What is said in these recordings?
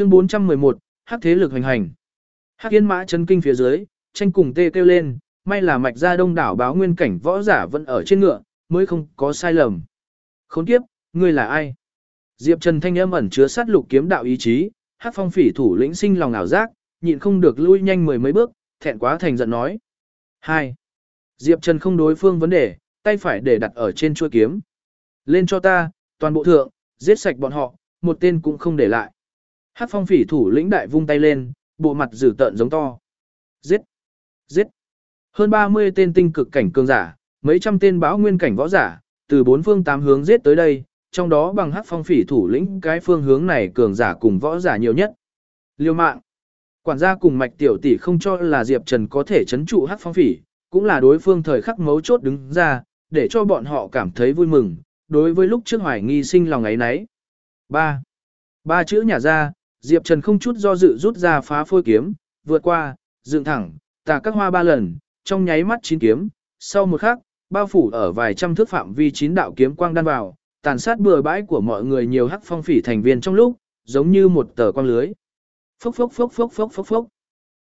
Chương 411, Hắc thế lực hành hành. Hắc Yên Mã chân kinh phía dưới, tranh cùng tê kêu lên, may là mạch ra đông đảo báo nguyên cảnh võ giả vẫn ở trên ngựa, mới không có sai lầm. Khốn kiếp, ngươi là ai? Diệp Trần thanh âm ẩn chứa sát lục kiếm đạo ý chí, Hắc Phong Phỉ thủ lĩnh sinh lòng ảo giác, nhịn không được lui nhanh mười mấy bước, thẹn quá thành giận nói. 2. Diệp Trần không đối phương vấn đề, tay phải để đặt ở trên chuôi kiếm. Lên cho ta, toàn bộ thượng, giết sạch bọn họ, một tên cũng không để lại. Hát phong phỉ thủ lĩnh đại vung tay lên, bộ mặt dữ tợn giống to. Giết! Giết! Hơn 30 tên tinh cực cảnh cường giả, mấy trăm tên báo nguyên cảnh võ giả, từ bốn phương tám hướng giết tới đây, trong đó bằng hát phong phỉ thủ lĩnh cái phương hướng này cường giả cùng võ giả nhiều nhất. Liêu mạng! Quản gia cùng mạch tiểu tỷ không cho là Diệp Trần có thể chấn trụ hát phong phỉ, cũng là đối phương thời khắc mấu chốt đứng ra, để cho bọn họ cảm thấy vui mừng, đối với lúc trước hoài nghi sinh lòng ấy nấy. 3. Ba chữ nhà ra, Diệp Trần không chút do dự rút ra phá phôi kiếm, vượt qua, dựng thẳng, tà các hoa ba lần, trong nháy mắt chín kiếm, sau một khắc, bao phủ ở vài trăm thước phạm vi chín đạo kiếm quang đan vào, tàn sát bừa bãi của mọi người nhiều hắc phong phỉ thành viên trong lúc, giống như một tờ quang lưới. Phốc phốc phốc phốc phốc phốc phốc.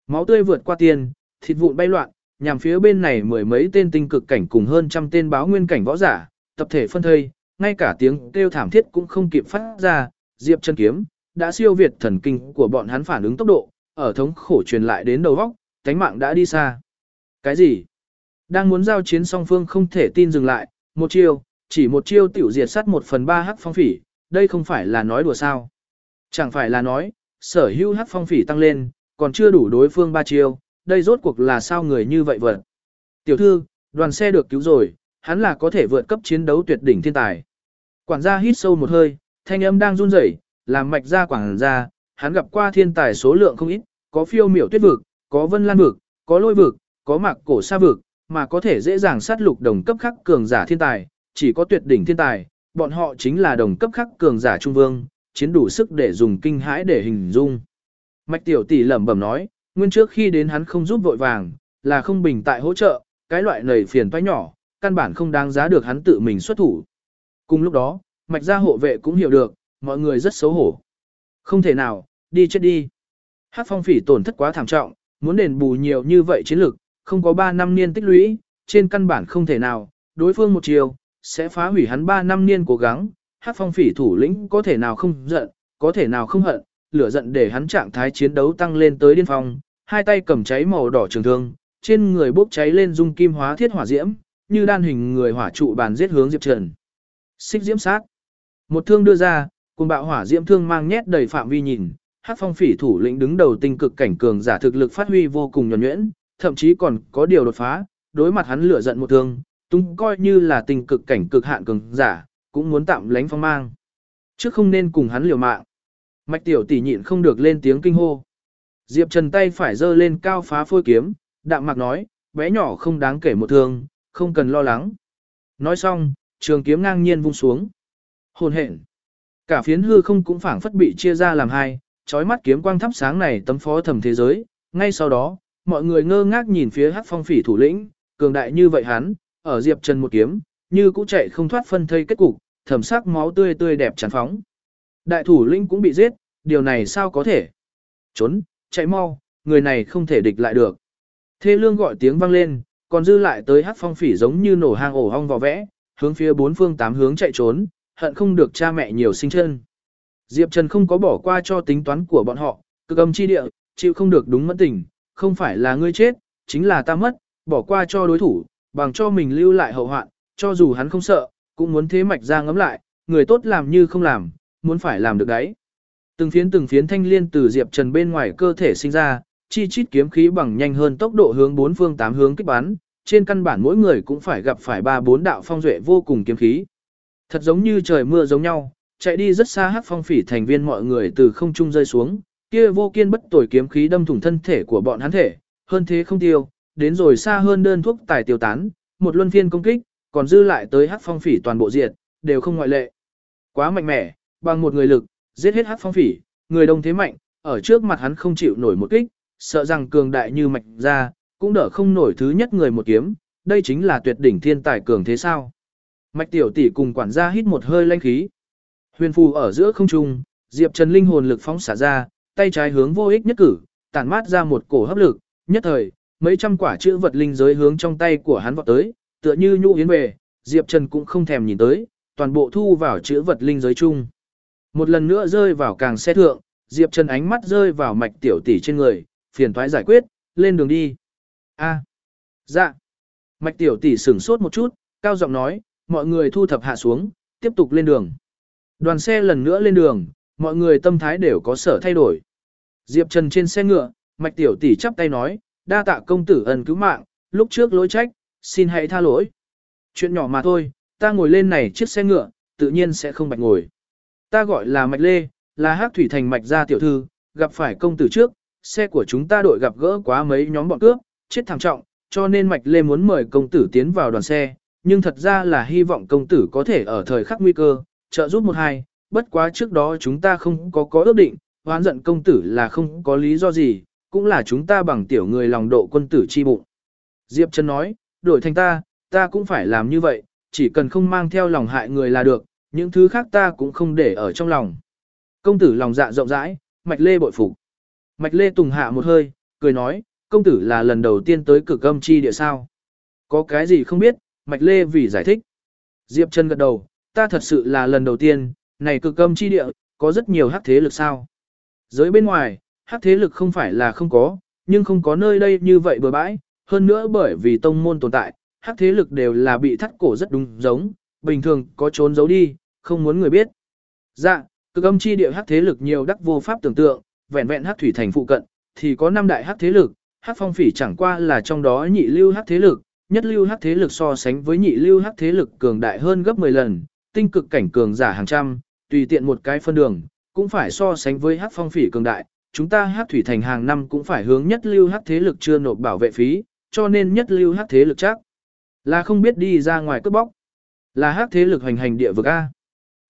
Máu tươi vượt qua tiền, thịt vụn bay loạn, nhằm phía bên này mười mấy tên tinh cực cảnh cùng hơn trăm tên báo nguyên cảnh võ giả, tập thể phân thây, ngay cả tiếng kêu thảm thiết cũng không kịp phát ra, Diệp chân kiếm, đã siêu việt thần kinh của bọn hắn phản ứng tốc độ, ở thống khổ truyền lại đến đầu óc, tánh mạng đã đi xa. Cái gì? Đang muốn giao chiến song phương không thể tin dừng lại, một chiêu, chỉ một chiêu tiểu diệt sát một phần ba hắc phong phỉ, đây không phải là nói đùa sao. Chẳng phải là nói, sở hữu hắc phong phỉ tăng lên, còn chưa đủ đối phương ba chiêu, đây rốt cuộc là sao người như vậy vật. Tiểu thư, đoàn xe được cứu rồi, hắn là có thể vượt cấp chiến đấu tuyệt đỉnh thiên tài. Quản gia hít sâu một hơi, thanh âm đang run rẩy, làm mạch gia quảng gia, hắn gặp qua thiên tài số lượng không ít, có phiêu miểu tuyết vực, có vân lan vực, có lôi vực, có mạc cổ sa vực, mà có thể dễ dàng sát lục đồng cấp khắc cường giả thiên tài, chỉ có tuyệt đỉnh thiên tài, bọn họ chính là đồng cấp khắc cường giả trung vương, chiến đủ sức để dùng kinh hãi để hình dung. Mạch tiểu tỷ lẩm bẩm nói, nguyên trước khi đến hắn không giúp vội vàng, là không bình tại hỗ trợ, cái loại nầy phiền toái nhỏ, căn bản không đáng giá được hắn tự mình xuất thủ. Cùng lúc đó, mạch gia hộ vệ cũng hiểu được, mọi người rất xấu hổ. Không thể nào, đi chết đi. Hát phong phỉ tổn thất quá thảm trọng, muốn đền bù nhiều như vậy chiến lực, không có 3 năm niên tích lũy, trên căn bản không thể nào, đối phương một chiều, sẽ phá hủy hắn 3 năm niên cố gắng, hát phong phỉ thủ lĩnh có thể nào không giận, có thể nào không hận, lửa giận để hắn trạng thái chiến đấu tăng lên tới điên phong, hai tay cầm cháy màu đỏ trường thương, trên người bốc cháy lên dung kim hóa thiết hỏa diễm, như đan hình người hỏa trụ bàn giết hướng Diệp Trần. Xích diễm sát. Một thương đưa ra, cùng bạo hỏa diễm thương mang nhét đầy phạm vi nhìn, Hắc Phong Phỉ thủ lĩnh đứng đầu tinh cực cảnh cường giả thực lực phát huy vô cùng nhuần nhuyễn, thậm chí còn có điều đột phá, đối mặt hắn lửa giận một thương, tung coi như là tinh cực cảnh cực hạn cường giả, cũng muốn tạm lánh phong mang. Trước không nên cùng hắn liều mạng. Mạch tiểu tỷ nhịn không được lên tiếng kinh hô. Diệp Trần tay phải giơ lên cao phá phôi kiếm, đạm mạc nói, bé nhỏ không đáng kể một thương, không cần lo lắng. Nói xong, trường kiếm ngang nhiên vung xuống. Hồn hện. Cả phiến hư không cũng phảng phất bị chia ra làm hai, chói mắt kiếm quang thắp sáng này tấm phó thầm thế giới. Ngay sau đó, mọi người ngơ ngác nhìn phía hắc phong phỉ thủ lĩnh, cường đại như vậy hắn, ở Diệp Trần một kiếm, như cũng chạy không thoát phân thây kết cục, thẩm sắc máu tươi tươi đẹp tràn phóng. Đại thủ lĩnh cũng bị giết, điều này sao có thể? Trốn, chạy mau, người này không thể địch lại được. Thê lương gọi tiếng vang lên, còn dư lại tới hắc phong phỉ giống như nổ hang ổ hong vò vẽ, hướng phía bốn phương tám hướng chạy trốn, hận không được cha mẹ nhiều sinh chân. Diệp Trần không có bỏ qua cho tính toán của bọn họ, cực âm chi địa, chịu không được đúng mẫn tình, không phải là ngươi chết, chính là ta mất, bỏ qua cho đối thủ, bằng cho mình lưu lại hậu hoạn, cho dù hắn không sợ, cũng muốn thế mạch ra ngấm lại, người tốt làm như không làm, muốn phải làm được đấy. Từng phiến từng phiến thanh liên từ Diệp Trần bên ngoài cơ thể sinh ra, chi chít kiếm khí bằng nhanh hơn tốc độ hướng bốn phương tám hướng kích bắn, trên căn bản mỗi người cũng phải gặp phải ba bốn đạo phong duệ vô cùng kiếm khí. Thật giống như trời mưa giống nhau, chạy đi rất xa hắc phong phỉ thành viên mọi người từ không trung rơi xuống, kia vô kiên bất tồi kiếm khí đâm thủng thân thể của bọn hắn thể, hơn thế không tiêu, đến rồi xa hơn đơn thuốc tài tiêu tán, một luân phiên công kích, còn dư lại tới hắc phong phỉ toàn bộ diệt, đều không ngoại lệ. Quá mạnh mẽ, bằng một người lực, giết hết hắc phong phỉ, người đông thế mạnh, ở trước mặt hắn không chịu nổi một kích, sợ rằng cường đại như mạch ra, cũng đỡ không nổi thứ nhất người một kiếm, đây chính là tuyệt đỉnh thiên tài cường thế sao. Mạch tiểu tỷ cùng quản gia hít một hơi lanh khí. Huyền phù ở giữa không trung, Diệp Trần linh hồn lực phóng xả ra, tay trái hướng vô ích nhất cử, tản mát ra một cổ hấp lực, nhất thời, mấy trăm quả chữ vật linh giới hướng trong tay của hắn vọt tới, tựa như nhũ yến về, Diệp Trần cũng không thèm nhìn tới, toàn bộ thu vào chữ vật linh giới chung. Một lần nữa rơi vào càng xe thượng, Diệp Trần ánh mắt rơi vào mạch tiểu tỷ trên người, phiền thoái giải quyết, lên đường đi. A. dạ. Mạch tiểu tỷ sửng sốt một chút, cao giọng nói, mọi người thu thập hạ xuống, tiếp tục lên đường. Đoàn xe lần nữa lên đường, mọi người tâm thái đều có sở thay đổi. Diệp Trần trên xe ngựa, Mạch tiểu tỷ chắp tay nói, đa tạ công tử ân cứu mạng, lúc trước lỗi trách, xin hãy tha lỗi. Chuyện nhỏ mà thôi, ta ngồi lên này chiếc xe ngựa, tự nhiên sẽ không bạch ngồi. Ta gọi là Mạch Lê, là Hắc Thủy Thành Mạch gia tiểu thư, gặp phải công tử trước, xe của chúng ta đội gặp gỡ quá mấy nhóm bọn cướp, chết thảm trọng, cho nên Mạch Lê muốn mời công tử tiến vào đoàn xe, nhưng thật ra là hy vọng công tử có thể ở thời khắc nguy cơ, trợ giúp một hai, bất quá trước đó chúng ta không có có ước định, hoán giận công tử là không có lý do gì, cũng là chúng ta bằng tiểu người lòng độ quân tử chi bụng. Diệp Trần nói, đổi thành ta, ta cũng phải làm như vậy, chỉ cần không mang theo lòng hại người là được, những thứ khác ta cũng không để ở trong lòng. Công tử lòng dạ rộng rãi, Mạch Lê bội phục. Mạch Lê tùng hạ một hơi, cười nói, công tử là lần đầu tiên tới cực âm chi địa sao. Có cái gì không biết, Mạch Lê vì giải thích. Diệp Trần gật đầu, ta thật sự là lần đầu tiên, này cực âm chi địa, có rất nhiều hắc thế lực sao. Giới bên ngoài, hắc thế lực không phải là không có, nhưng không có nơi đây như vậy bừa bãi, hơn nữa bởi vì tông môn tồn tại, hắc thế lực đều là bị thắt cổ rất đúng giống, bình thường có trốn giấu đi, không muốn người biết. Dạ, cực âm chi địa hắc thế lực nhiều đắc vô pháp tưởng tượng, vẹn vẹn hắc thủy thành phụ cận, thì có năm đại hắc thế lực, hắc phong phỉ chẳng qua là trong đó nhị lưu hắc thế lực, nhất lưu hắc thế lực so sánh với nhị lưu hắc thế lực cường đại hơn gấp 10 lần, tinh cực cảnh cường giả hàng trăm, tùy tiện một cái phân đường, cũng phải so sánh với hắc phong phỉ cường đại, chúng ta hắc thủy thành hàng năm cũng phải hướng nhất lưu hắc thế lực chưa nộp bảo vệ phí, cho nên nhất lưu hắc thế lực chắc là không biết đi ra ngoài cướp bóc, là hắc thế lực hành hành địa vực A.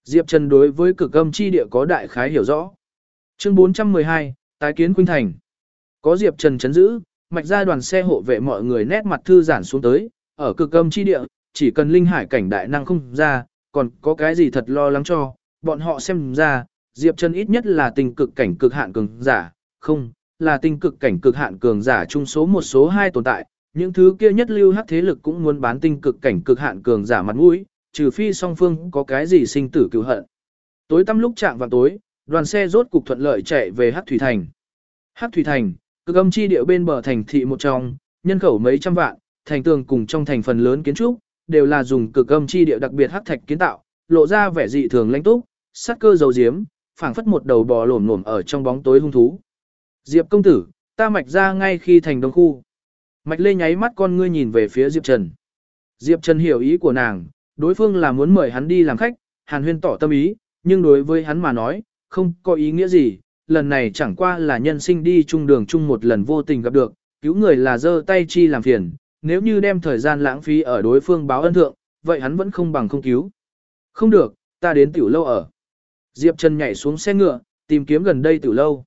Diệp Trần đối với cực âm chi địa có đại khái hiểu rõ. Chương 412, tái kiến Khuynh Thành. Có Diệp Trần chấn giữ, mạch ra đoàn xe hộ vệ mọi người nét mặt thư giãn xuống tới, ở cực âm chi địa, chỉ cần linh hải cảnh đại năng không ra, còn có cái gì thật lo lắng cho, bọn họ xem ra, Diệp Trần ít nhất là tình cực cảnh cực hạn cường giả, không, là tình cực cảnh cực hạn cường giả chung số một số hai tồn tại, những thứ kia nhất lưu hắc thế lực cũng muốn bán tinh cực cảnh cực hạn cường giả mặt mũi, trừ phi song phương có cái gì sinh tử cứu hận. Tối tăm lúc chạm vào tối, đoàn xe rốt cục thuận lợi chạy về Hắc Thủy Thành. Hắc Thủy Thành, cực âm chi địa bên bờ thành thị một trong, nhân khẩu mấy trăm vạn, thành tường cùng trong thành phần lớn kiến trúc, đều là dùng cực âm chi địa đặc biệt hắc thạch kiến tạo, lộ ra vẻ dị thường lãnh túc, sát cơ dầu diếm, phảng phất một đầu bò lổm lổm ở trong bóng tối hung thú. Diệp công tử, ta mạch ra ngay khi thành đông khu. Mạch lê nháy mắt con ngươi nhìn về phía Diệp Trần. Diệp Trần hiểu ý của nàng, đối phương là muốn mời hắn đi làm khách, hàn huyên tỏ tâm ý, nhưng đối với hắn mà nói, không có ý nghĩa gì, lần này chẳng qua là nhân sinh đi chung đường chung một lần vô tình gặp được, cứu người là dơ tay chi làm phiền, nếu như đem thời gian lãng phí ở đối phương báo ân thượng, vậy hắn vẫn không bằng không cứu. Không được, ta đến tiểu lâu ở. Diệp Trần nhảy xuống xe ngựa, tìm kiếm gần đây tiểu lâu.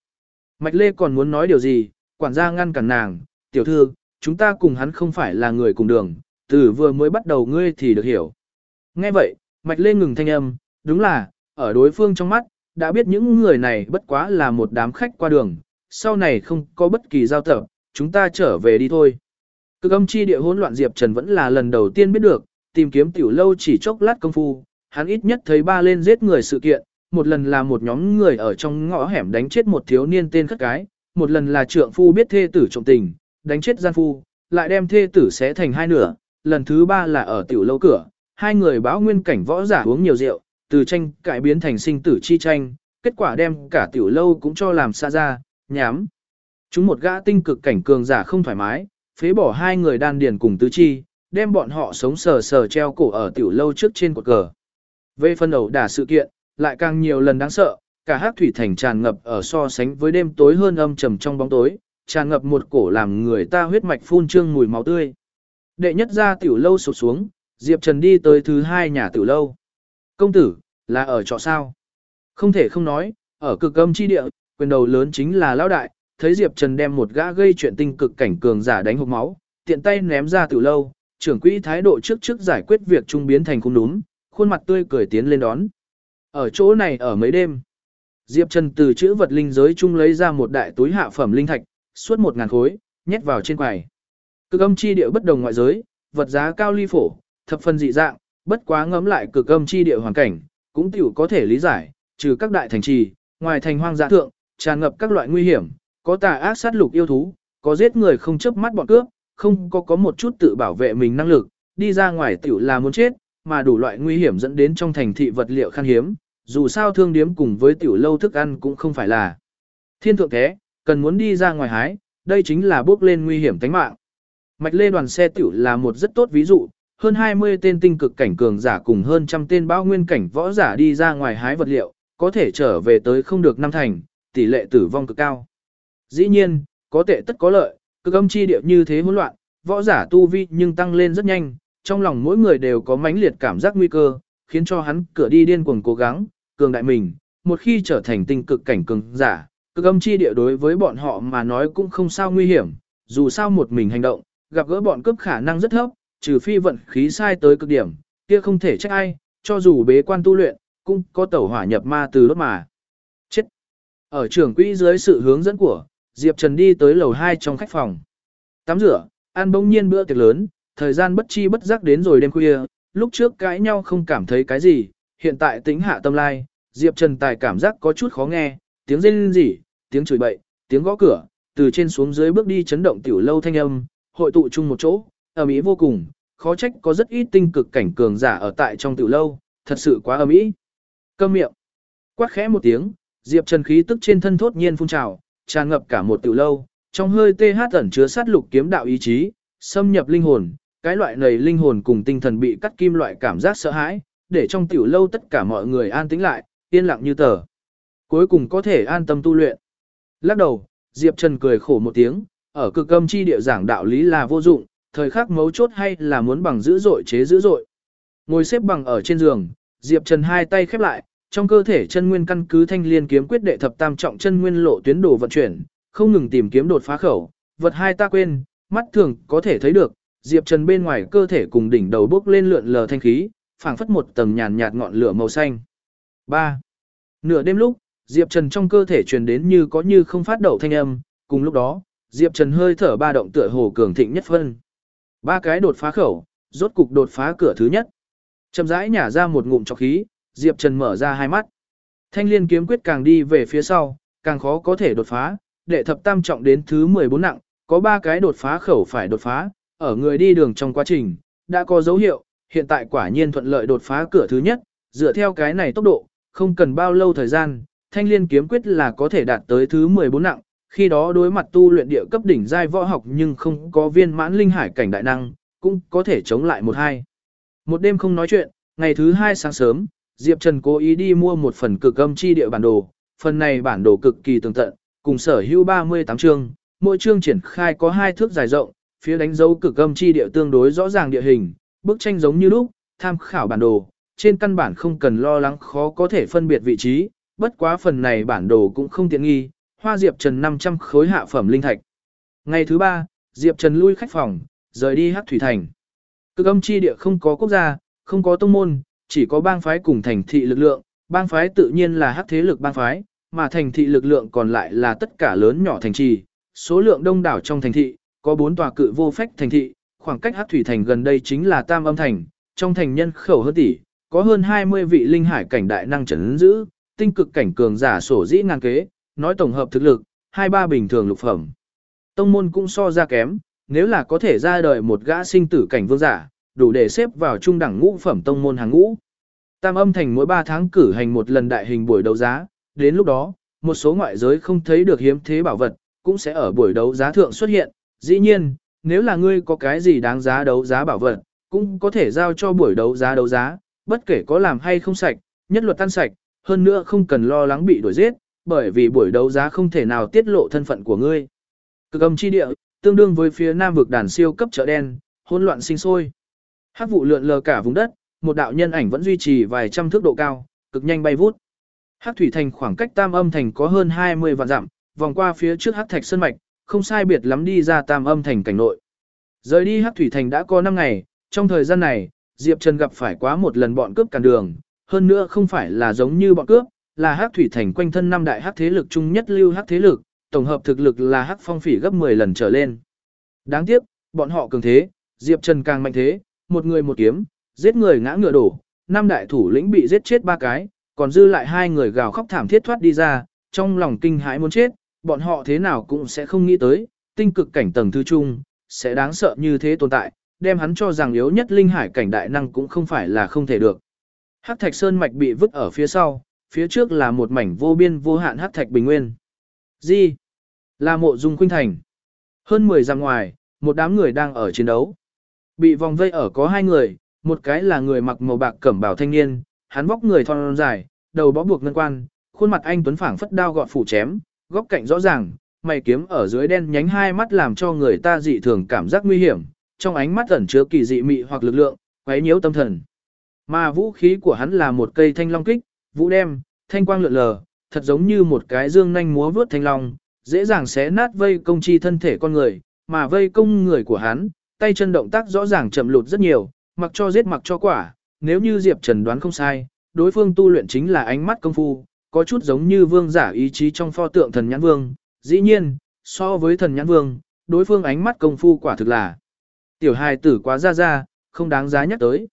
Mạch Lê còn muốn nói điều gì, quản gia ngăn cản nàng, tiểu thư, chúng ta cùng hắn không phải là người cùng đường, từ vừa mới bắt đầu ngươi thì được hiểu. Nghe vậy, Mạch Lê ngừng thanh âm, đúng là, ở đối phương trong mắt, đã biết những người này bất quá là một đám khách qua đường, sau này không có bất kỳ giao tập, chúng ta trở về đi thôi. Cực âm chi địa hỗn loạn Diệp Trần vẫn là lần đầu tiên biết được, tìm kiếm tiểu lâu chỉ chốc lát công phu, hắn ít nhất thấy ba lên giết người sự kiện, một lần là một nhóm người ở trong ngõ hẻm đánh chết một thiếu niên tên khất cái, một lần là trượng phu biết thê tử trọng tình, đánh chết gian phu, lại đem thê tử xé thành hai nửa, lần thứ ba là ở tiểu lâu cửa, hai người báo nguyên cảnh võ giả uống nhiều rượu, từ tranh cải biến thành sinh tử chi tranh, kết quả đem cả tiểu lâu cũng cho làm xa ra, nhám. Chúng một gã tinh cực cảnh cường giả không thoải mái, phế bỏ hai người đan điền cùng tứ chi, đem bọn họ sống sờ sờ treo cổ ở tiểu lâu trước trên cột cờ. Về phân ẩu đả sự kiện, lại càng nhiều lần đáng sợ, cả hắc thủy thành tràn ngập ở so sánh với đêm tối hơn âm trầm trong bóng tối, tràn ngập một cổ làm người ta huyết mạch phun trương mùi máu tươi. Đệ nhất ra tiểu lâu sụp xuống, Diệp Trần đi tới thứ hai nhà tiểu lâu. Công tử, là ở trọ sao? Không thể không nói, ở cực âm chi địa, quyền đầu lớn chính là lão đại, thấy Diệp Trần đem một gã gây chuyện tinh cực cảnh cường giả đánh hộp máu, tiện tay ném ra tiểu lâu, trưởng quỹ thái độ trước trước giải quyết việc trung biến thành không đúng, khuôn mặt tươi cười tiến lên đón. Ở chỗ này ở mấy đêm, Diệp Trần từ chữ vật linh giới chung lấy ra một đại túi hạ phẩm linh thạch, suốt một ngàn khối, nhét vào trên quầy. Cực âm chi địa bất đồng ngoại giới, vật giá cao ly phổ, thập phần dị dạng, bất quá ngẫm lại cực âm chi địa hoàn cảnh, cũng tiểu có thể lý giải, trừ các đại thành trì, ngoài thành hoang dã thượng, tràn ngập các loại nguy hiểm, có tà ác sát lục yêu thú, có giết người không chớp mắt bọn cướp, không có có một chút tự bảo vệ mình năng lực, đi ra ngoài tiểu là muốn chết, mà đủ loại nguy hiểm dẫn đến trong thành thị vật liệu khan hiếm, dù sao thương điếm cùng với tiểu lâu thức ăn cũng không phải là thiên thượng thế, cần muốn đi ra ngoài hái, đây chính là bước lên nguy hiểm tính mạng. Mạch lê đoàn xe tiểu là một rất tốt ví dụ, hơn 20 tên tinh cực cảnh cường giả cùng hơn trăm tên bao nguyên cảnh võ giả đi ra ngoài hái vật liệu, có thể trở về tới không được năm thành, tỷ lệ tử vong cực cao. Dĩ nhiên, có tệ tất có lợi, cực âm chi địa như thế hỗn loạn, võ giả tu vi nhưng tăng lên rất nhanh, trong lòng mỗi người đều có mãnh liệt cảm giác nguy cơ, khiến cho hắn cửa đi điên cuồng cố gắng, cường đại mình, một khi trở thành tinh cực cảnh cường giả, cực âm chi địa đối với bọn họ mà nói cũng không sao nguy hiểm, dù sao một mình hành động, gặp gỡ bọn cướp khả năng rất thấp, trừ phi vận khí sai tới cực điểm, kia không thể trách ai, cho dù bế quan tu luyện, cũng có tẩu hỏa nhập ma từ đốt mà. Chết! Ở trưởng quỹ dưới sự hướng dẫn của, Diệp Trần đi tới lầu 2 trong khách phòng. Tắm rửa, ăn bỗng nhiên bữa tiệc lớn, thời gian bất chi bất giác đến rồi đêm khuya, lúc trước cãi nhau không cảm thấy cái gì, hiện tại tính hạ tâm lai, Diệp Trần Tài cảm giác có chút khó nghe, tiếng rên rỉ, tiếng chửi bậy, tiếng gõ cửa, từ trên xuống dưới bước đi chấn động tiểu lâu thanh âm, hội tụ chung một chỗ, ở mỹ vô cùng, khó trách có rất ít tinh cực cảnh cường giả ở tại trong tiểu lâu, thật sự quá ầm ĩ. Câm miệng. Quát khẽ một tiếng, Diệp Trần khí tức trên thân thốt nhiên phun trào, tràn ngập cả một tiểu lâu, trong hơi tê ẩn chứa sát lục kiếm đạo ý chí, xâm nhập linh hồn, cái loại này linh hồn cùng tinh thần bị cắt kim loại cảm giác sợ hãi, để trong tiểu lâu tất cả mọi người an tĩnh lại, yên lặng như tờ. Cuối cùng có thể an tâm tu luyện. Lắc đầu, Diệp Trần cười khổ một tiếng, ở cực âm chi địa giảng đạo lý là vô dụng, thời khắc mấu chốt hay là muốn bằng dữ dội chế dữ dội. Ngồi xếp bằng ở trên giường, Diệp Trần hai tay khép lại, trong cơ thể chân nguyên căn cứ thanh liên kiếm quyết đệ thập tam trọng chân nguyên lộ tuyến đồ vận chuyển, không ngừng tìm kiếm đột phá khẩu, vật hai ta quên, mắt thường có thể thấy được, Diệp Trần bên ngoài cơ thể cùng đỉnh đầu bốc lên lượn lờ thanh khí, phảng phất một tầng nhàn nhạt ngọn lửa màu xanh. 3. Nửa đêm lúc, Diệp Trần trong cơ thể truyền đến như có như không phát đậu thanh âm, cùng lúc đó, Diệp Trần hơi thở ba động tựa hồ cường thịnh nhất phân. Ba cái đột phá khẩu, rốt cục đột phá cửa thứ nhất. Chậm rãi nhả ra một ngụm trọc khí, Diệp Trần mở ra hai mắt. Thanh liên kiếm quyết càng đi về phía sau, càng khó có thể đột phá, đệ thập tam trọng đến thứ 14 nặng, có ba cái đột phá khẩu phải đột phá, ở người đi đường trong quá trình, đã có dấu hiệu, hiện tại quả nhiên thuận lợi đột phá cửa thứ nhất, dựa theo cái này tốc độ, không cần bao lâu thời gian, thanh liên kiếm quyết là có thể đạt tới thứ 14 nặng, khi đó đối mặt tu luyện địa cấp đỉnh giai võ học nhưng không có viên mãn linh hải cảnh đại năng, cũng có thể chống lại một hai. Một đêm không nói chuyện, ngày thứ hai sáng sớm, Diệp Trần cố ý đi mua một phần cực âm chi địa bản đồ, phần này bản đồ cực kỳ tường tận, cùng sở hữu 38 chương, mỗi chương triển khai có hai thước dài rộng, phía đánh dấu cực âm chi địa tương đối rõ ràng địa hình, bức tranh giống như lúc, tham khảo bản đồ, trên căn bản không cần lo lắng khó có thể phân biệt vị trí, bất quá phần này bản đồ cũng không tiện nghi, hoa Diệp Trần 500 khối hạ phẩm linh thạch. Ngày thứ ba, Diệp Trần lui khách phòng, rời đi Hắc Thủy Thành. Cực âm chi địa không có quốc gia, không có tông môn, chỉ có bang phái cùng thành thị lực lượng, bang phái tự nhiên là hắc thế lực bang phái, mà thành thị lực lượng còn lại là tất cả lớn nhỏ thành trì, số lượng đông đảo trong thành thị, có bốn tòa cự vô phách thành thị, khoảng cách hắc thủy thành gần đây chính là Tam Âm thành, trong thành nhân khẩu hơn tỷ, có hơn 20 vị linh hải cảnh đại năng trấn giữ, tinh cực cảnh cường giả sổ dĩ ngàn kế, nói tổng hợp thực lực, hai ba bình thường lục phẩm. Tông môn cũng so ra kém, nếu là có thể ra đời một gã sinh tử cảnh vương giả, đủ để xếp vào trung đẳng ngũ phẩm tông môn hàng ngũ. Tam âm thành mỗi 3 tháng cử hành một lần đại hình buổi đấu giá, đến lúc đó, một số ngoại giới không thấy được hiếm thế bảo vật, cũng sẽ ở buổi đấu giá thượng xuất hiện. Dĩ nhiên, nếu là ngươi có cái gì đáng giá đấu giá bảo vật, cũng có thể giao cho buổi đấu giá đấu giá, bất kể có làm hay không sạch, nhất luật tan sạch, hơn nữa không cần lo lắng bị đuổi giết, bởi vì buổi đấu giá không thể nào tiết lộ thân phận của ngươi. Cực âm chi địa, tương đương với phía nam vực đàn siêu cấp chợ đen, hỗn loạn sinh sôi. Hắc vụ lượn lờ cả vùng đất, một đạo nhân ảnh vẫn duy trì vài trăm thước độ cao, cực nhanh bay vút. Hắc thủy thành khoảng cách Tam Âm thành có hơn 20 vạn dặm, vòng qua phía trước Hắc thạch sơn mạch, không sai biệt lắm đi ra Tam Âm thành cảnh nội. Rời đi Hắc thủy thành đã có 5 ngày, trong thời gian này, Diệp Trần gặp phải quá một lần bọn cướp cản đường, hơn nữa không phải là giống như bọn cướp, là hắc thủy thành quanh thân năm đại hắc thế lực chung nhất lưu hắc thế lực, tổng hợp thực lực là hắc phong phỉ gấp 10 lần trở lên. Đáng tiếc, bọn họ cường thế, Diệp Trần càng mạnh thế, một người một kiếm, giết người ngã ngựa đổ, năm đại thủ lĩnh bị giết chết ba cái, còn dư lại hai người gào khóc thảm thiết thoát đi ra, trong lòng kinh hãi muốn chết, bọn họ thế nào cũng sẽ không nghĩ tới, tinh cực cảnh tầng thứ chung, sẽ đáng sợ như thế tồn tại, đem hắn cho rằng yếu nhất linh hải cảnh đại năng cũng không phải là không thể được. Hắc thạch sơn mạch bị vứt ở phía sau, phía trước là một mảnh vô biên vô hạn hắc thạch bình nguyên. Gì? Là mộ dung khuynh thành. Hơn 10 dặm ngoài, một đám người đang ở chiến đấu. Bị vòng vây ở có hai người, một cái là người mặc màu bạc cẩm bào thanh niên, hắn vóc người thon dài, đầu bó buộc ngân quan, khuôn mặt anh tuấn phảng phất đao gọt phủ chém, góc cạnh rõ ràng, mày kiếm ở dưới đen nhánh hai mắt làm cho người ta dị thường cảm giác nguy hiểm, trong ánh mắt ẩn chứa kỳ dị mị hoặc lực lượng, quấy nhiễu tâm thần. Mà vũ khí của hắn là một cây thanh long kích, vũ đem, thanh quang lượn lờ, thật giống như một cái dương nhanh múa vướt thanh long, dễ dàng xé nát vây công chi thân thể con người, mà vây công người của hắn, tay chân động tác rõ ràng chậm lụt rất nhiều, mặc cho giết mặc cho quả, nếu như Diệp Trần đoán không sai, đối phương tu luyện chính là ánh mắt công phu, có chút giống như vương giả ý chí trong pho tượng thần nhãn vương, dĩ nhiên, so với thần nhãn vương, đối phương ánh mắt công phu quả thực là tiểu hài tử quá ra ra, không đáng giá nhắc tới.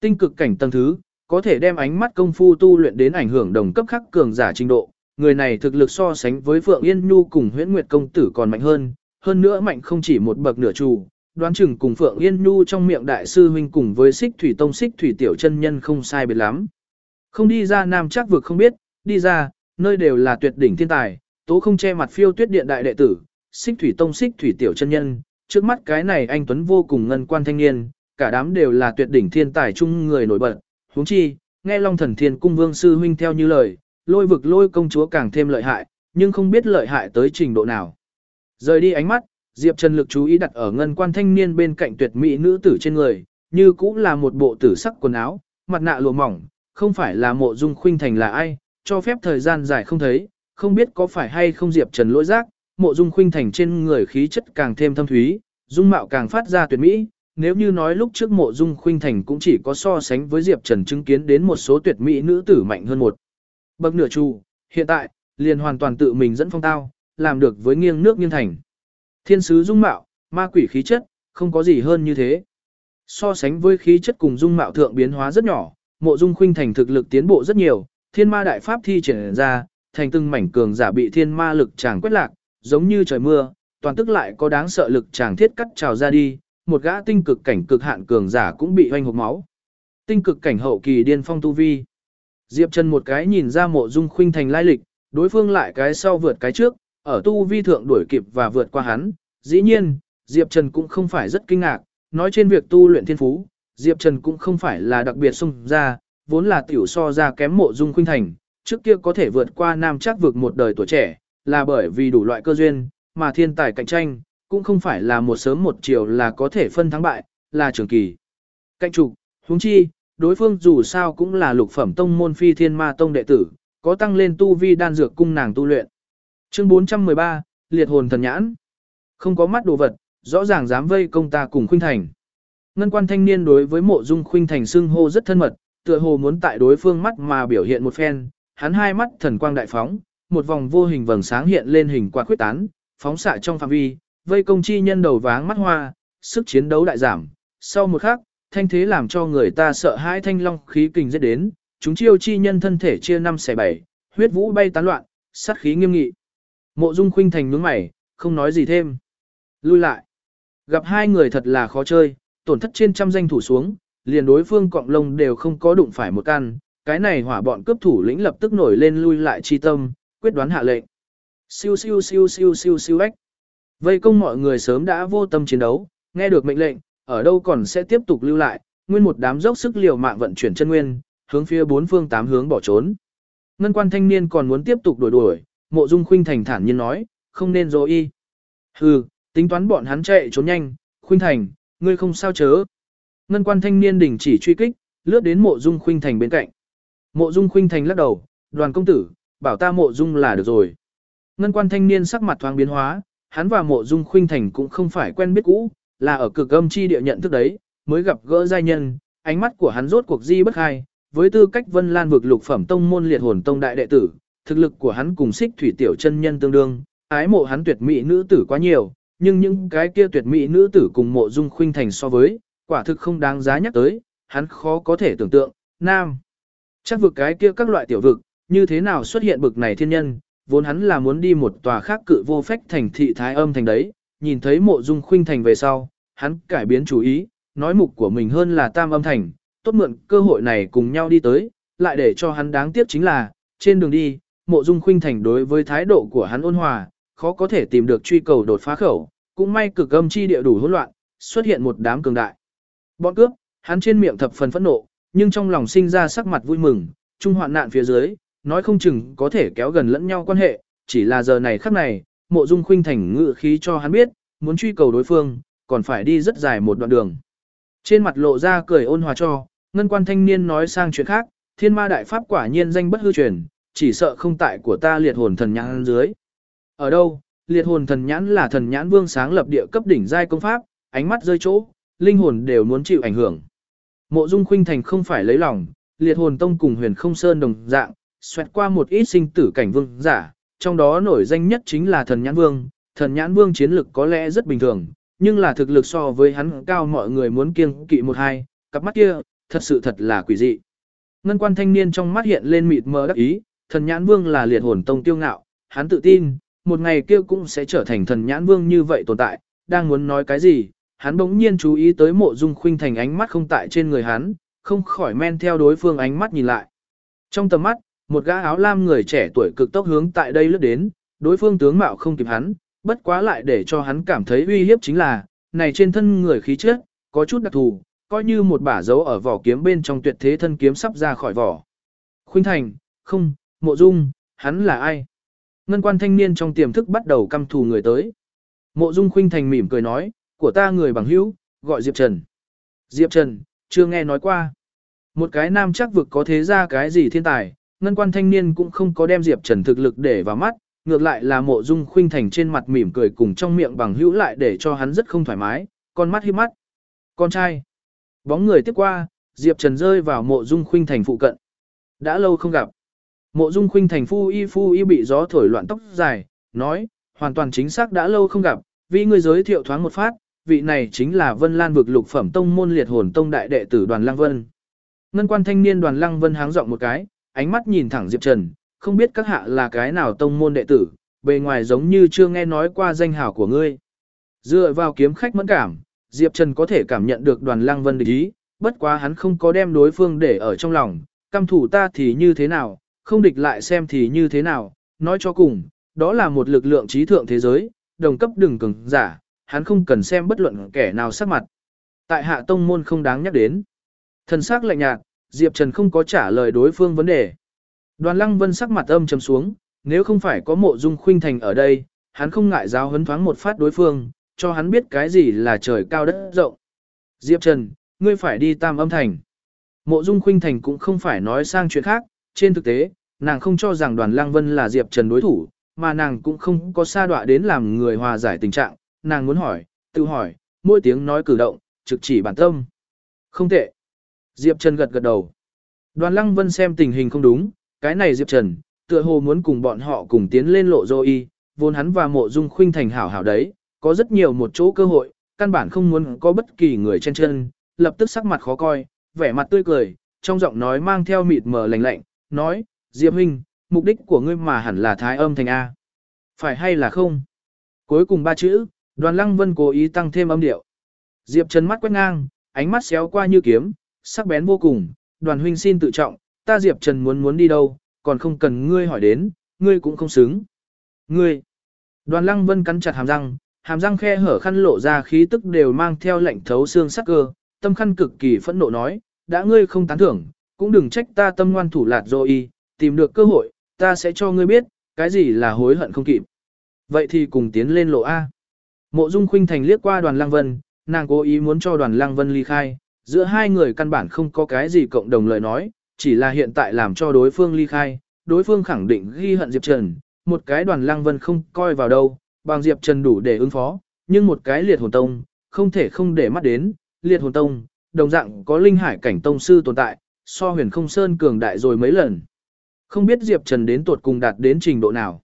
Tinh cực cảnh tầng thứ, có thể đem ánh mắt công phu tu luyện đến ảnh hưởng đồng cấp khắc cường giả trình độ, người này thực lực so sánh với Phượng Yên Nhu cùng Huyễn Nguyệt công tử còn mạnh hơn, hơn nữa mạnh không chỉ một bậc nửa chủ, đoán chừng cùng Phượng Yên Nhu trong miệng đại sư huynh cùng với Xích Thủy Tông Xích Thủy tiểu chân nhân không sai biệt lắm. Không đi ra nam chắc vực không biết, đi ra, nơi đều là tuyệt đỉnh thiên tài, tố không che mặt phiêu tuyết điện đại đệ tử, Xích Thủy Tông Xích Thủy tiểu chân nhân, trước mắt cái này anh tuấn vô cùng ngân quan thanh niên, cả đám đều là tuyệt đỉnh thiên tài chung người nổi bật, huống chi, nghe Long Thần Thiên Cung Vương sư huynh theo như lời, lôi vực lôi công chúa càng thêm lợi hại, nhưng không biết lợi hại tới trình độ nào. Rời đi ánh mắt, Diệp Trần lực chú ý đặt ở ngân quan thanh niên bên cạnh tuyệt mỹ nữ tử trên người, như cũng là một bộ tử sắc quần áo, mặt nạ lụa mỏng, không phải là mộ dung khuynh thành là ai, cho phép thời gian dài không thấy, không biết có phải hay không Diệp Trần lỗi giác, mộ dung khuynh thành trên người khí chất càng thêm thâm thúy, dung mạo càng phát ra tuyệt mỹ, nếu như nói lúc trước mộ dung khuynh thành cũng chỉ có so sánh với Diệp Trần chứng kiến đến một số tuyệt mỹ nữ tử mạnh hơn một. Bậc nửa chu, hiện tại, liền hoàn toàn tự mình dẫn phong tao, làm được với nghiêng nước nghiêng thành. Thiên sứ dung mạo, ma quỷ khí chất, không có gì hơn như thế. So sánh với khí chất cùng dung mạo thượng biến hóa rất nhỏ, mộ dung khuynh thành thực lực tiến bộ rất nhiều, thiên ma đại pháp thi triển ra, thành từng mảnh cường giả bị thiên ma lực chàng quét lạc, giống như trời mưa, toàn tức lại có đáng sợ lực chàng thiết cắt trào ra đi, một gã tinh cực cảnh cực hạn cường giả cũng bị hoanh hộp máu. Tinh cực cảnh hậu kỳ điên phong tu vi. Diệp Trần một cái nhìn ra mộ dung khuynh thành lai lịch, đối phương lại cái sau vượt cái trước, ở tu vi thượng đuổi kịp và vượt qua hắn. Dĩ nhiên, Diệp Trần cũng không phải rất kinh ngạc, nói trên việc tu luyện thiên phú, Diệp Trần cũng không phải là đặc biệt xung ra, vốn là tiểu so ra kém mộ dung khuynh thành, trước kia có thể vượt qua nam chắc vượt một đời tuổi trẻ, là bởi vì đủ loại cơ duyên, mà thiên tài cạnh tranh, cũng không phải là một sớm một chiều là có thể phân thắng bại, là trường kỳ. Cạnh trục, huống chi, đối phương dù sao cũng là lục phẩm tông môn phi thiên ma tông đệ tử, có tăng lên tu vi đan dược cung nàng tu luyện. Chương 413, liệt hồn thần nhãn. Không có mắt đồ vật, rõ ràng dám vây công ta cùng khuynh thành. Ngân quan thanh niên đối với mộ dung khuynh thành xưng hô rất thân mật, tựa hồ muốn tại đối phương mắt mà biểu hiện một phen, hắn hai mắt thần quang đại phóng, một vòng vô hình vầng sáng hiện lên hình quạt khuyết tán, phóng xạ trong phạm vi, vây công chi nhân đầu váng mắt hoa, sức chiến đấu đại giảm. Sau một khắc, thanh thế làm cho người ta sợ hãi thanh long khí kình giết đến, chúng chiêu chi nhân thân thể chia năm xẻ bảy, huyết vũ bay tán loạn, sát khí nghiêm nghị. Mộ Dung Khuynh thành nhướng mày, không nói gì thêm. Lui lại. Gặp hai người thật là khó chơi, tổn thất trên trăm danh thủ xuống, liền đối phương cọng lông đều không có đụng phải một căn, cái này hỏa bọn cướp thủ lĩnh lập tức nổi lên lui lại chi tâm, quyết đoán hạ lệnh. Siêu siêu siêu siêu siêu siêu ếch. Vây công mọi người sớm đã vô tâm chiến đấu, nghe được mệnh lệnh, ở đâu còn sẽ tiếp tục lưu lại, nguyên một đám dốc sức liều mạng vận chuyển chân nguyên, hướng phía bốn phương tám hướng bỏ trốn. Ngân quan thanh niên còn muốn tiếp tục đuổi đuổi, mộ dung khuynh thành thản nhiên nói, không nên dối y. Hừ, tính toán bọn hắn chạy trốn nhanh, khuynh thành, ngươi không sao chớ. Ngân quan thanh niên đình chỉ truy kích, lướt đến mộ dung khuynh thành bên cạnh. Mộ dung khuynh thành lắc đầu, đoàn công tử, bảo ta mộ dung là được rồi. Ngân quan thanh niên sắc mặt thoáng biến hóa, hắn và mộ dung khuynh thành cũng không phải quen biết cũ, là ở cực âm chi địa nhận thức đấy, mới gặp gỡ giai nhân, ánh mắt của hắn rốt cuộc di bất khai, với tư cách Vân Lan vực lục phẩm tông môn liệt hồn tông đại đệ tử, thực lực của hắn cùng xích thủy tiểu chân nhân tương đương, ái mộ hắn tuyệt mỹ nữ tử quá nhiều, nhưng những cái kia tuyệt mỹ nữ tử cùng mộ dung khuynh thành so với, quả thực không đáng giá nhắc tới, hắn khó có thể tưởng tượng, nam. Chắc vực cái kia các loại tiểu vực, như thế nào xuất hiện bực này thiên nhân, vốn hắn là muốn đi một tòa khác cự vô phách thành thị thái âm thành đấy, nhìn thấy mộ dung khuynh thành về sau, hắn cải biến chủ ý, nói mục của mình hơn là tam âm thành, tốt mượn cơ hội này cùng nhau đi tới, lại để cho hắn đáng tiếc chính là, trên đường đi, mộ dung khuynh thành đối với thái độ của hắn ôn hòa, khó có thể tìm được truy cầu đột phá khẩu, cũng may cực âm chi địa đủ hỗn loạn, xuất hiện một đám cường đại. Bọn cướp, hắn trên miệng thập phần phẫn nộ, nhưng trong lòng sinh ra sắc mặt vui mừng, trung hoạn nạn phía dưới, nói không chừng có thể kéo gần lẫn nhau quan hệ, chỉ là giờ này khắc này, mộ dung khuynh thành ngự khí cho hắn biết, muốn truy cầu đối phương, còn phải đi rất dài một đoạn đường. Trên mặt lộ ra cười ôn hòa cho, ngân quan thanh niên nói sang chuyện khác, thiên ma đại pháp quả nhiên danh bất hư truyền, chỉ sợ không tại của ta liệt hồn thần nhãn dưới. Ở đâu, liệt hồn thần nhãn là thần nhãn vương sáng lập địa cấp đỉnh giai công pháp, ánh mắt rơi chỗ, linh hồn đều muốn chịu ảnh hưởng. Mộ Dung Khuynh Thành không phải lấy lòng, liệt hồn tông cùng huyền không sơn đồng dạng, xoẹt qua một ít sinh tử cảnh vương giả, trong đó nổi danh nhất chính là thần nhãn vương, thần nhãn vương chiến lực có lẽ rất bình thường, nhưng là thực lực so với hắn cao mọi người muốn kiêng kỵ một hai, cặp mắt kia, thật sự thật là quỷ dị. Ngân quan thanh niên trong mắt hiện lên mịt mờ đắc ý, thần nhãn vương là liệt hồn tông tiêu ngạo, hắn tự tin, một ngày kia cũng sẽ trở thành thần nhãn vương như vậy tồn tại, đang muốn nói cái gì, hắn bỗng nhiên chú ý tới mộ dung khuynh thành ánh mắt không tại trên người hắn, không khỏi men theo đối phương ánh mắt nhìn lại. Trong tầm mắt, một gã áo lam người trẻ tuổi cực tốc hướng tại đây lướt đến, đối phương tướng mạo không kịp hắn, bất quá lại để cho hắn cảm thấy uy hiếp chính là, này trên thân người khí chất, có chút đặc thù, coi như một bả dấu ở vỏ kiếm bên trong tuyệt thế thân kiếm sắp ra khỏi vỏ. Khuynh Thành, không, mộ dung, hắn là ai? Ngân quan thanh niên trong tiềm thức bắt đầu căm thù người tới. Mộ dung Khuynh Thành mỉm cười nói, của ta người bằng hữu, gọi Diệp Trần. Diệp Trần, chưa nghe nói qua. Một cái nam chắc vực có thế ra cái gì thiên tài, ngân quan thanh niên cũng không có đem Diệp Trần thực lực để vào mắt, ngược lại là mộ dung khuynh thành trên mặt mỉm cười cùng trong miệng bằng hữu lại để cho hắn rất không thoải mái, con mắt hiếp mắt. Con trai. Bóng người tiếp qua, Diệp Trần rơi vào mộ dung khuynh thành phụ cận. Đã lâu không gặp. Mộ dung khuynh thành phu y phu y bị gió thổi loạn tóc dài, nói, hoàn toàn chính xác đã lâu không gặp, vì người giới thiệu thoáng một phát, vị này chính là Vân Lan vực lục phẩm tông môn liệt hồn tông đại đệ tử đoàn Lăng Vân. Ngân quan thanh niên đoàn Lăng Vân háng giọng một cái, ánh mắt nhìn thẳng Diệp Trần, không biết các hạ là cái nào tông môn đệ tử, bề ngoài giống như chưa nghe nói qua danh hào của ngươi. Dựa vào kiếm khách mẫn cảm, Diệp Trần có thể cảm nhận được đoàn Lăng Vân địch ý, bất quá hắn không có đem đối phương để ở trong lòng, căm thủ ta thì như thế nào, không địch lại xem thì như thế nào, nói cho cùng, đó là một lực lượng trí thượng thế giới, đồng cấp đừng cứng, giả, hắn không cần xem bất luận kẻ nào sắc mặt. Tại hạ tông môn không đáng nhắc đến. Thần sắc lạnh nhạt, Diệp Trần không có trả lời đối phương vấn đề. Đoàn Lăng Vân sắc mặt âm trầm xuống, nếu không phải có mộ dung khuynh thành ở đây, hắn không ngại giáo huấn thoáng một phát đối phương, cho hắn biết cái gì là trời cao đất rộng. Diệp Trần, ngươi phải đi tam âm thành. Mộ dung khuynh thành cũng không phải nói sang chuyện khác, trên thực tế, nàng không cho rằng đoàn Lăng Vân là Diệp Trần đối thủ, mà nàng cũng không có xa đọa đến làm người hòa giải tình trạng, nàng muốn hỏi, tự hỏi, mỗi tiếng nói cử động, trực chỉ bản tâm. Không tệ. Diệp Trần gật gật đầu. Đoàn Lăng Vân xem tình hình không đúng, cái này Diệp Trần, tựa hồ muốn cùng bọn họ cùng tiến lên lộ dô y, vốn hắn và mộ dung khuynh thành hảo hảo đấy, có rất nhiều một chỗ cơ hội, căn bản không muốn có bất kỳ người chen chân, lập tức sắc mặt khó coi, vẻ mặt tươi cười, trong giọng nói mang theo mịt mờ lạnh lạnh, nói, Diệp Huynh, mục đích của ngươi mà hẳn là thái âm thành A. Phải hay là không? Cuối cùng ba chữ, đoàn lăng vân cố ý tăng thêm âm điệu. Diệp Trần mắt quét ngang, ánh mắt xéo qua như kiếm, sắc bén vô cùng, đoàn huynh xin tự trọng, ta Diệp Trần muốn muốn đi đâu, còn không cần ngươi hỏi đến, ngươi cũng không xứng. Ngươi. Đoàn Lăng Vân cắn chặt hàm răng, hàm răng khe hở khăn lộ ra khí tức đều mang theo lệnh thấu xương sắc cơ, tâm khăn cực kỳ phẫn nộ nói, đã ngươi không tán thưởng, cũng đừng trách ta tâm ngoan thủ lạt rồi, tìm được cơ hội, ta sẽ cho ngươi biết, cái gì là hối hận không kịp. Vậy thì cùng tiến lên lộ A. Mộ Dung Khuynh Thành liếc qua đoàn Lăng Vân, nàng cố ý muốn cho đoàn Lăng Vân ly khai, giữa hai người căn bản không có cái gì cộng đồng lời nói, chỉ là hiện tại làm cho đối phương ly khai, đối phương khẳng định ghi hận Diệp Trần, một cái đoàn lăng vân không coi vào đâu, bằng Diệp Trần đủ để ứng phó, nhưng một cái liệt hồn tông, không thể không để mắt đến, liệt hồn tông, đồng dạng có linh hải cảnh tông sư tồn tại, so huyền không sơn cường đại rồi mấy lần. Không biết Diệp Trần đến tuột cùng đạt đến trình độ nào.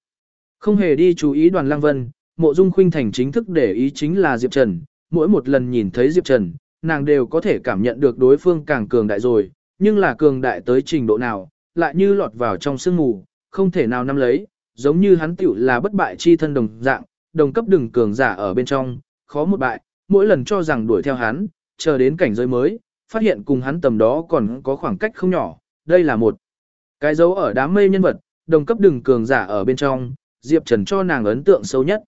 Không hề đi chú ý đoàn lăng vân, mộ dung khuynh thành chính thức để ý chính là Diệp Trần. Mỗi một lần nhìn thấy Diệp Trần, nàng đều có thể cảm nhận được đối phương càng cường đại rồi, nhưng là cường đại tới trình độ nào, lại như lọt vào trong sương mù, không thể nào nắm lấy, giống như hắn tiểu là bất bại chi thân đồng dạng, đồng cấp đừng cường giả ở bên trong, khó một bại, mỗi lần cho rằng đuổi theo hắn, chờ đến cảnh giới mới, phát hiện cùng hắn tầm đó còn có khoảng cách không nhỏ, đây là một cái dấu ở đám mây nhân vật, đồng cấp đừng cường giả ở bên trong, Diệp Trần cho nàng ấn tượng sâu nhất.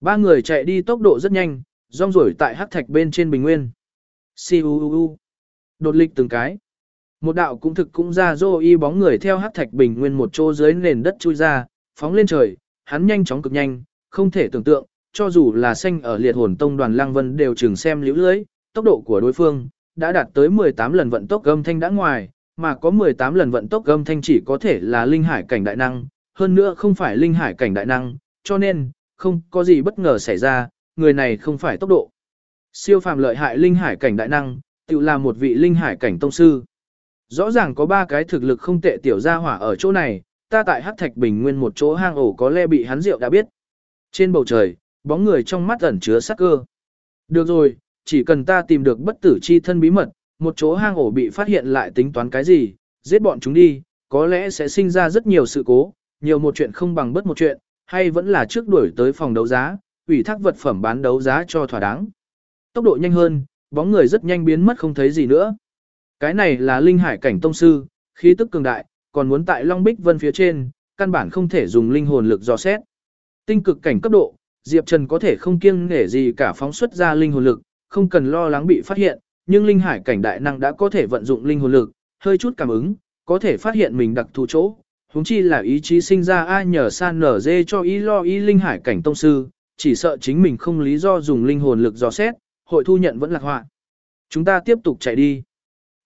Ba người chạy đi tốc độ rất nhanh, rong rổi tại hắc thạch bên trên bình nguyên. Siu Đột lịch từng cái. Một đạo cũng thực cũng ra dô y bóng người theo hát thạch bình nguyên một chỗ dưới nền đất chui ra, phóng lên trời, hắn nhanh chóng cực nhanh, không thể tưởng tượng, cho dù là xanh ở liệt hồn tông đoàn lang vân đều chừng xem liễu lưới, tốc độ của đối phương đã đạt tới 18 lần vận tốc âm thanh đã ngoài, mà có 18 lần vận tốc âm thanh chỉ có thể là linh hải cảnh đại năng, hơn nữa không phải linh hải cảnh đại năng, cho nên, không có gì bất ngờ xảy ra, người này không phải tốc độ. Siêu phàm lợi hại linh hải cảnh đại năng, tự là một vị linh hải cảnh tông sư. Rõ ràng có ba cái thực lực không tệ tiểu gia hỏa ở chỗ này, ta tại Hắc Thạch Bình Nguyên một chỗ hang ổ có lẽ bị hắn rượu đã biết. Trên bầu trời, bóng người trong mắt ẩn chứa sắc cơ. Được rồi, chỉ cần ta tìm được bất tử chi thân bí mật, một chỗ hang ổ bị phát hiện lại tính toán cái gì, giết bọn chúng đi, có lẽ sẽ sinh ra rất nhiều sự cố, nhiều một chuyện không bằng bất một chuyện, hay vẫn là trước đuổi tới phòng đấu giá, ủy thác vật phẩm bán đấu giá cho thỏa đáng. Tốc độ nhanh hơn, bóng người rất nhanh biến mất không thấy gì nữa. Cái này là linh hải cảnh tông sư, khí tức cường đại, còn muốn tại Long Bích Vân phía trên, căn bản không thể dùng linh hồn lực dò xét. Tinh cực cảnh cấp độ, Diệp Trần có thể không kiêng nể gì cả phóng xuất ra linh hồn lực, không cần lo lắng bị phát hiện, nhưng linh hải cảnh đại năng đã có thể vận dụng linh hồn lực, hơi chút cảm ứng, có thể phát hiện mình đặc thù chỗ. Húng chi là ý chí sinh ra ai nhờ san nở dê cho ý lo ý linh hải cảnh tông sư, chỉ sợ chính mình không lý do dùng linh hồn lực dò xét, hội thu nhận vẫn lạc họa. Chúng ta tiếp tục chạy đi.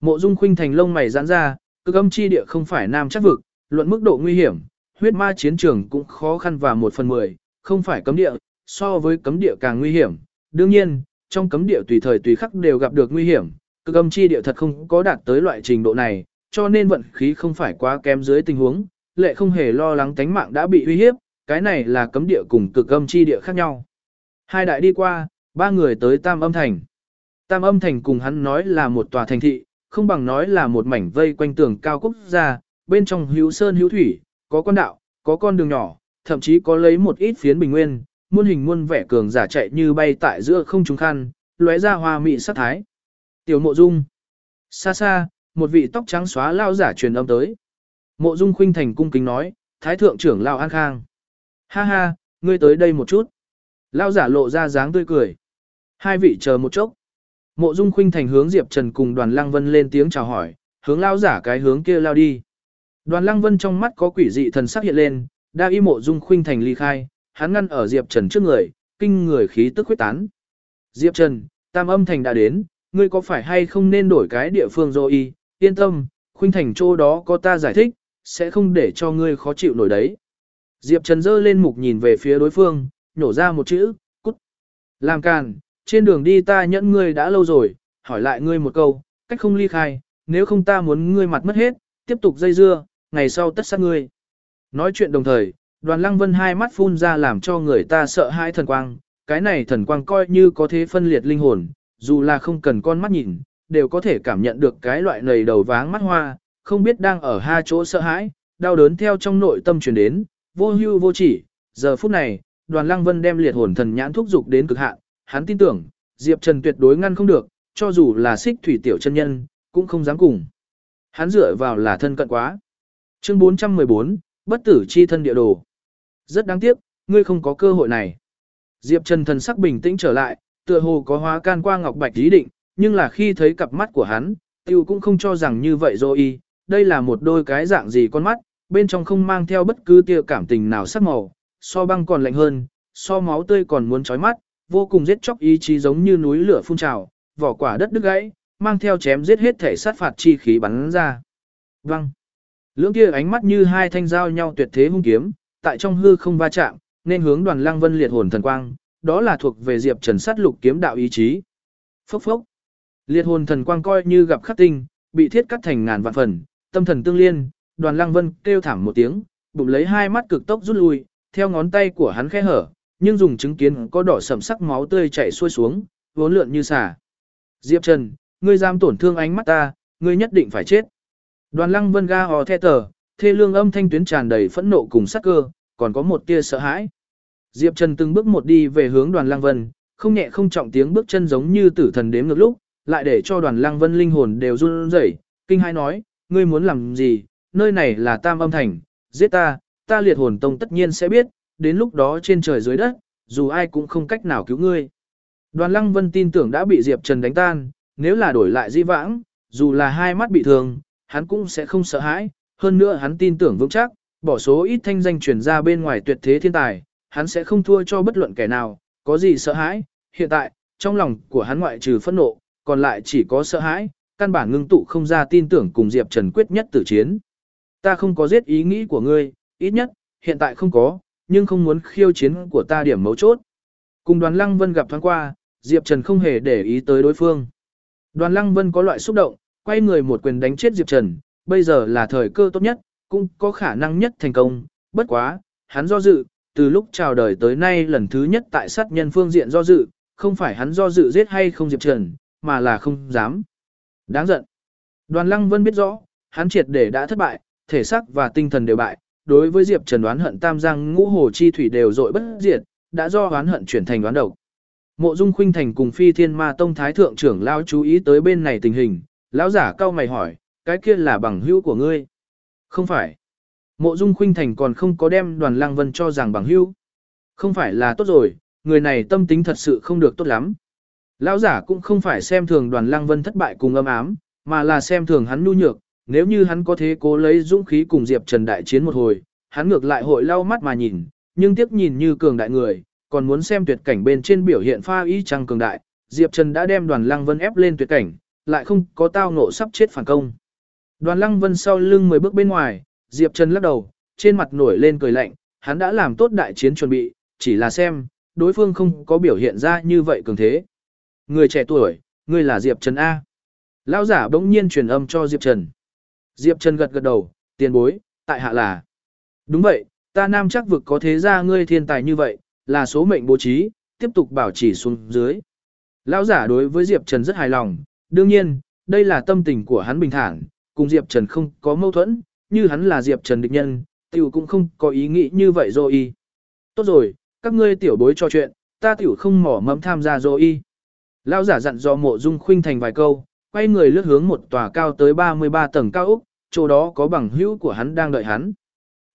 Mộ Dung Khuynh thành lông mày giãn ra, cực âm chi địa không phải nam chắc vực, luận mức độ nguy hiểm, huyết ma chiến trường cũng khó khăn và một phần mười, không phải cấm địa, so với cấm địa càng nguy hiểm. Đương nhiên, trong cấm địa tùy thời tùy khắc đều gặp được nguy hiểm, cực âm chi địa thật không có đạt tới loại trình độ này, cho nên vận khí không phải quá kém dưới tình huống, lệ không hề lo lắng tánh mạng đã bị uy hiếp, cái này là cấm địa cùng cực âm chi địa khác nhau. Hai đại đi qua, ba người tới Tam Âm Thành. Tam Âm Thành cùng hắn nói là một tòa thành thị, không bằng nói là một mảnh vây quanh tường cao quốc gia, bên trong hữu sơn hữu thủy, có con đạo, có con đường nhỏ, thậm chí có lấy một ít phiến bình nguyên, muôn hình muôn vẻ cường giả chạy như bay tại giữa không trung khăn, lóe ra hoa mị sắc thái. Tiểu mộ dung. Xa xa, một vị tóc trắng xóa lao giả truyền âm tới. Mộ dung khuynh thành cung kính nói, thái thượng trưởng lao an khang. Ha ha, ngươi tới đây một chút. Lao giả lộ ra dáng tươi cười. Hai vị chờ một chốc. Mộ Dung Khuynh Thành hướng Diệp Trần cùng Đoàn Lăng Vân lên tiếng chào hỏi, hướng lao giả cái hướng kia lao đi. Đoàn Lăng Vân trong mắt có quỷ dị thần sắc hiện lên, đa y Mộ Dung Khuynh Thành ly khai, hắn ngăn ở Diệp Trần trước người, kinh người khí tức huyết tán. Diệp Trần, Tam Âm Thành đã đến, ngươi có phải hay không nên đổi cái địa phương rồi y, yên tâm, Khuynh Thành chỗ đó có ta giải thích, sẽ không để cho ngươi khó chịu nổi đấy. Diệp Trần giơ lên mục nhìn về phía đối phương, nhổ ra một chữ, cút. Làm càn, trên đường đi ta nhẫn ngươi đã lâu rồi, hỏi lại ngươi một câu, cách không ly khai, nếu không ta muốn ngươi mặt mất hết, tiếp tục dây dưa, ngày sau tất sát ngươi. Nói chuyện đồng thời, đoàn lăng vân hai mắt phun ra làm cho người ta sợ hãi thần quang, cái này thần quang coi như có thế phân liệt linh hồn, dù là không cần con mắt nhìn, đều có thể cảm nhận được cái loại nầy đầu váng mắt hoa, không biết đang ở hai chỗ sợ hãi, đau đớn theo trong nội tâm truyền đến, vô hưu vô chỉ, giờ phút này, đoàn lăng vân đem liệt hồn thần nhãn thúc dục đến cực hạn, hắn tin tưởng, Diệp Trần tuyệt đối ngăn không được, cho dù là xích thủy tiểu chân nhân, cũng không dám cùng. Hắn dựa vào là thân cận quá. Chương 414, bất tử chi thân địa đồ. Rất đáng tiếc, ngươi không có cơ hội này. Diệp Trần thần sắc bình tĩnh trở lại, tựa hồ có hóa can qua ngọc bạch ý định, nhưng là khi thấy cặp mắt của hắn, tiêu cũng không cho rằng như vậy rồi đây là một đôi cái dạng gì con mắt, bên trong không mang theo bất cứ tia cảm tình nào sắc màu, so băng còn lạnh hơn, so máu tươi còn muốn chói mắt, vô cùng giết chóc ý chí giống như núi lửa phun trào, vỏ quả đất đứt gãy, mang theo chém giết hết thể sát phạt chi khí bắn ra. Văng. Lưỡng kia ánh mắt như hai thanh dao nhau tuyệt thế hung kiếm, tại trong hư không va chạm, nên hướng đoàn lăng vân liệt hồn thần quang, đó là thuộc về Diệp Trần sát lục kiếm đạo ý chí. Phốc phốc. Liệt hồn thần quang coi như gặp khắc tinh, bị thiết cắt thành ngàn vạn phần, tâm thần tương liên, đoàn lăng vân kêu thảm một tiếng, bụng lấy hai mắt cực tốc rút lui, theo ngón tay của hắn khẽ hở, nhưng dùng chứng kiến có đỏ sầm sắc máu tươi chảy xuôi xuống, vốn lượn như xả. Diệp Trần, ngươi dám tổn thương ánh mắt ta, ngươi nhất định phải chết. Đoàn lăng vân ga hò the tờ, thê lương âm thanh tuyến tràn đầy phẫn nộ cùng sắc cơ, còn có một tia sợ hãi. Diệp Trần từng bước một đi về hướng đoàn lăng vân, không nhẹ không trọng tiếng bước chân giống như tử thần đếm ngược lúc, lại để cho đoàn lăng vân linh hồn đều run rẩy. kinh hai nói, ngươi muốn làm gì, nơi này là tam âm thành, giết ta, ta liệt hồn tông tất nhiên sẽ biết, đến lúc đó trên trời dưới đất, dù ai cũng không cách nào cứu ngươi. Đoàn lăng vân tin tưởng đã bị Diệp Trần đánh tan, nếu là đổi lại di vãng, dù là hai mắt bị thương, hắn cũng sẽ không sợ hãi, hơn nữa hắn tin tưởng vững chắc, bỏ số ít thanh danh truyền ra bên ngoài tuyệt thế thiên tài, hắn sẽ không thua cho bất luận kẻ nào, có gì sợ hãi, hiện tại, trong lòng của hắn ngoại trừ phẫn nộ, còn lại chỉ có sợ hãi, căn bản ngưng tụ không ra tin tưởng cùng Diệp Trần quyết nhất tử chiến. Ta không có giết ý nghĩ của ngươi, ít nhất, hiện tại không có, nhưng không muốn khiêu chiến của ta điểm mấu chốt. Cùng đoàn Lăng Vân gặp thoáng qua, Diệp Trần không hề để ý tới đối phương. Đoàn Lăng Vân có loại xúc động, quay người một quyền đánh chết Diệp Trần, bây giờ là thời cơ tốt nhất, cũng có khả năng nhất thành công, bất quá, hắn do dự, từ lúc chào đời tới nay lần thứ nhất tại sát nhân phương diện do dự, không phải hắn do dự giết hay không Diệp Trần, mà là không dám. Đáng giận. Đoàn Lăng Vân biết rõ, hắn triệt để đã thất bại, thể xác và tinh thần đều bại, đối với Diệp Trần đoán hận tam giang ngũ hồ chi thủy đều dội bất diệt, đã do đoán hận chuyển thành đoán độc. Mộ Dung Khuynh Thành cùng Phi Thiên Ma Tông Thái Thượng trưởng lao chú ý tới bên này tình hình, lão giả cao mày hỏi, cái kia là bằng hữu của ngươi? Không phải. Mộ Dung Khuynh Thành còn không có đem đoàn Lăng Vân cho rằng bằng hữu. Không phải là tốt rồi, người này tâm tính thật sự không được tốt lắm. Lão giả cũng không phải xem thường đoàn Lăng Vân thất bại cùng âm ám, mà là xem thường hắn nhu nhược, nếu như hắn có thế cố lấy dũng khí cùng Diệp Trần đại chiến một hồi, hắn ngược lại hội lau mắt mà nhìn, nhưng tiếc nhìn như cường đại người, còn muốn xem tuyệt cảnh bên trên biểu hiện pha ý chăng cường đại, Diệp Trần đã đem đoàn Lăng Vân ép lên tuyệt cảnh, lại không có tao ngộ sắp chết phản công. Đoàn Lăng Vân sau lưng 10 bước bên ngoài, Diệp Trần lắc đầu, trên mặt nổi lên cười lạnh, hắn đã làm tốt đại chiến chuẩn bị, chỉ là xem, đối phương không có biểu hiện ra như vậy cường thế. Người trẻ tuổi, người là Diệp Trần A. Lão giả bỗng nhiên truyền âm cho Diệp Trần. Diệp Trần gật gật đầu, tiền bối, tại hạ là. Đúng vậy, ta nam chắc vực có thế ra ngươi thiên tài như vậy, là số mệnh bố trí, tiếp tục bảo trì xuống dưới. Lão giả đối với Diệp Trần rất hài lòng, đương nhiên, đây là tâm tình của hắn bình thản, cùng Diệp Trần không có mâu thuẫn, như hắn là Diệp Trần địch nhân, tiểu cũng không có ý nghĩ như vậy rồi Tốt rồi, các ngươi tiểu bối trò chuyện, ta tiểu không mỏ mẫm tham gia rồi Lão giả dặn dò mộ dung khuynh thành vài câu, quay người lướt hướng một tòa cao tới 33 tầng cao ốc, chỗ đó có bằng hữu của hắn đang đợi hắn.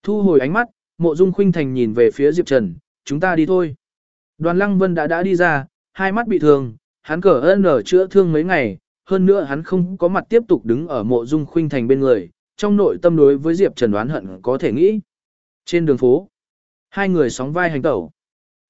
Thu hồi ánh mắt, mộ dung khuynh thành nhìn về phía Diệp Trần, chúng ta đi thôi. Đoàn Lăng Vân đã đã đi ra, hai mắt bị thương, hắn cờ ơn ở chữa thương mấy ngày, hơn nữa hắn không có mặt tiếp tục đứng ở mộ dung khuynh thành bên người, trong nội tâm đối với Diệp Trần đoán hận có thể nghĩ. Trên đường phố, hai người sóng vai hành tẩu.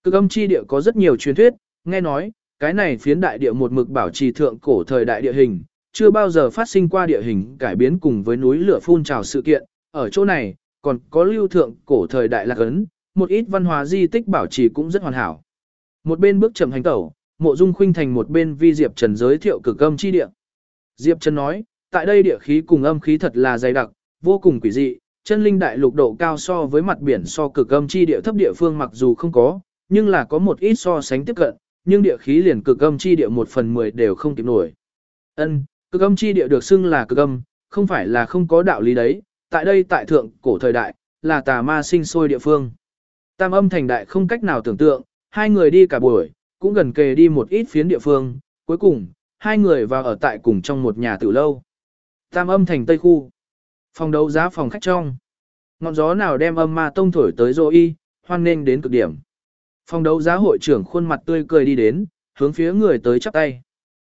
Cực âm chi địa có rất nhiều truyền thuyết, nghe nói, cái này phiến đại địa một mực bảo trì thượng cổ thời đại địa hình, chưa bao giờ phát sinh qua địa hình cải biến cùng với núi lửa phun trào sự kiện, ở chỗ này, còn có lưu thượng cổ thời đại lạc ấn, một ít văn hóa di tích bảo trì cũng rất hoàn hảo. Một bên bước chậm hành tẩu, mộ dung khuynh thành một bên vi Diệp Trần giới thiệu cực âm chi địa. Diệp Trần nói, tại đây địa khí cùng âm khí thật là dày đặc, vô cùng quỷ dị, chân linh đại lục độ cao so với mặt biển so cực âm chi địa thấp địa phương mặc dù không có, nhưng là có một ít so sánh tiếp cận, nhưng địa khí liền cực âm chi địa một phần mười đều không kịp nổi. Ân, cực âm chi địa được xưng là cực âm, không phải là không có đạo lý đấy, tại đây tại thượng cổ thời đại, là tà ma sinh sôi địa phương. Tam âm thành đại không cách nào tưởng tượng, hai người đi cả buổi, cũng gần kề đi một ít phiến địa phương, cuối cùng, hai người vào ở tại cùng trong một nhà tử lâu. Tam âm thành Tây Khu. Phòng đấu giá phòng khách trong. Ngọn gió nào đem âm ma tông thổi tới rô y, hoan nên đến cực điểm. Phòng đấu giá hội trưởng khuôn mặt tươi cười đi đến, hướng phía người tới chắp tay.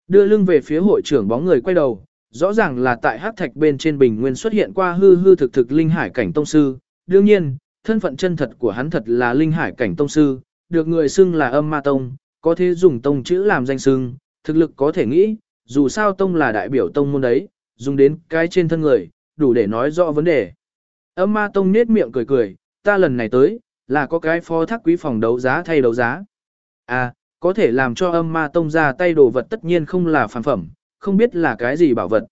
Đưa lưng về phía hội trưởng bóng người quay đầu, rõ ràng là tại hát thạch bên trên bình nguyên xuất hiện qua hư hư thực thực linh hải cảnh tông sư. Đương nhiên, thân phận chân thật của hắn thật là linh hải cảnh tông sư, được người xưng là âm ma tông, có thể dùng tông chữ làm danh xưng, thực lực có thể nghĩ, dù sao tông là đại biểu tông môn đấy, dùng đến cái trên thân người, đủ để nói rõ vấn đề. Âm ma tông nết miệng cười cười, ta lần này tới, là có cái phó thác quý phòng đấu giá thay đấu giá. À, có thể làm cho âm ma tông ra tay đồ vật tất nhiên không là phản phẩm, không biết là cái gì bảo vật.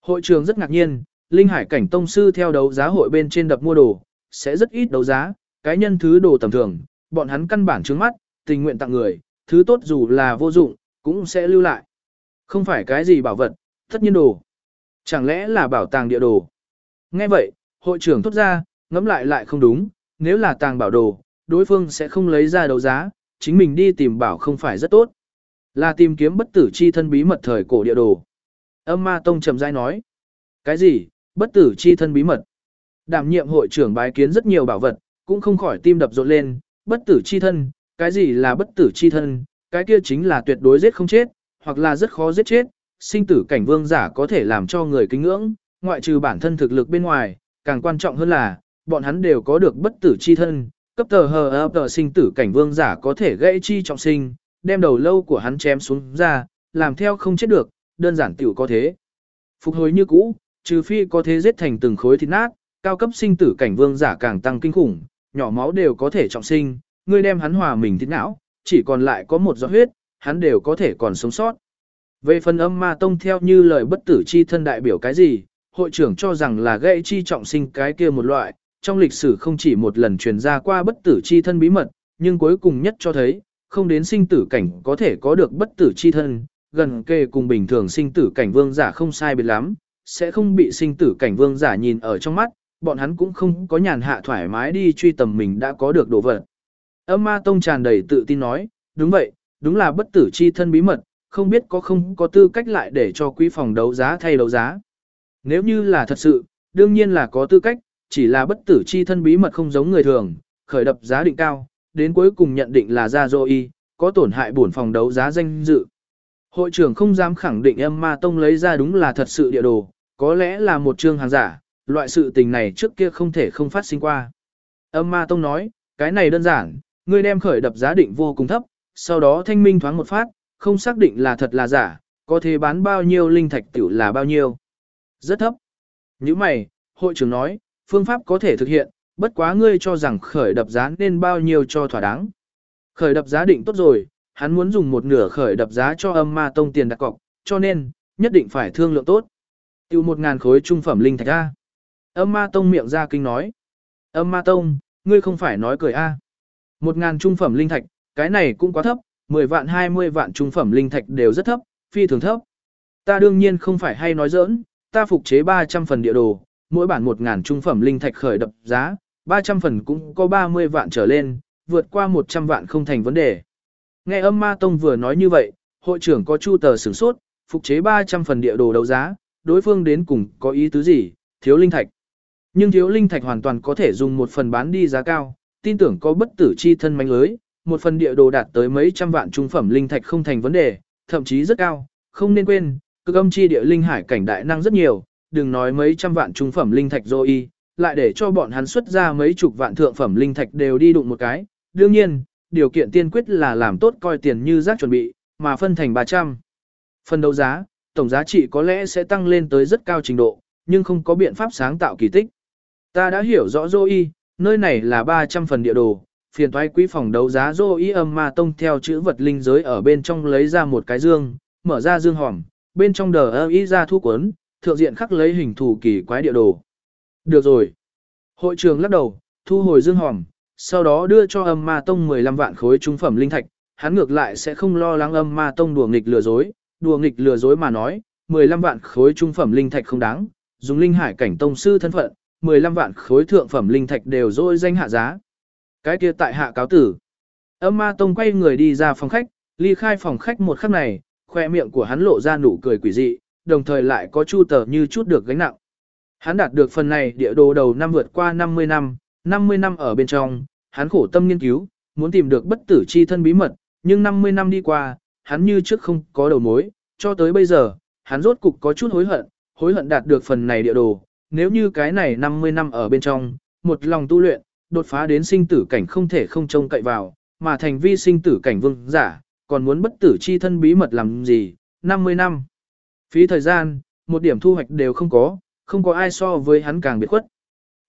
Hội trường rất ngạc nhiên, Linh Hải cảnh tông sư theo đấu giá hội bên trên đập mua đồ, sẽ rất ít đấu giá, cái nhân thứ đồ tầm thường, bọn hắn căn bản trước mắt, tình nguyện tặng người, thứ tốt dù là vô dụng, cũng sẽ lưu lại. Không phải cái gì bảo vật, tất nhiên đồ. Chẳng lẽ là bảo tàng địa đồ? Nghe vậy, hội trưởng thốt ra, ngẫm lại lại không đúng, nếu là tàng bảo đồ, đối phương sẽ không lấy ra đấu giá, chính mình đi tìm bảo không phải rất tốt. Là tìm kiếm bất tử chi thân bí mật thời cổ địa đồ. Âm ma tông trầm rãi nói. Cái gì, bất tử chi thân bí mật? Đảm nhiệm hội trưởng bái kiến rất nhiều bảo vật, cũng không khỏi tim đập rộn lên, bất tử chi thân, cái gì là bất tử chi thân, cái kia chính là tuyệt đối giết không chết, hoặc là rất khó giết chết, sinh tử cảnh vương giả có thể làm cho người kính ngưỡng, ngoại trừ bản thân thực lực bên ngoài, càng quan trọng hơn là, bọn hắn đều có được bất tử chi thân, cấp tờ hờ ập tờ sinh tử cảnh vương giả có thể gãy chi trọng sinh, đem đầu lâu của hắn chém xuống ra, làm theo không chết được, đơn giản tiểu có thế. Phục hồi như cũ, trừ phi có thế giết thành từng khối thịt nát, cao cấp sinh tử cảnh vương giả càng tăng kinh khủng, nhỏ máu đều có thể trọng sinh, ngươi đem hắn hòa mình thịt não, chỉ còn lại có một giọt huyết, hắn đều có thể còn sống sót. Về phần âm ma tông theo như lời bất tử chi thân đại biểu cái gì, hội trưởng cho rằng là gãy chi trọng sinh cái kia một loại, trong lịch sử không chỉ một lần truyền ra qua bất tử chi thân bí mật, nhưng cuối cùng nhất cho thấy, không đến sinh tử cảnh có thể có được bất tử chi thân, gần kề cùng bình thường sinh tử cảnh vương giả không sai biệt lắm, sẽ không bị sinh tử cảnh vương giả nhìn ở trong mắt, bọn hắn cũng không có nhàn hạ thoải mái đi truy tầm mình đã có được đồ vật. Âm ma tông tràn đầy tự tin nói, đúng vậy, đúng là bất tử chi thân bí mật, không biết có không có tư cách lại để cho quý phòng đấu giá thay đấu giá. Nếu như là thật sự, đương nhiên là có tư cách, chỉ là bất tử chi thân bí mật không giống người thường, khởi đập giá định cao, đến cuối cùng nhận định là ra dô y, có tổn hại bổn phòng đấu giá danh dự. Hội trưởng không dám khẳng định âm ma tông lấy ra đúng là thật sự địa đồ, có lẽ là một chương hàng giả, loại sự tình này trước kia không thể không phát sinh qua. Âm ma tông nói, cái này đơn giản, ngươi đem khởi đập giá định vô cùng thấp, sau đó thanh minh thoáng một phát, không xác định là thật là giả, có thể bán bao nhiêu linh thạch tiểu là bao nhiêu. Rất thấp. Như mày, hội trưởng nói, phương pháp có thể thực hiện, bất quá ngươi cho rằng khởi đập giá nên bao nhiêu cho thỏa đáng. Khởi đập giá định tốt rồi, hắn muốn dùng một nửa khởi đập giá cho âm ma tông tiền đặt cọc, cho nên, nhất định phải thương lượng tốt. Tiêu một ngàn khối trung phẩm linh thạch A. Âm ma tông miệng ra kinh nói. Âm ma tông, ngươi không phải nói cười A. Một ngàn trung phẩm linh thạch, cái này cũng quá thấp, 10 vạn 20 vạn trung phẩm linh thạch đều rất thấp, phi thường thấp. Ta đương nhiên không phải hay nói giỡn, ta phục chế 300 phần địa đồ, mỗi bản 1000 trung phẩm linh thạch khởi đập giá, 300 phần cũng có 30 vạn trở lên, vượt qua 100 vạn không thành vấn đề. Nghe âm ma tông vừa nói như vậy, hội trưởng có chu tờ sửng sốt, phục chế 300 phần địa đồ đấu giá, đối phương đến cùng có ý tứ gì, thiếu linh thạch. Nhưng thiếu linh thạch hoàn toàn có thể dùng một phần bán đi giá cao, tin tưởng có bất tử chi thân manh lưới, một phần địa đồ đạt tới mấy trăm vạn trung phẩm linh thạch không thành vấn đề, thậm chí rất cao, không nên quên, cực âm chi địa linh hải cảnh đại năng rất nhiều, đừng nói mấy trăm vạn trung phẩm linh thạch rồi lại để cho bọn hắn xuất ra mấy chục vạn thượng phẩm linh thạch đều đi đụng một cái. Đương nhiên, điều kiện tiên quyết là làm tốt coi tiền như rác chuẩn bị, mà phân thành 300. Phần đấu giá, tổng giá trị có lẽ sẽ tăng lên tới rất cao trình độ, nhưng không có biện pháp sáng tạo kỳ tích. Ta đã hiểu rõ Zoe, nơi này là 300 phần địa đồ, phiền thoái quý phòng đấu giá Zoe âm ma tông theo chữ vật linh giới ở bên trong lấy ra một cái dương, mở ra dương hòm, bên trong đờ ơ ý ra thu cuốn, thượng diện khắc lấy hình thù kỳ quái địa đồ. Được rồi. Hội trường lắc đầu, thu hồi dương hòm, sau đó đưa cho âm ma tông 15 vạn khối trung phẩm linh thạch, hắn ngược lại sẽ không lo lắng âm ma tông đùa nghịch lừa dối, đùa nghịch lừa dối mà nói, 15 vạn khối trung phẩm linh thạch không đáng, dùng linh hải cảnh tông sư thân phận, 15 vạn khối thượng phẩm linh thạch đều dỗi danh hạ giá. Cái kia tại hạ cáo tử. Âm ma tông quay người đi ra phòng khách, ly khai phòng khách một khắc này, khoe miệng của hắn lộ ra nụ cười quỷ dị, đồng thời lại có chu tờ như chút được gánh nặng. Hắn đạt được phần này địa đồ đầu năm vượt qua 50 năm, 50 năm ở bên trong, hắn khổ tâm nghiên cứu, muốn tìm được bất tử chi thân bí mật, nhưng 50 năm đi qua, hắn như trước không có đầu mối, cho tới bây giờ, hắn rốt cục có chút hối hận, hối hận đạt được phần này địa đồ, nếu như cái này 50 năm ở bên trong, một lòng tu luyện, đột phá đến sinh tử cảnh không thể không trông cậy vào, mà thành vi sinh tử cảnh vương giả, còn muốn bất tử chi thân bí mật làm gì, 50 năm. Phí thời gian, một điểm thu hoạch đều không có, không có ai so với hắn càng biệt khuất.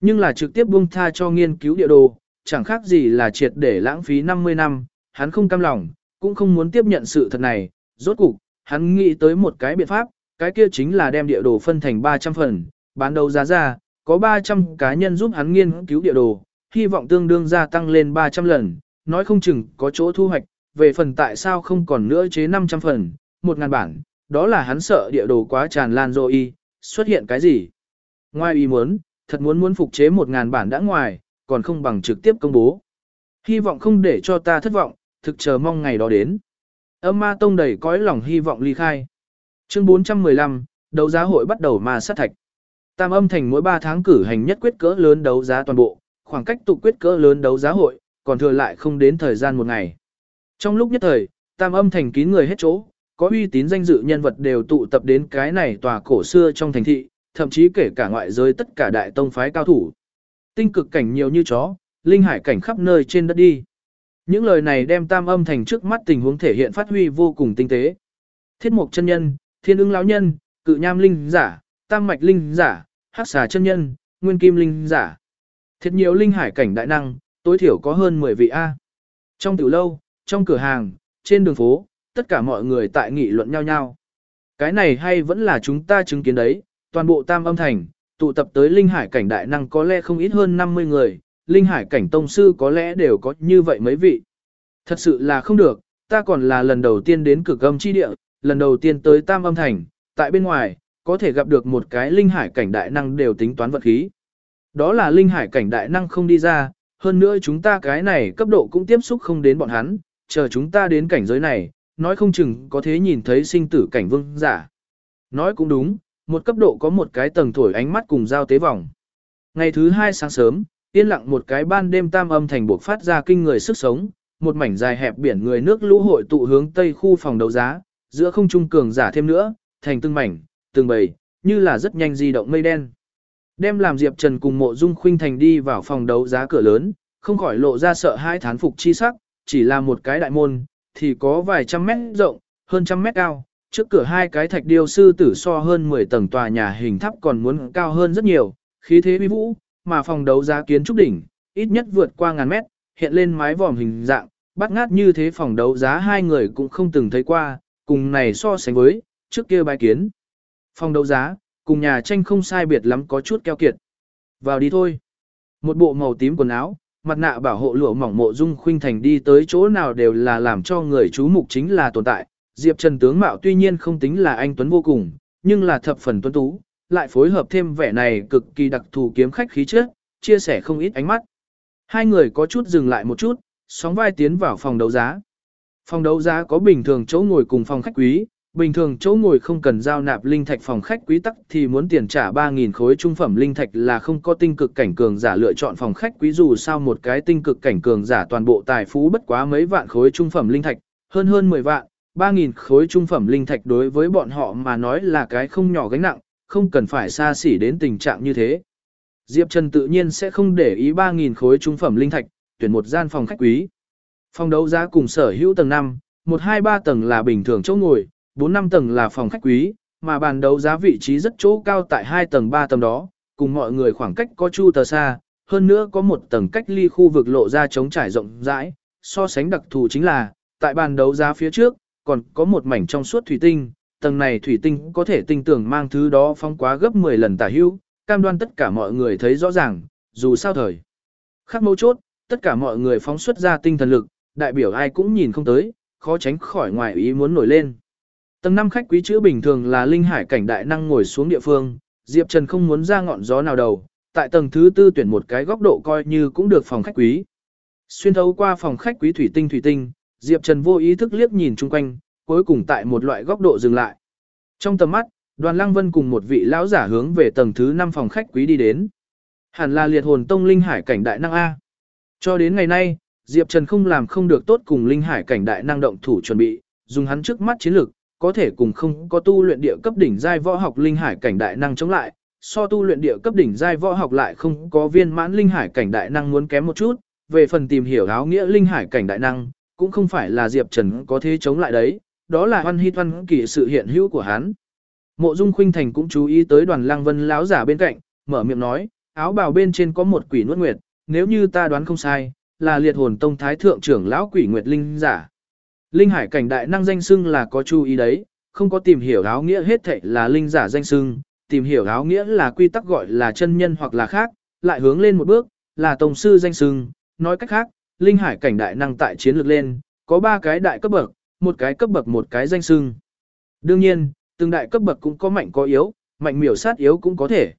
Nhưng là trực tiếp buông tha cho nghiên cứu địa đồ, chẳng khác gì là triệt để lãng phí 50 năm, hắn không cam lòng, cũng không muốn tiếp nhận sự thật này, rốt cục, hắn nghĩ tới một cái biện pháp, cái kia chính là đem địa đồ phân thành 300 phần, bán đấu giá ra, có 300 cá nhân giúp hắn nghiên cứu địa đồ, hy vọng tương đương gia tăng lên 300 lần, nói không chừng có chỗ thu hoạch, về phần tại sao không còn nữa chế 500 phần, 1.000 bản, đó là hắn sợ địa đồ quá tràn lan rồi xuất hiện cái gì. Ngoài ý muốn, thật muốn muốn phục chế một ngàn bản đã ngoài, còn không bằng trực tiếp công bố. Hy vọng không để cho ta thất vọng, thực chờ mong ngày đó đến. Âm ma tông đầy cõi lòng hy vọng ly khai. Chương 415, đấu giá hội bắt đầu ma sát thạch. Tam âm thành mỗi 3 tháng cử hành nhất quyết cỡ lớn đấu giá toàn bộ, khoảng cách tụ quyết cỡ lớn đấu giá hội, còn thừa lại không đến thời gian một ngày. Trong lúc nhất thời, tam âm thành kín người hết chỗ, có uy tín danh dự nhân vật đều tụ tập đến cái này tòa cổ xưa trong thành thị, thậm chí kể cả ngoại giới tất cả đại tông phái cao thủ. Tinh cực cảnh nhiều như chó, linh hải cảnh khắp nơi trên đất đi. Những lời này đem tam âm thành trước mắt tình huống thể hiện phát huy vô cùng tinh tế. Thiết mục chân nhân, thiên ưng lão nhân, cự nham linh giả, tam mạch linh giả, hắc xà chân nhân, nguyên kim linh giả. Thiệt nhiều linh hải cảnh đại năng, tối thiểu có hơn 10 vị A. Trong tiểu lâu, trong cửa hàng, trên đường phố, tất cả mọi người tại nghị luận nhau nhau. Cái này hay vẫn là chúng ta chứng kiến đấy, toàn bộ tam âm thành, tụ tập tới linh hải cảnh đại năng có lẽ không ít hơn 50 người, linh hải cảnh tông sư có lẽ đều có như vậy mấy vị. Thật sự là không được, ta còn là lần đầu tiên đến cực âm chi địa, lần đầu tiên tới tam âm thành, tại bên ngoài, có thể gặp được một cái linh hải cảnh đại năng đều tính toán vật khí. Đó là linh hải cảnh đại năng không đi ra, hơn nữa chúng ta cái này cấp độ cũng tiếp xúc không đến bọn hắn, chờ chúng ta đến cảnh giới này, nói không chừng có thế nhìn thấy sinh tử cảnh vương giả. Nói cũng đúng, một cấp độ có một cái tầng thổi ánh mắt cùng giao tế vòng. Ngày thứ hai sáng sớm, yên lặng một cái ban đêm tam âm thành buộc phát ra kinh người sức sống, một mảnh dài hẹp biển người nước lũ hội tụ hướng tây khu phòng đấu giá, giữa không trung cường giả thêm nữa, thành từng mảnh, từng bầy, như là rất nhanh di động mây đen. Đem làm Diệp Trần cùng mộ dung khuynh thành đi vào phòng đấu giá cửa lớn, không khỏi lộ ra sợ hai thán phục chi sắc, chỉ là một cái đại môn, thì có vài trăm mét rộng, hơn trăm mét cao, trước cửa hai cái thạch điêu sư tử so hơn 10 tầng tòa nhà hình tháp còn muốn cao hơn rất nhiều, khí thế uy vũ, mà phòng đấu giá kiến trúc đỉnh, ít nhất vượt qua ngàn mét, hiện lên mái vòm hình dạng, bắt ngát như thế phòng đấu giá hai người cũng không từng thấy qua, cùng này so sánh với, trước kia bài kiến. Phòng đấu giá, cùng nhà tranh không sai biệt lắm có chút keo kiệt. Vào đi thôi. Một bộ màu tím quần áo, mặt nạ bảo hộ lụa mỏng mộ dung khuynh thành đi tới chỗ nào đều là làm cho người chú mục chính là tồn tại. Diệp Trần tướng mạo tuy nhiên không tính là anh tuấn vô cùng, nhưng là thập phần tuấn tú, lại phối hợp thêm vẻ này cực kỳ đặc thù kiếm khách khí chất, chia sẻ không ít ánh mắt. Hai người có chút dừng lại một chút, sóng vai tiến vào phòng đấu giá. Phòng đấu giá có bình thường chỗ ngồi cùng phòng khách quý, bình thường chỗ ngồi không cần giao nạp linh thạch phòng khách quý tắc thì muốn tiền trả 3.000 khối trung phẩm linh thạch là không có tinh cực cảnh cường giả lựa chọn phòng khách quý dù sao một cái tinh cực cảnh cường giả toàn bộ tài phú bất quá mấy vạn khối trung phẩm linh thạch, hơn hơn 10 vạn, 3.000 khối trung phẩm linh thạch đối với bọn họ mà nói là cái không nhỏ gánh nặng, không cần phải xa xỉ đến tình trạng như thế. Diệp Trần tự nhiên sẽ không để ý 3.000 khối trung phẩm linh thạch, tuyển một gian phòng khách quý. Phòng đấu giá cùng sở hữu tầng 5, 1 2 3 tầng là bình thường chỗ ngồi, 4 5 tầng là phòng khách quý, mà bàn đấu giá vị trí rất chỗ cao tại 2 tầng 3 tầng đó, cùng mọi người khoảng cách có chu tờ xa, hơn nữa có một tầng cách ly khu vực lộ ra trống trải rộng rãi, so sánh đặc thù chính là, tại bàn đấu giá phía trước, còn có một mảnh trong suốt thủy tinh, tầng này thủy tinh có thể tinh tưởng mang thứ đó phong quá gấp 10 lần tả hữu, cam đoan tất cả mọi người thấy rõ ràng, dù sao thời. Khắc mấu chốt, tất cả mọi người phóng xuất ra tinh thần lực, đại biểu ai cũng nhìn không tới, khó tránh khỏi ngoài ý muốn nổi lên. Tầng năm khách quý chữ bình thường là linh hải cảnh đại năng ngồi xuống địa phương, Diệp Trần không muốn ra ngọn gió nào đầu, tại tầng thứ tư tuyển một cái góc độ coi như cũng được phòng khách quý. Xuyên thấu qua phòng khách quý thủy tinh thủy tinh, Diệp Trần vô ý thức liếc nhìn chung quanh, cuối cùng tại một loại góc độ dừng lại. Trong tầm mắt, Đoàn Lăng Vân cùng một vị lão giả hướng về tầng thứ 5 phòng khách quý đi đến. Hẳn là liệt hồn tông linh hải cảnh đại năng A. Cho đến ngày nay, Diệp Trần không làm không được tốt cùng linh hải cảnh đại năng động thủ chuẩn bị, dùng hắn trước mắt chiến lược, có thể cùng không có tu luyện địa cấp đỉnh giai võ học linh hải cảnh đại năng chống lại, so tu luyện địa cấp đỉnh giai võ học lại không có viên mãn linh hải cảnh đại năng muốn kém một chút, về phần tìm hiểu áo nghĩa linh hải cảnh đại năng, cũng không phải là Diệp Trần có thể chống lại đấy, đó là Hoan Hi Toan kỳ sự hiện hữu của hắn. Mộ Dung Khuynh Thành cũng chú ý tới Đoàn Lăng Vân lão giả bên cạnh, mở miệng nói, áo bào bên trên có một quỷ nuốt nguyệt, nếu như ta đoán không sai, là liệt hồn tông thái thượng trưởng lão quỷ nguyệt linh giả. Linh hải cảnh đại năng danh xưng là có chú ý đấy, không có tìm hiểu áo nghĩa hết thảy là linh giả danh xưng, tìm hiểu áo nghĩa là quy tắc gọi là chân nhân hoặc là khác, lại hướng lên một bước, là tổng sư danh xưng, nói cách khác, linh hải cảnh đại năng tại chiến lược lên, có ba cái đại cấp bậc, một cái cấp bậc một cái danh xưng. Đương nhiên, từng đại cấp bậc cũng có mạnh có yếu, mạnh miểu sát yếu cũng có thể.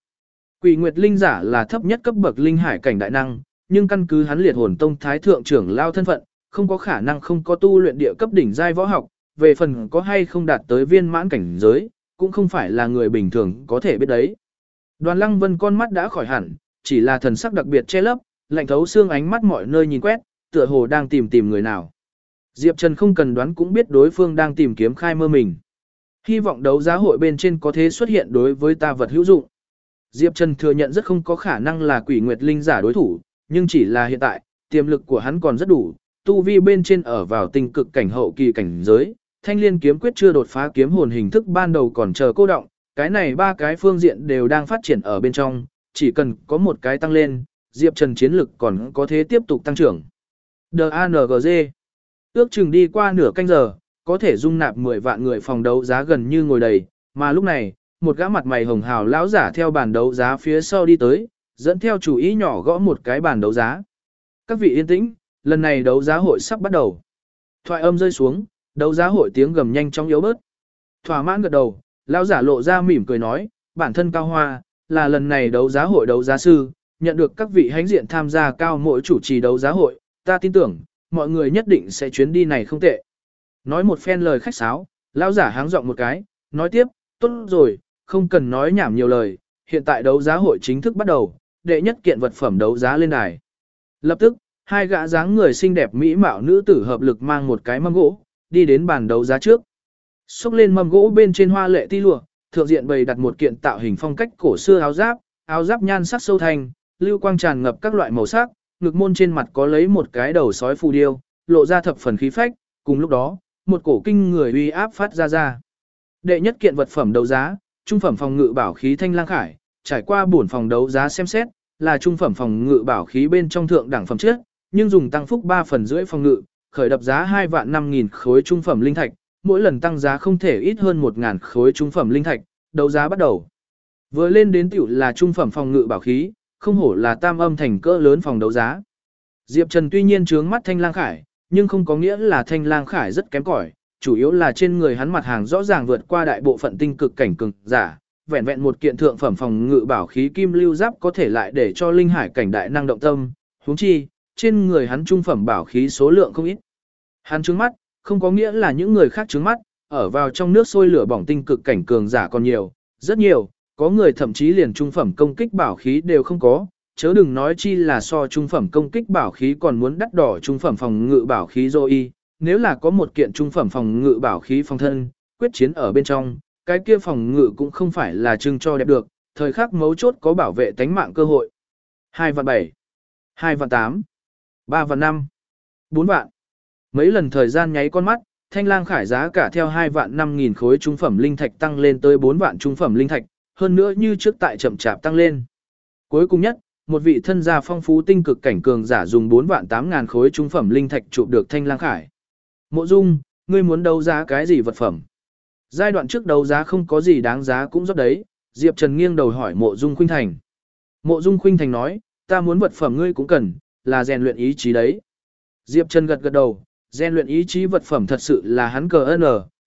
Quỷ Nguyệt Linh giả là thấp nhất cấp bậc linh hải cảnh đại năng, nhưng căn cứ hắn liệt hồn tông thái thượng trưởng lao thân phận, không có khả năng không có tu luyện địa cấp đỉnh giai võ học, về phần có hay không đạt tới viên mãn cảnh giới, cũng không phải là người bình thường có thể biết đấy. Đoàn Lăng Vân con mắt đã khỏi hẳn, chỉ là thần sắc đặc biệt che lấp, lạnh thấu xương ánh mắt mọi nơi nhìn quét, tựa hồ đang tìm tìm người nào. Diệp Trần không cần đoán cũng biết đối phương đang tìm kiếm khai mơ mình. Hy vọng đấu giá hội bên trên có thế xuất hiện đối với ta vật hữu dụng. Diệp Trần thừa nhận rất không có khả năng là quỷ nguyệt linh giả đối thủ, nhưng chỉ là hiện tại, tiềm lực của hắn còn rất đủ, tu vi bên trên ở vào tình cực cảnh hậu kỳ cảnh giới, thanh liên kiếm quyết chưa đột phá kiếm hồn hình thức ban đầu còn chờ cô động, cái này ba cái phương diện đều đang phát triển ở bên trong, chỉ cần có một cái tăng lên, Diệp Trần chiến lực còn có thế tiếp tục tăng trưởng. Dangz, Ước chừng đi qua nửa canh giờ, có thể dung nạp 10 vạn người phòng đấu giá gần như ngồi đầy, mà lúc này, một gã mặt mày hồng hào lão giả theo bàn đấu giá phía sau đi tới, dẫn theo chủ ý nhỏ gõ một cái bàn đấu giá. Các vị yên tĩnh, lần này đấu giá hội sắp bắt đầu. Thoại âm rơi xuống, đấu giá hội tiếng gầm nhanh chóng yếu bớt. Thỏa mãn gật đầu, lão giả lộ ra mỉm cười nói, bản thân cao hoa, là lần này đấu giá hội đấu giá sư, nhận được các vị hánh diện tham gia cao mỗi chủ trì đấu giá hội, ta tin tưởng, mọi người nhất định sẽ chuyến đi này không tệ. Nói một phen lời khách sáo, lão giả háng giọng một cái, nói tiếp, tốt rồi, không cần nói nhảm nhiều lời, hiện tại đấu giá hội chính thức bắt đầu, đệ nhất kiện vật phẩm đấu giá lên đài. Lập tức, hai gã dáng người xinh đẹp mỹ mạo nữ tử hợp lực mang một cái mâm gỗ, đi đến bàn đấu giá trước. Xúc lên mâm gỗ bên trên hoa lệ ti lụa, thượng diện bày đặt một kiện tạo hình phong cách cổ xưa áo giáp, áo giáp nhan sắc sâu thành, lưu quang tràn ngập các loại màu sắc, ngực môn trên mặt có lấy một cái đầu sói phù điêu, lộ ra thập phần khí phách, cùng lúc đó, một cổ kinh người uy áp phát ra ra. Đệ nhất kiện vật phẩm đấu giá, trung phẩm phòng ngự bảo khí thanh lang khải, trải qua buồn phòng đấu giá xem xét, là trung phẩm phòng ngự bảo khí bên trong thượng đẳng phẩm trước, nhưng dùng tăng phúc 3 phần rưỡi phòng ngự, khởi đập giá 2 vạn 5 nghìn khối trung phẩm linh thạch, mỗi lần tăng giá không thể ít hơn 1 ngàn khối trung phẩm linh thạch, đấu giá bắt đầu. Vừa lên đến tiểu là trung phẩm phòng ngự bảo khí, không hổ là tam âm thành cỡ lớn phòng đấu giá. Diệp Trần tuy nhiên trướng mắt thanh lang khải, nhưng không có nghĩa là thanh lang khải rất kém cỏi, chủ yếu là trên người hắn mặt hàng rõ ràng vượt qua đại bộ phận tinh cực cảnh cường giả, vẹn vẹn một kiện thượng phẩm phòng ngự bảo khí kim lưu giáp có thể lại để cho linh hải cảnh đại năng động tâm, huống chi, trên người hắn trung phẩm bảo khí số lượng không ít. Hắn trướng mắt, không có nghĩa là những người khác trướng mắt, ở vào trong nước sôi lửa bỏng tinh cực cảnh cường giả còn nhiều, rất nhiều, có người thậm chí liền trung phẩm công kích bảo khí đều không có, chớ đừng nói chi là so trung phẩm công kích bảo khí còn muốn đắt đỏ trung phẩm phòng ngự bảo khí rồi nếu là có một kiện trung phẩm phòng ngự bảo khí phòng thân, quyết chiến ở bên trong, cái kia phòng ngự cũng không phải là trưng cho đẹp được, thời khắc mấu chốt có bảo vệ tánh mạng cơ hội. 2 vạn 7, 2 vạn 8, 3 vạn 5, 4 vạn. Mấy lần thời gian nháy con mắt, thanh lang khải giá cả theo 2 vạn 5 nghìn khối trung phẩm linh thạch tăng lên tới 4 vạn trung phẩm linh thạch, hơn nữa như trước tại chậm chạp tăng lên. Cuối cùng nhất, một vị thân gia phong phú tinh cực cảnh cường giả dùng 4 vạn 8 ngàn khối trung phẩm linh thạch chụp được thanh lang khải. Mộ Dung, ngươi muốn đấu giá cái gì vật phẩm? Giai đoạn trước đấu giá không có gì đáng giá cũng rất đấy, Diệp Trần nghiêng đầu hỏi Mộ Dung Khuynh Thành. Mộ Dung Khuynh Thành nói, ta muốn vật phẩm ngươi cũng cần, là rèn luyện ý chí đấy. Diệp Trần gật gật đầu, rèn luyện ý chí vật phẩm thật sự là hắn cờ N,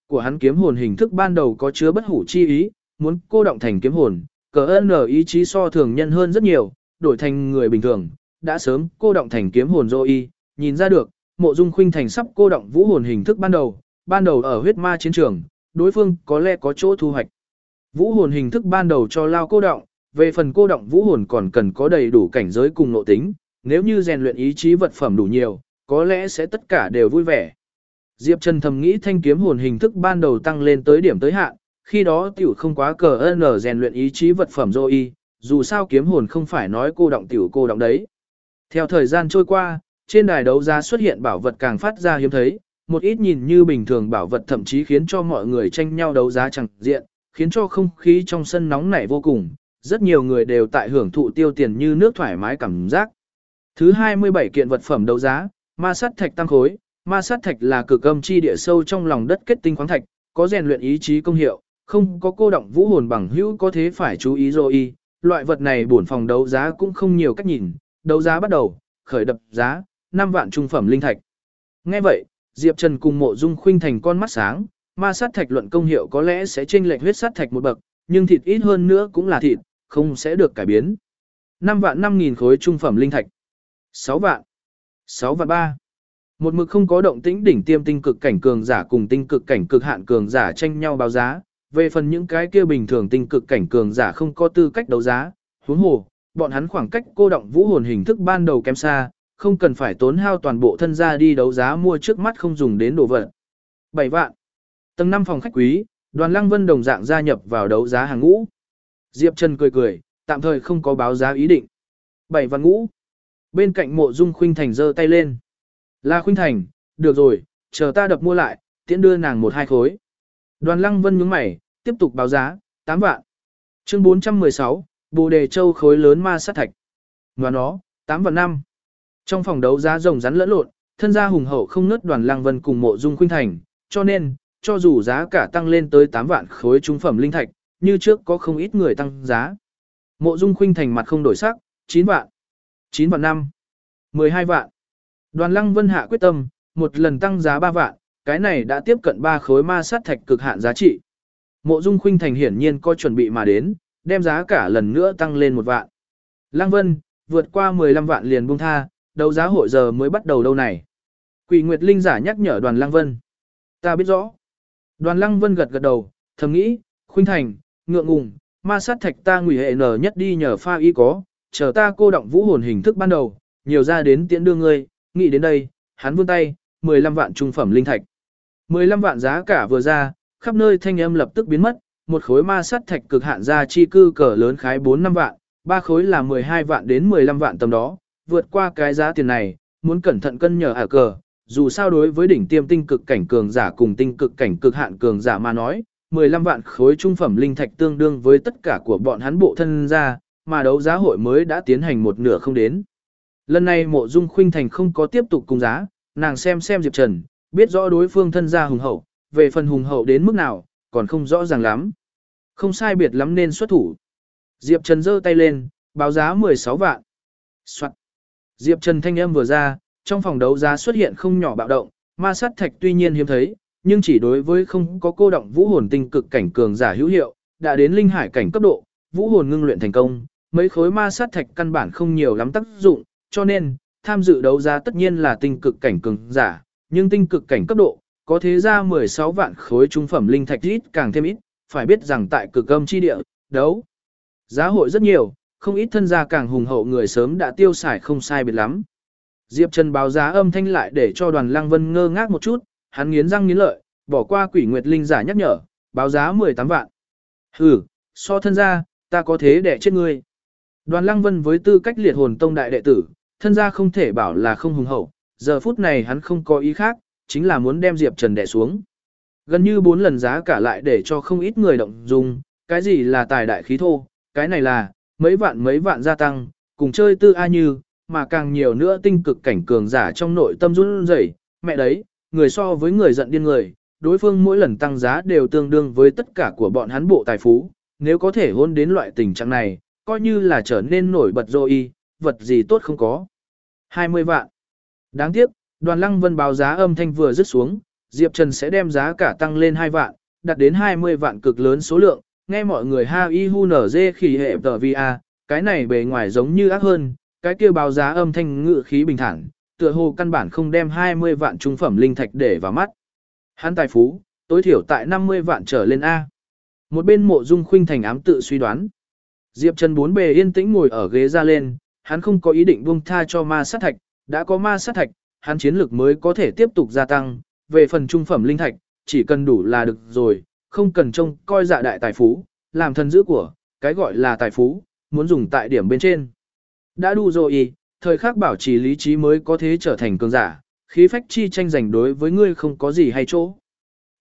của hắn kiếm hồn hình thức ban đầu có chứa bất hủ chi ý, muốn cô động thành kiếm hồn, cờ N ý chí so thường nhân hơn rất nhiều, đổi thành người bình thường, đã sớm cô động thành kiếm hồn dô y, nhìn ra được, mộ dung khuynh thành sắp cô động vũ hồn hình thức ban đầu, ban đầu ở huyết ma chiến trường, đối phương có lẽ có chỗ thu hoạch. Vũ hồn hình thức ban đầu cho lao cô động, về phần cô động vũ hồn còn cần có đầy đủ cảnh giới cùng nội tính, nếu như rèn luyện ý chí vật phẩm đủ nhiều, có lẽ sẽ tất cả đều vui vẻ. Diệp Trần thầm nghĩ thanh kiếm hồn hình thức ban đầu tăng lên tới điểm tới hạn, khi đó tiểu không quá cờ nở rèn luyện ý chí vật phẩm dô y, dù sao kiếm hồn không phải nói cô động tiểu cô động đấy. Theo thời gian trôi qua, trên đài đấu giá xuất hiện bảo vật càng phát ra hiếm thấy, một ít nhìn như bình thường bảo vật thậm chí khiến cho mọi người tranh nhau đấu giá chẳng diện, khiến cho không khí trong sân nóng nảy vô cùng, rất nhiều người đều tại hưởng thụ tiêu tiền như nước thoải mái cảm giác. Thứ 27 kiện vật phẩm đấu giá, ma sát thạch tăng khối, ma sát thạch là cực âm chi địa sâu trong lòng đất kết tinh khoáng thạch, có rèn luyện ý chí công hiệu, không có cô động vũ hồn bằng hữu có thế phải chú ý rồi. Loại vật này bổn phòng đấu giá cũng không nhiều cách nhìn, đấu giá bắt đầu, khởi đập giá, 5 vạn trung phẩm linh thạch. Nghe vậy, Diệp Trần cùng Mộ Dung Khuynh thành con mắt sáng, ma sát thạch luận công hiệu có lẽ sẽ chênh lệch huyết sát thạch một bậc, nhưng thịt ít hơn nữa cũng là thịt, không sẽ được cải biến. 5 vạn 5 nghìn khối trung phẩm linh thạch. 6 vạn. 6 vạn 3. Một mực không có động tĩnh đỉnh tiêm tinh cực cảnh cường giả cùng tinh cực cảnh cực hạn cường giả tranh nhau báo giá, về phần những cái kia bình thường tinh cực cảnh cường giả không có tư cách đấu giá, huống hồ, bọn hắn khoảng cách cô động vũ hồn hình thức ban đầu kém xa, không cần phải tốn hao toàn bộ thân gia đi đấu giá mua trước mắt không dùng đến đồ vật. 7 vạn. Tầng 5 phòng khách quý, đoàn lăng vân đồng dạng gia nhập vào đấu giá hàng ngũ. Diệp Trần cười cười, tạm thời không có báo giá ý định. 7 vạn ngũ. Bên cạnh mộ dung khuynh thành giơ tay lên. Là khuynh thành, được rồi, chờ ta đập mua lại, tiễn đưa nàng một hai khối. Đoàn lăng vân nhướng mày, tiếp tục báo giá, 8 vạn. Chương 416, Bồ đề châu khối lớn ma sát thạch. Và nó, 8 vạn 5. Trong phòng đấu giá rồng rắn lẫn lộn, thân gia hùng hậu không nứt đoàn lăng vân cùng mộ dung khuynh thành, cho nên, cho dù giá cả tăng lên tới 8 vạn khối trung phẩm linh thạch, như trước có không ít người tăng giá. Mộ dung khuynh thành mặt không đổi sắc, 9 vạn, 9 vạn 5, 12 vạn. Đoàn lăng vân hạ quyết tâm, một lần tăng giá 3 vạn, cái này đã tiếp cận 3 khối ma sát thạch cực hạn giá trị. Mộ dung khuynh thành hiển nhiên có chuẩn bị mà đến, đem giá cả lần nữa tăng lên một vạn. Lăng vân, vượt qua 15 vạn liền buông tha, đấu giá hội giờ mới bắt đầu đâu này. Quỷ Nguyệt Linh giả nhắc nhở đoàn Lăng Vân. Ta biết rõ. Đoàn Lăng Vân gật gật đầu, thầm nghĩ, khuynh thành, ngượng ngùng, ma sát thạch ta ngụy hệ nở nhất đi nhờ pha y có, chờ ta cô động vũ hồn hình thức ban đầu, nhiều ra đến tiễn đưa ngươi, nghĩ đến đây, hắn vươn tay, 15 vạn trung phẩm linh thạch. 15 vạn giá cả vừa ra, khắp nơi thanh âm lập tức biến mất, một khối ma sắt thạch cực hạn ra chi cư cỡ lớn khái 4 năm vạn, ba khối là 12 vạn đến 15 vạn tầm đó, vượt qua cái giá tiền này, muốn cẩn thận cân nhờ ả cờ, dù sao đối với đỉnh tiêm tinh cực cảnh cường giả cùng tinh cực cảnh cực hạn cường giả mà nói, 15 vạn khối trung phẩm linh thạch tương đương với tất cả của bọn hắn bộ thân ra, mà đấu giá hội mới đã tiến hành một nửa không đến. Lần này mộ dung khuynh thành không có tiếp tục cùng giá, nàng xem xem Diệp Trần, biết rõ đối phương thân gia hùng hậu, về phần hùng hậu đến mức nào, còn không rõ ràng lắm. Không sai biệt lắm nên xuất thủ. Diệp Trần giơ tay lên, báo giá 16 vạn. Soạn. Diệp Trần thanh âm vừa ra, trong phòng đấu giá xuất hiện không nhỏ bạo động, ma sát thạch tuy nhiên hiếm thấy, nhưng chỉ đối với không có cô động vũ hồn tinh cực cảnh cường giả hữu hiệu, đã đến linh hải cảnh cấp độ, vũ hồn ngưng luyện thành công, mấy khối ma sát thạch căn bản không nhiều lắm tác dụng, cho nên tham dự đấu giá tất nhiên là tinh cực cảnh cường giả, nhưng tinh cực cảnh cấp độ, có thế ra 16 vạn khối trung phẩm linh thạch ít càng thêm ít, phải biết rằng tại cực âm chi địa, đấu giá hội rất nhiều, không ít thân gia càng hùng hậu người sớm đã tiêu xài không sai biệt lắm. Diệp Trần báo giá âm thanh lại để cho đoàn Lăng Vân ngơ ngác một chút, hắn nghiến răng nghiến lợi, bỏ qua quỷ nguyệt linh giả nhắc nhở, báo giá 18 vạn. Hừ, so thân gia, ta có thế để chết ngươi. Đoàn Lăng Vân với tư cách liệt hồn tông đại đệ tử, thân gia không thể bảo là không hùng hậu, giờ phút này hắn không có ý khác, chính là muốn đem Diệp Trần đè xuống. Gần như bốn lần giá cả lại để cho không ít người động dung, cái gì là tài đại khí thô, cái này là, mấy vạn mấy vạn gia tăng, cùng chơi tư a như, mà càng nhiều nữa tinh cực cảnh cường giả trong nội tâm run rẩy, mẹ đấy, người so với người giận điên người, đối phương mỗi lần tăng giá đều tương đương với tất cả của bọn hắn bộ tài phú, nếu có thể hôn đến loại tình trạng này, coi như là trở nên nổi bật rồi vật gì tốt không có. 20 vạn. Đáng tiếc, đoàn lăng vân báo giá âm thanh vừa dứt xuống, Diệp Trần sẽ đem giá cả tăng lên 2 vạn, đạt đến 20 vạn cực lớn số lượng, nghe mọi người ha y hu nở dê khỉ hệ tờ vi a, cái này bề ngoài giống như ác hơn, cái kia báo giá âm thanh ngự khí bình thản, tựa hồ căn bản không đem 20 vạn trung phẩm linh thạch để vào mắt. Hắn tài phú, tối thiểu tại 50 vạn trở lên A. Một bên mộ dung khuynh thành ám tự suy đoán. Diệp Trần bốn bề yên tĩnh ngồi ở ghế ra lên, hắn không có ý định buông tha cho ma sát thạch, đã có ma sát thạch, hắn chiến lực mới có thể tiếp tục gia tăng, về phần trung phẩm linh thạch, chỉ cần đủ là được rồi, không cần trông coi dạ đại tài phú, làm thân giữ của, cái gọi là tài phú, muốn dùng tại điểm bên trên. Đã đủ rồi, thời khắc bảo trì lý trí mới có thể trở thành cường giả, khí phách chi tranh giành đối với ngươi không có gì hay chỗ.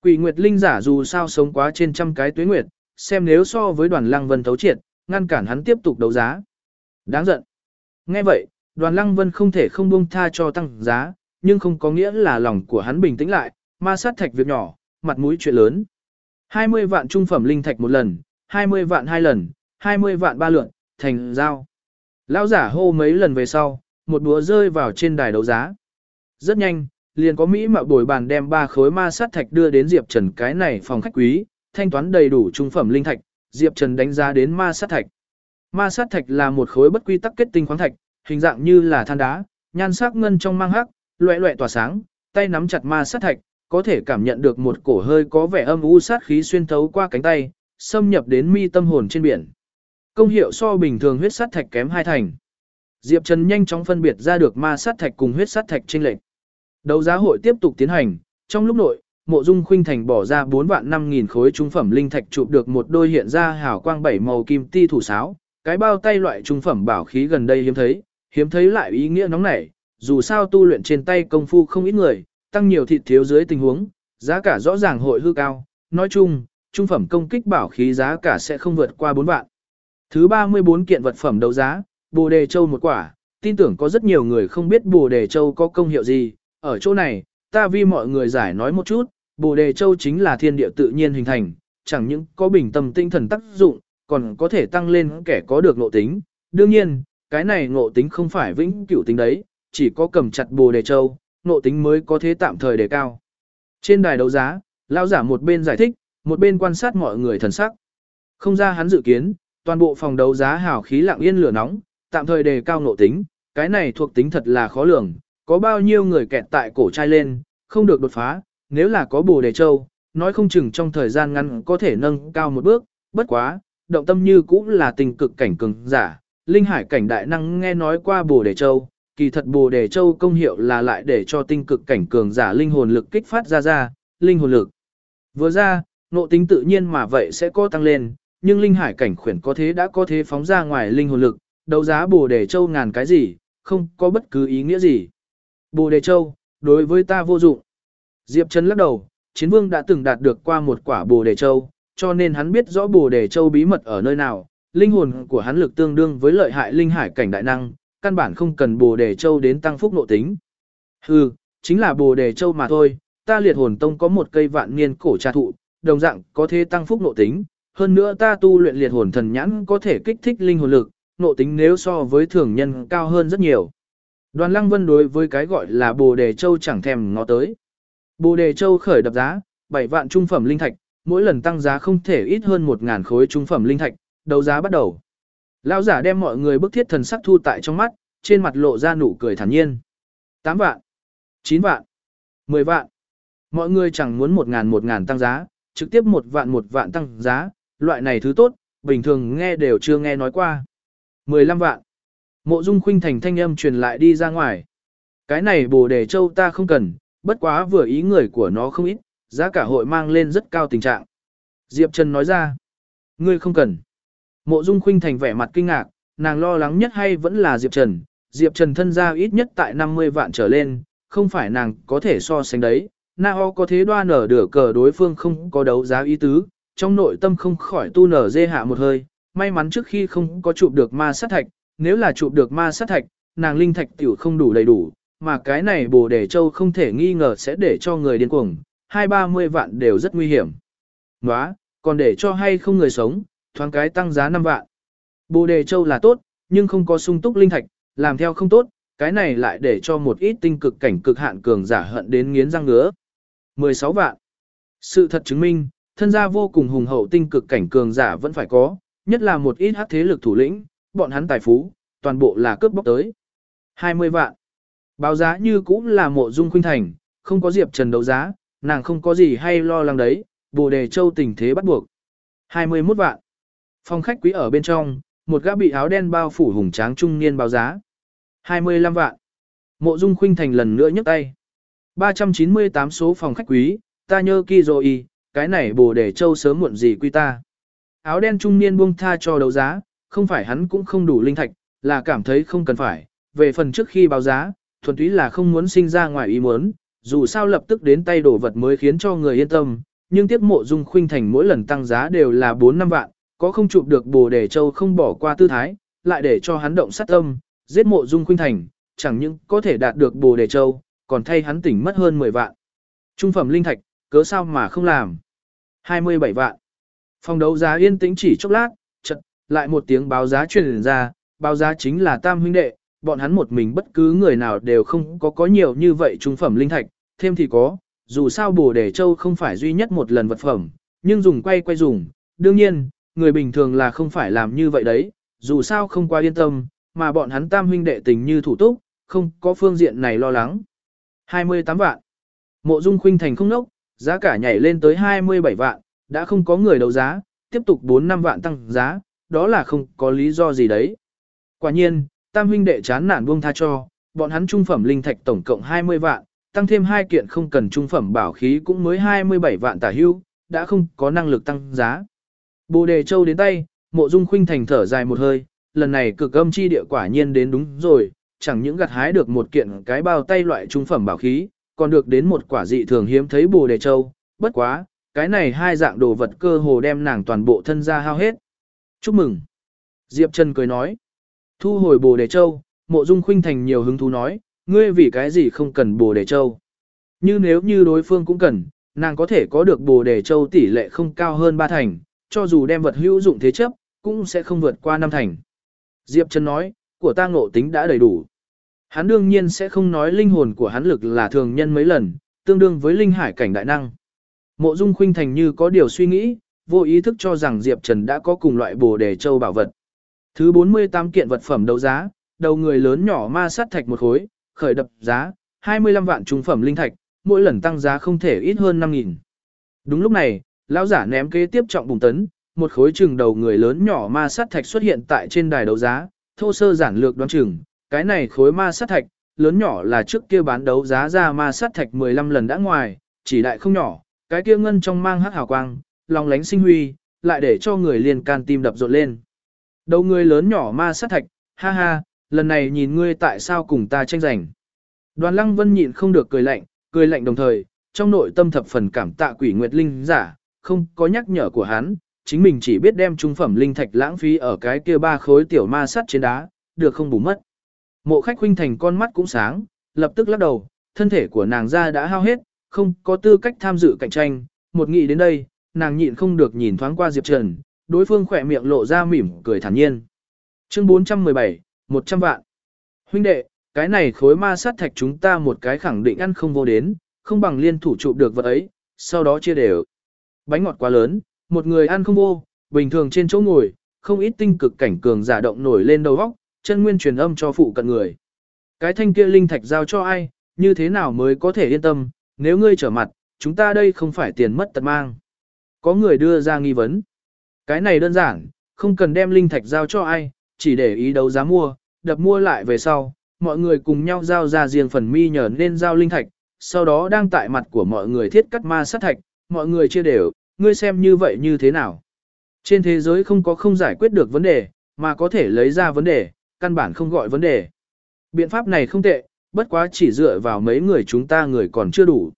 Quỷ Nguyệt Linh giả dù sao sống quá trên trăm cái tuế nguyệt, xem nếu so với đoàn Lăng Vân thấu triệt, ngăn cản hắn tiếp tục đấu giá. Đáng giận. Nghe vậy, đoàn Lăng Vân không thể không buông tha cho tăng giá, nhưng không có nghĩa là lòng của hắn bình tĩnh lại, ma sát thạch việc nhỏ, mặt mũi chuyện lớn, 20 vạn trung phẩm linh thạch một lần, 20 vạn hai lần, 20 vạn ba lượn, thành giao. Lão giả hô mấy lần về sau, một búa rơi vào trên đài đấu giá. Rất nhanh, liền có Mỹ mạo bồi bàn đem ba khối ma sát thạch đưa đến Diệp Trần cái này phòng khách quý, thanh toán đầy đủ trung phẩm linh thạch, Diệp Trần đánh giá đến ma sát thạch. Ma sát thạch là một khối bất quy tắc kết tinh khoáng thạch, hình dạng như là than đá, nhan sắc ngân trong mang hắc, loẻ loẻ tỏa sáng, tay nắm chặt ma sát thạch, có thể cảm nhận được một cổ hơi có vẻ âm u sát khí xuyên thấu qua cánh tay, xâm nhập đến mi tâm hồn trên biển. Công hiệu so bình thường huyết sát thạch kém hai thành. Diệp Trần nhanh chóng phân biệt ra được ma sát thạch cùng huyết sát thạch chênh lệch. Đấu giá hội tiếp tục tiến hành, trong lúc nội, Mộ Dung Khuynh Thành bỏ ra 4 vạn 5000 khối trung phẩm linh thạch chụp được một đôi hiện ra hào quang bảy màu kim ti thủ sáo, cái bao tay loại trung phẩm bảo khí gần đây hiếm thấy, hiếm thấy lại ý nghĩa nóng nảy, dù sao tu luyện trên tay công phu không ít người, tăng nhiều thịt thiếu dưới tình huống, giá cả rõ ràng hội hư cao, nói chung, trung phẩm công kích bảo khí giá cả sẽ không vượt qua 4 vạn. Thứ 34 kiện vật phẩm đấu giá, Bồ đề châu một quả, tin tưởng có rất nhiều người không biết Bồ đề châu có công hiệu gì, ở chỗ này, ta vi mọi người giải nói một chút, Bồ đề châu chính là thiên địa tự nhiên hình thành, chẳng những có bình tâm tinh thần tác dụng, còn có thể tăng lên kẻ có được ngộ tính. Đương nhiên, cái này ngộ tính không phải vĩnh cửu tính đấy, chỉ có cầm chặt Bồ đề châu, ngộ tính mới có thế tạm thời đề cao. Trên đài đấu giá, lão giả một bên giải thích, một bên quan sát mọi người thần sắc. Không ra hắn dự kiến, toàn bộ phòng đấu giá hào khí lặng yên lửa nóng, tạm thời đề cao ngộ tính, cái này thuộc tính thật là khó lường, có bao nhiêu người kẹt tại cổ trai lên, không được đột phá, nếu là có bồ đề châu, nói không chừng trong thời gian ngắn có thể nâng cao một bước, bất quá, động tâm như cũng là tình cực cảnh cường giả, linh hải cảnh đại năng nghe nói qua bồ đề châu, kỳ thật bồ đề châu công hiệu là lại để cho tinh cực cảnh cường giả linh hồn lực kích phát ra ra, linh hồn lực. Vừa ra, nộ tính tự nhiên mà vậy sẽ có tăng lên, nhưng linh hải cảnh khuyển có thế đã có thế phóng ra ngoài linh hồn lực, đấu giá bồ đề châu ngàn cái gì, không có bất cứ ý nghĩa gì. Bồ đề châu, đối với ta vô dụng. Diệp Trần lắc đầu, chiến vương đã từng đạt được qua một quả bồ đề châu, cho nên hắn biết rõ bồ đề châu bí mật ở nơi nào, linh hồn của hắn lực tương đương với lợi hại linh hải cảnh đại năng, căn bản không cần bồ đề châu đến tăng phúc nộ tính. Hừ, chính là bồ đề châu mà thôi, ta liệt hồn tông có một cây vạn niên cổ trà thụ, đồng dạng có thể tăng phúc nộ tính, hơn nữa ta tu luyện liệt hồn thần nhãn có thể kích thích linh hồn lực, nộ tính nếu so với thường nhân cao hơn rất nhiều. Đoàn Lăng Vân đối với cái gọi là Bồ Đề Châu chẳng thèm ngó tới. Bồ Đề Châu khởi đập giá, 7 vạn trung phẩm linh thạch, mỗi lần tăng giá không thể ít hơn 1000 khối trung phẩm linh thạch, đấu giá bắt đầu. Lão giả đem mọi người bức thiết thần sắc thu tại trong mắt, trên mặt lộ ra nụ cười thản nhiên. 8 vạn, 9 vạn, 10 vạn. Mọi người chẳng muốn 1000 1000 tăng giá, trực tiếp một vạn một vạn tăng giá, loại này thứ tốt, bình thường nghe đều chưa nghe nói qua. 15 vạn. Mộ Dung Khuynh Thành thanh âm truyền lại đi ra ngoài. Cái này Bồ Đề Châu ta không cần, bất quá vừa ý người của nó không ít, giá cả hội mang lên rất cao tình trạng. Diệp Trần nói ra. Ngươi không cần. Mộ Dung Khuynh Thành vẻ mặt kinh ngạc, nàng lo lắng nhất hay vẫn là Diệp Trần. Diệp Trần thân gia ít nhất tại 50 vạn trở lên, không phải nàng có thể so sánh đấy. Na ho có thế đoan nở đửa cờ đối phương không có đấu giá ý tứ, trong nội tâm không khỏi tu nở dê hạ một hơi, may mắn trước khi không có chụp được ma sát thạch, nếu là chụp được ma sát thạch, nàng linh thạch tiểu không đủ đầy đủ, mà cái này bồ đề châu không thể nghi ngờ sẽ để cho người điên cuồng, hai ba mươi vạn đều rất nguy hiểm. Nóa, còn để cho hay không người sống, thoáng cái tăng giá 5 vạn. Bồ đề châu là tốt, nhưng không có sung túc linh thạch, làm theo không tốt, cái này lại để cho một ít tinh cực cảnh cực hạn cường giả hận đến nghiến răng ngứa. 16 vạn. Sự thật chứng minh, thân gia vô cùng hùng hậu tinh cực cảnh cường giả vẫn phải có, nhất là một ít hắc thế lực thủ lĩnh, bọn hắn tài phú, toàn bộ là cướp bóc tới. 20 vạn. Báo giá như cũng là mộ dung khuynh thành, không có Diệp Trần đấu giá, nàng không có gì hay lo lắng đấy, bồ đề châu tình thế bắt buộc. 21 vạn. Phòng khách quý ở bên trong, một gã bị áo đen bao phủ hùng tráng trung niên báo giá. 25 vạn. Mộ dung khuynh thành lần nữa nhấc tay. 398 số phòng khách quý, ta nhớ kỳ rồi cái này bồ đề châu sớm muộn gì quy ta. Áo đen trung niên buông tha cho đấu giá, không phải hắn cũng không đủ linh thạch, là cảm thấy không cần phải, về phần trước khi báo giá, thuần túy là không muốn sinh ra ngoài ý muốn, dù sao lập tức đến tay đổ vật mới khiến cho người yên tâm, nhưng tiếp mộ dung khuynh thành mỗi lần tăng giá đều là 4 năm vạn, có không chụp được bồ đề châu không bỏ qua tư thái, lại để cho hắn động sát tâm, giết mộ dung khuynh thành, chẳng những có thể đạt được bồ đề châu, còn thay hắn tỉnh mất hơn 10 vạn. Trung phẩm linh thạch, cớ sao mà không làm. 27 vạn. Phòng đấu giá yên tĩnh chỉ chốc lát, lại một tiếng báo giá truyền ra, báo giá chính là tam huynh đệ, bọn hắn một mình bất cứ người nào đều không có có nhiều như vậy trung phẩm linh thạch, thêm thì có, dù sao bồ đề châu không phải duy nhất một lần vật phẩm, nhưng dùng quay quay dùng, đương nhiên, người bình thường là không phải làm như vậy đấy, dù sao không qua yên tâm, mà bọn hắn tam huynh đệ tình như thủ túc, không có phương diện này lo lắng. 28 vạn. Mộ Dung Khuynh Thành không nốc, giá cả nhảy lên tới 27 vạn, đã không có người đấu giá, tiếp tục 4-5 vạn tăng giá, đó là không có lý do gì đấy. Quả nhiên, tam huynh đệ chán nản buông tha cho, bọn hắn trung phẩm linh thạch tổng cộng 20 vạn, tăng thêm hai kiện không cần trung phẩm bảo khí cũng mới 27 vạn tả hưu, đã không có năng lực tăng giá. Bồ đề châu đến tay, mộ dung khuynh thành thở dài một hơi, lần này cực âm chi địa quả nhiên đến đúng rồi, chẳng những gặt hái được một kiện cái bao tay loại trung phẩm bảo khí, còn được đến một quả dị thường hiếm thấy bồ đề châu, bất quá, cái này hai dạng đồ vật cơ hồ đem nàng toàn bộ thân ra hao hết. Chúc mừng. Diệp Trần cười nói. Thu hồi bồ đề châu, mộ dung khuynh thành nhiều hứng thú nói, ngươi vì cái gì không cần bồ đề châu. Như nếu như đối phương cũng cần, nàng có thể có được bồ đề châu tỷ lệ không cao hơn ba thành, cho dù đem vật hữu dụng thế chấp, cũng sẽ không vượt qua năm thành. Diệp Trần nói, của ta ngộ tính đã đầy đủ. Hắn đương nhiên sẽ không nói linh hồn của hắn lực là thường nhân mấy lần, tương đương với linh hải cảnh đại năng. Mộ Dung Khuynh Thành như có điều suy nghĩ, vô ý thức cho rằng Diệp Trần đã có cùng loại bồ đề châu bảo vật. Thứ 48 kiện vật phẩm đấu giá, đầu người lớn nhỏ ma sát thạch một khối, khởi đập giá, 25 vạn trung phẩm linh thạch, mỗi lần tăng giá không thể ít hơn 5.000. Đúng lúc này, lão giả ném kế tiếp trọng bùng tấn, một khối chừng đầu người lớn nhỏ ma sát thạch xuất hiện tại trên đài đấu giá, thô sơ giản lược đoán chừng, cái này khối ma sát thạch, lớn nhỏ là trước kia bán đấu giá ra ma sát thạch 15 lần đã ngoài, chỉ đại không nhỏ, cái kia ngân trong mang hắc hào quang, lòng lánh sinh huy, lại để cho người liền can tim đập rộn lên. Đầu người lớn nhỏ ma sát thạch, ha ha, lần này nhìn ngươi tại sao cùng ta tranh giành. Đoàn lăng vân nhịn không được cười lạnh, cười lạnh đồng thời, trong nội tâm thập phần cảm tạ quỷ nguyệt linh giả, không có nhắc nhở của hắn, chính mình chỉ biết đem trung phẩm linh thạch lãng phí ở cái kia ba khối tiểu ma sắt trên đá, được không bù mất. Mộ khách huynh thành con mắt cũng sáng, lập tức lắc đầu, thân thể của nàng ra đã hao hết, không có tư cách tham dự cạnh tranh, một nghị đến đây, nàng nhịn không được nhìn thoáng qua Diệp Trần, đối phương khỏe miệng lộ ra mỉm cười thản nhiên. Chương 417, 100 vạn. Huynh đệ, cái này khối ma sát thạch chúng ta một cái khẳng định ăn không vô đến, không bằng liên thủ chụp được vật ấy, sau đó chia đều. Bánh ngọt quá lớn, một người ăn không vô, bình thường trên chỗ ngồi, không ít tinh cực cảnh cường giả động nổi lên đầu óc, chân nguyên truyền âm cho phụ cận người. Cái thanh kia linh thạch giao cho ai, như thế nào mới có thể yên tâm, nếu ngươi trở mặt, chúng ta đây không phải tiền mất tật mang. Có người đưa ra nghi vấn. Cái này đơn giản, không cần đem linh thạch giao cho ai, chỉ để ý đấu giá mua, đập mua lại về sau, mọi người cùng nhau giao ra riêng phần mi nhờ nên giao linh thạch, sau đó đang tại mặt của mọi người thiết cắt ma sát thạch, mọi người chia đều, ngươi xem như vậy như thế nào. Trên thế giới không có không giải quyết được vấn đề, mà có thể lấy ra vấn đề, căn bản không gọi vấn đề. Biện pháp này không tệ, bất quá chỉ dựa vào mấy người chúng ta người còn chưa đủ.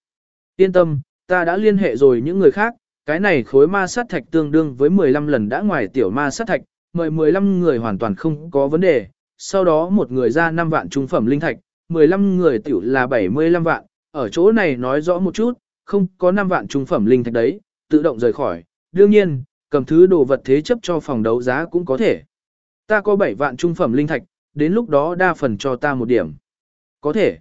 Yên tâm, ta đã liên hệ rồi những người khác, cái này khối ma sát thạch tương đương với 15 lần đã ngoài tiểu ma sát thạch, mời 15 người hoàn toàn không có vấn đề, sau đó một người ra 5 vạn trung phẩm linh thạch, 15 người tiểu là 75 vạn, ở chỗ này nói rõ một chút, không có 5 vạn trung phẩm linh thạch đấy, tự động rời khỏi, đương nhiên, cầm thứ đồ vật thế chấp cho phòng đấu giá cũng có thể. Ta có 7 vạn trung phẩm linh thạch, đến lúc đó đa phần cho ta một điểm. Có thể.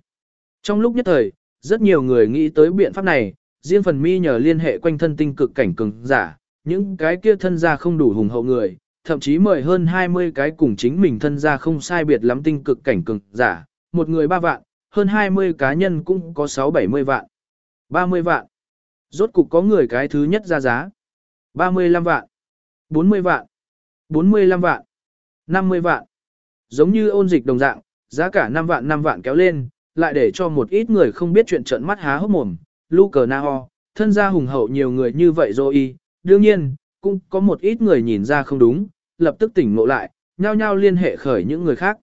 Trong lúc nhất thời, rất nhiều người nghĩ tới biện pháp này, riêng phần mi nhờ liên hệ quanh thân tinh cực cảnh cường giả, những cái kia thân gia không đủ hùng hậu người, thậm chí mời hơn 20 cái cùng chính mình thân gia không sai biệt lắm tinh cực cảnh cường giả, một người 3 vạn, hơn 20 cá nhân cũng có 6-70 vạn. 30 vạn. Rốt cục có người cái thứ nhất ra giá. 35 vạn. 40 vạn. 45 vạn. 50 vạn. Giống như ôn dịch đồng dạng, giá cả 5 vạn 5 vạn kéo lên, lại để cho một ít người không biết chuyện trợn mắt há hốc mồm, lu Nao, thân gia hùng hậu nhiều người như vậy rồi. Đương nhiên, cũng có một ít người nhìn ra không đúng, lập tức tỉnh ngộ lại, nhao nhao liên hệ khởi những người khác.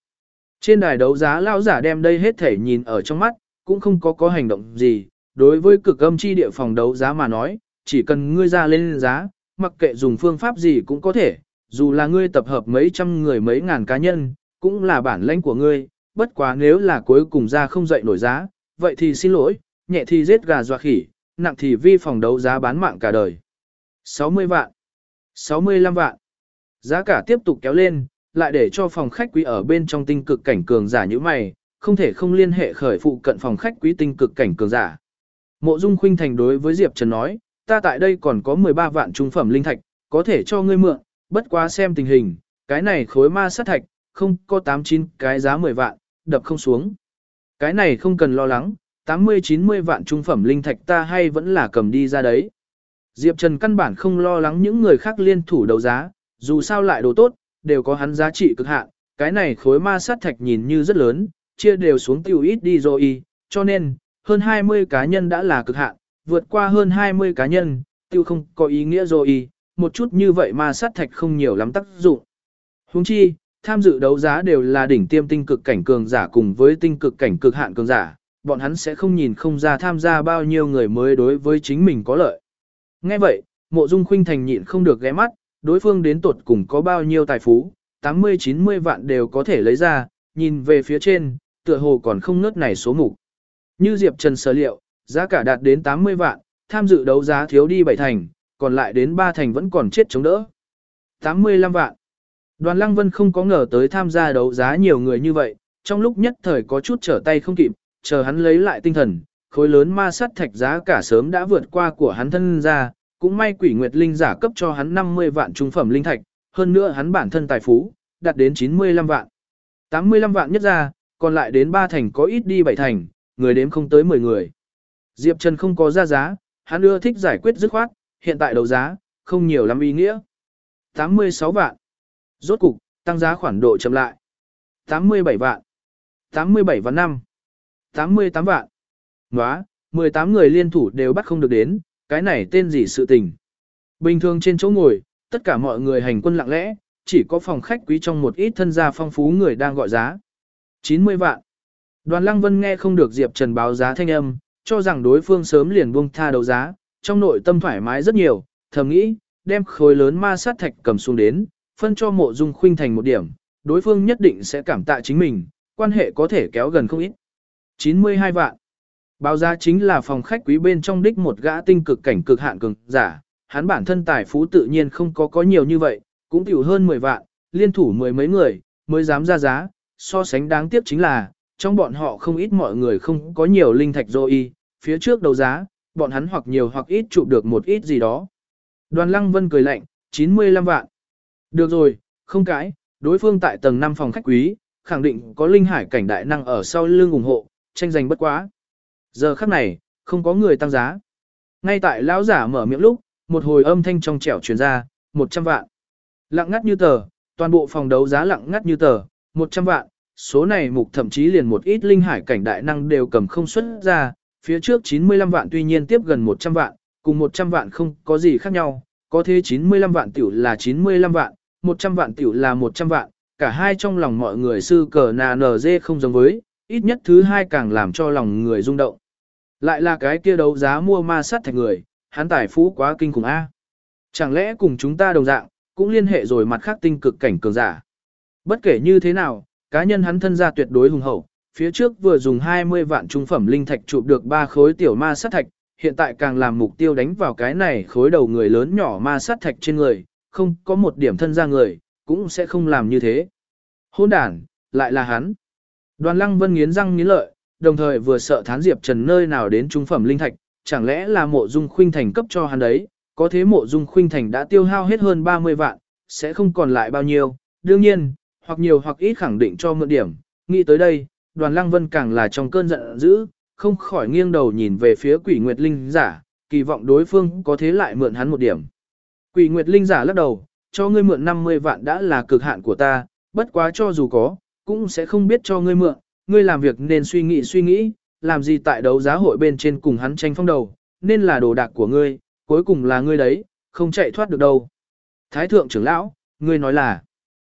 Trên đài đấu giá lao giả đem đây hết thể nhìn ở trong mắt, cũng không có có hành động gì, đối với cực âm chi địa phòng đấu giá mà nói, chỉ cần ngươi ra lên giá, mặc kệ dùng phương pháp gì cũng có thể, dù là ngươi tập hợp mấy trăm người mấy ngàn cá nhân, cũng là bản lãnh của ngươi, bất quá nếu là cuối cùng ra không dậy nổi giá, vậy thì xin lỗi, nhẹ thì giết gà dọa khỉ, nặng thì vi phòng đấu giá bán mạng cả đời. 60 vạn, 65 vạn. Giá cả tiếp tục kéo lên, lại để cho phòng khách quý ở bên trong tinh cực cảnh cường giả như mày, không thể không liên hệ khởi phụ cận phòng khách quý tinh cực cảnh cường giả. Mộ Dung Khuynh Thành đối với Diệp Trần nói, ta tại đây còn có 13 vạn trung phẩm linh thạch, có thể cho ngươi mượn, bất quá xem tình hình, cái này khối ma sát thạch, không có 89 cái giá 10 vạn, đập không xuống. Cái này không cần lo lắng, 80-90 vạn trung phẩm linh thạch ta hay vẫn là cầm đi ra đấy. Diệp Trần căn bản không lo lắng những người khác liên thủ đấu giá, dù sao lại đồ tốt, đều có hắn giá trị cực hạn, cái này khối ma sát thạch nhìn như rất lớn, chia đều xuống tiêu ít đi rồi, cho nên, hơn 20 cá nhân đã là cực hạn, vượt qua hơn 20 cá nhân, tiêu không có ý nghĩa rồi, một chút như vậy ma sát thạch không nhiều lắm tác dụng. Huống chi, tham dự đấu giá đều là đỉnh tiêm tinh cực cảnh cường giả cùng với tinh cực cảnh cực hạn cường giả, bọn hắn sẽ không nhìn không ra tham gia bao nhiêu người mới đối với chính mình có lợi. Nghe vậy, mộ dung khuynh thành nhịn không được ghé mắt, đối phương đến tột cùng có bao nhiêu tài phú, 80-90 vạn đều có thể lấy ra, nhìn về phía trên, tựa hồ còn không ngớt này số mục. Như Diệp Trần sở liệu, giá cả đạt đến 80 vạn, tham dự đấu giá thiếu đi 7 thành, còn lại đến 3 thành vẫn còn chết chống đỡ. 85 vạn. Đoàn Lăng Vân không có ngờ tới tham gia đấu giá nhiều người như vậy, trong lúc nhất thời có chút trở tay không kịp, chờ hắn lấy lại tinh thần, khối lớn ma sắt thạch giá cả sớm đã vượt qua của hắn thân ra, cũng may quỷ nguyệt linh giả cấp cho hắn 50 vạn trung phẩm linh thạch, hơn nữa hắn bản thân tài phú, đạt đến 95 vạn. 85 vạn nhất ra, còn lại đến 3 thành có ít đi 7 thành, người đếm không tới 10 người. Diệp Trần không có ra giá, hắn ưa thích giải quyết dứt khoát, hiện tại đầu giá, không nhiều lắm ý nghĩa. 86 vạn. Rốt cục, tăng giá khoản độ chậm lại. 87 vạn. 87 vạn 5. 88 vạn. Nóa, 18 người liên thủ đều bắt không được đến, cái này tên gì sự tình. Bình thường trên chỗ ngồi, tất cả mọi người hành quân lặng lẽ, chỉ có phòng khách quý trong một ít thân gia phong phú người đang gọi giá. 90 vạn. Đoàn Lăng Vân nghe không được Diệp Trần báo giá thanh âm, cho rằng đối phương sớm liền buông tha đấu giá, trong nội tâm thoải mái rất nhiều, thầm nghĩ, đem khối lớn ma sát thạch cầm xuống đến, phân cho mộ dung khuynh thành một điểm, đối phương nhất định sẽ cảm tạ chính mình, quan hệ có thể kéo gần không ít. 92 vạn. Báo giá chính là phòng khách quý bên trong đích một gã tinh cực cảnh cực hạn cường giả, hắn bản thân tài phú tự nhiên không có có nhiều như vậy, cũng tiểu hơn 10 vạn, liên thủ mười mấy người, mới dám ra giá, so sánh đáng tiếc chính là, trong bọn họ không ít mọi người không có nhiều linh thạch rồi phía trước đầu giá, bọn hắn hoặc nhiều hoặc ít chụp được một ít gì đó. Đoàn Lăng Vân cười lạnh, 95 vạn. Được rồi, không cãi, đối phương tại tầng 5 phòng khách quý, khẳng định có linh hải cảnh đại năng ở sau lưng ủng hộ, tranh giành bất quá. Giờ khắc này, không có người tăng giá. Ngay tại lão giả mở miệng lúc, một hồi âm thanh trong trẻo truyền ra, 100 vạn. Lặng ngắt như tờ, toàn bộ phòng đấu giá lặng ngắt như tờ, 100 vạn, số này mục thậm chí liền một ít linh hải cảnh đại năng đều cầm không xuất ra, phía trước 95 vạn tuy nhiên tiếp gần 100 vạn, cùng 100 vạn không có gì khác nhau, có thế 95 vạn tiểu là 95 vạn, 100 vạn tiểu là 100 vạn, cả hai trong lòng mọi người sư cờ nà nờ dê không giống với, ít nhất thứ hai càng làm cho lòng người rung động. Lại là cái kia đấu giá mua ma sát thạch người, hắn tài phú quá kinh khủng A. Chẳng lẽ cùng chúng ta đồng dạng, cũng liên hệ rồi mặt khác tinh cực cảnh cường giả. Bất kể như thế nào, cá nhân hắn thân gia tuyệt đối hùng hậu, phía trước vừa dùng 20 vạn trung phẩm linh thạch chụp được ba khối tiểu ma sát thạch, hiện tại càng làm mục tiêu đánh vào cái này khối đầu người lớn nhỏ ma sát thạch trên người, không có một điểm thân gia người, cũng sẽ không làm như thế. Hôn đàn, lại là hắn. Đoàn lăng vân nghiến răng nghiến lợi, đồng thời vừa sợ thán diệp trần nơi nào đến trung phẩm linh thạch, chẳng lẽ là mộ dung khuynh thành cấp cho hắn đấy, có thế mộ dung khuynh thành đã tiêu hao hết hơn 30 vạn, sẽ không còn lại bao nhiêu, đương nhiên, hoặc nhiều hoặc ít khẳng định cho mượn điểm, nghĩ tới đây, đoàn lăng vân càng là trong cơn giận dữ, không khỏi nghiêng đầu nhìn về phía quỷ nguyệt linh giả, kỳ vọng đối phương có thế lại mượn hắn một điểm. Quỷ nguyệt linh giả lắc đầu, cho ngươi mượn 50 vạn đã là cực hạn của ta, bất quá cho dù có, cũng sẽ không biết cho ngươi mượn, ngươi làm việc nên suy nghĩ suy nghĩ, làm gì tại đấu giá hội bên trên cùng hắn tranh phong đầu, nên là đồ đạc của ngươi, cuối cùng là ngươi đấy, không chạy thoát được đâu. Thái thượng trưởng lão, ngươi nói là.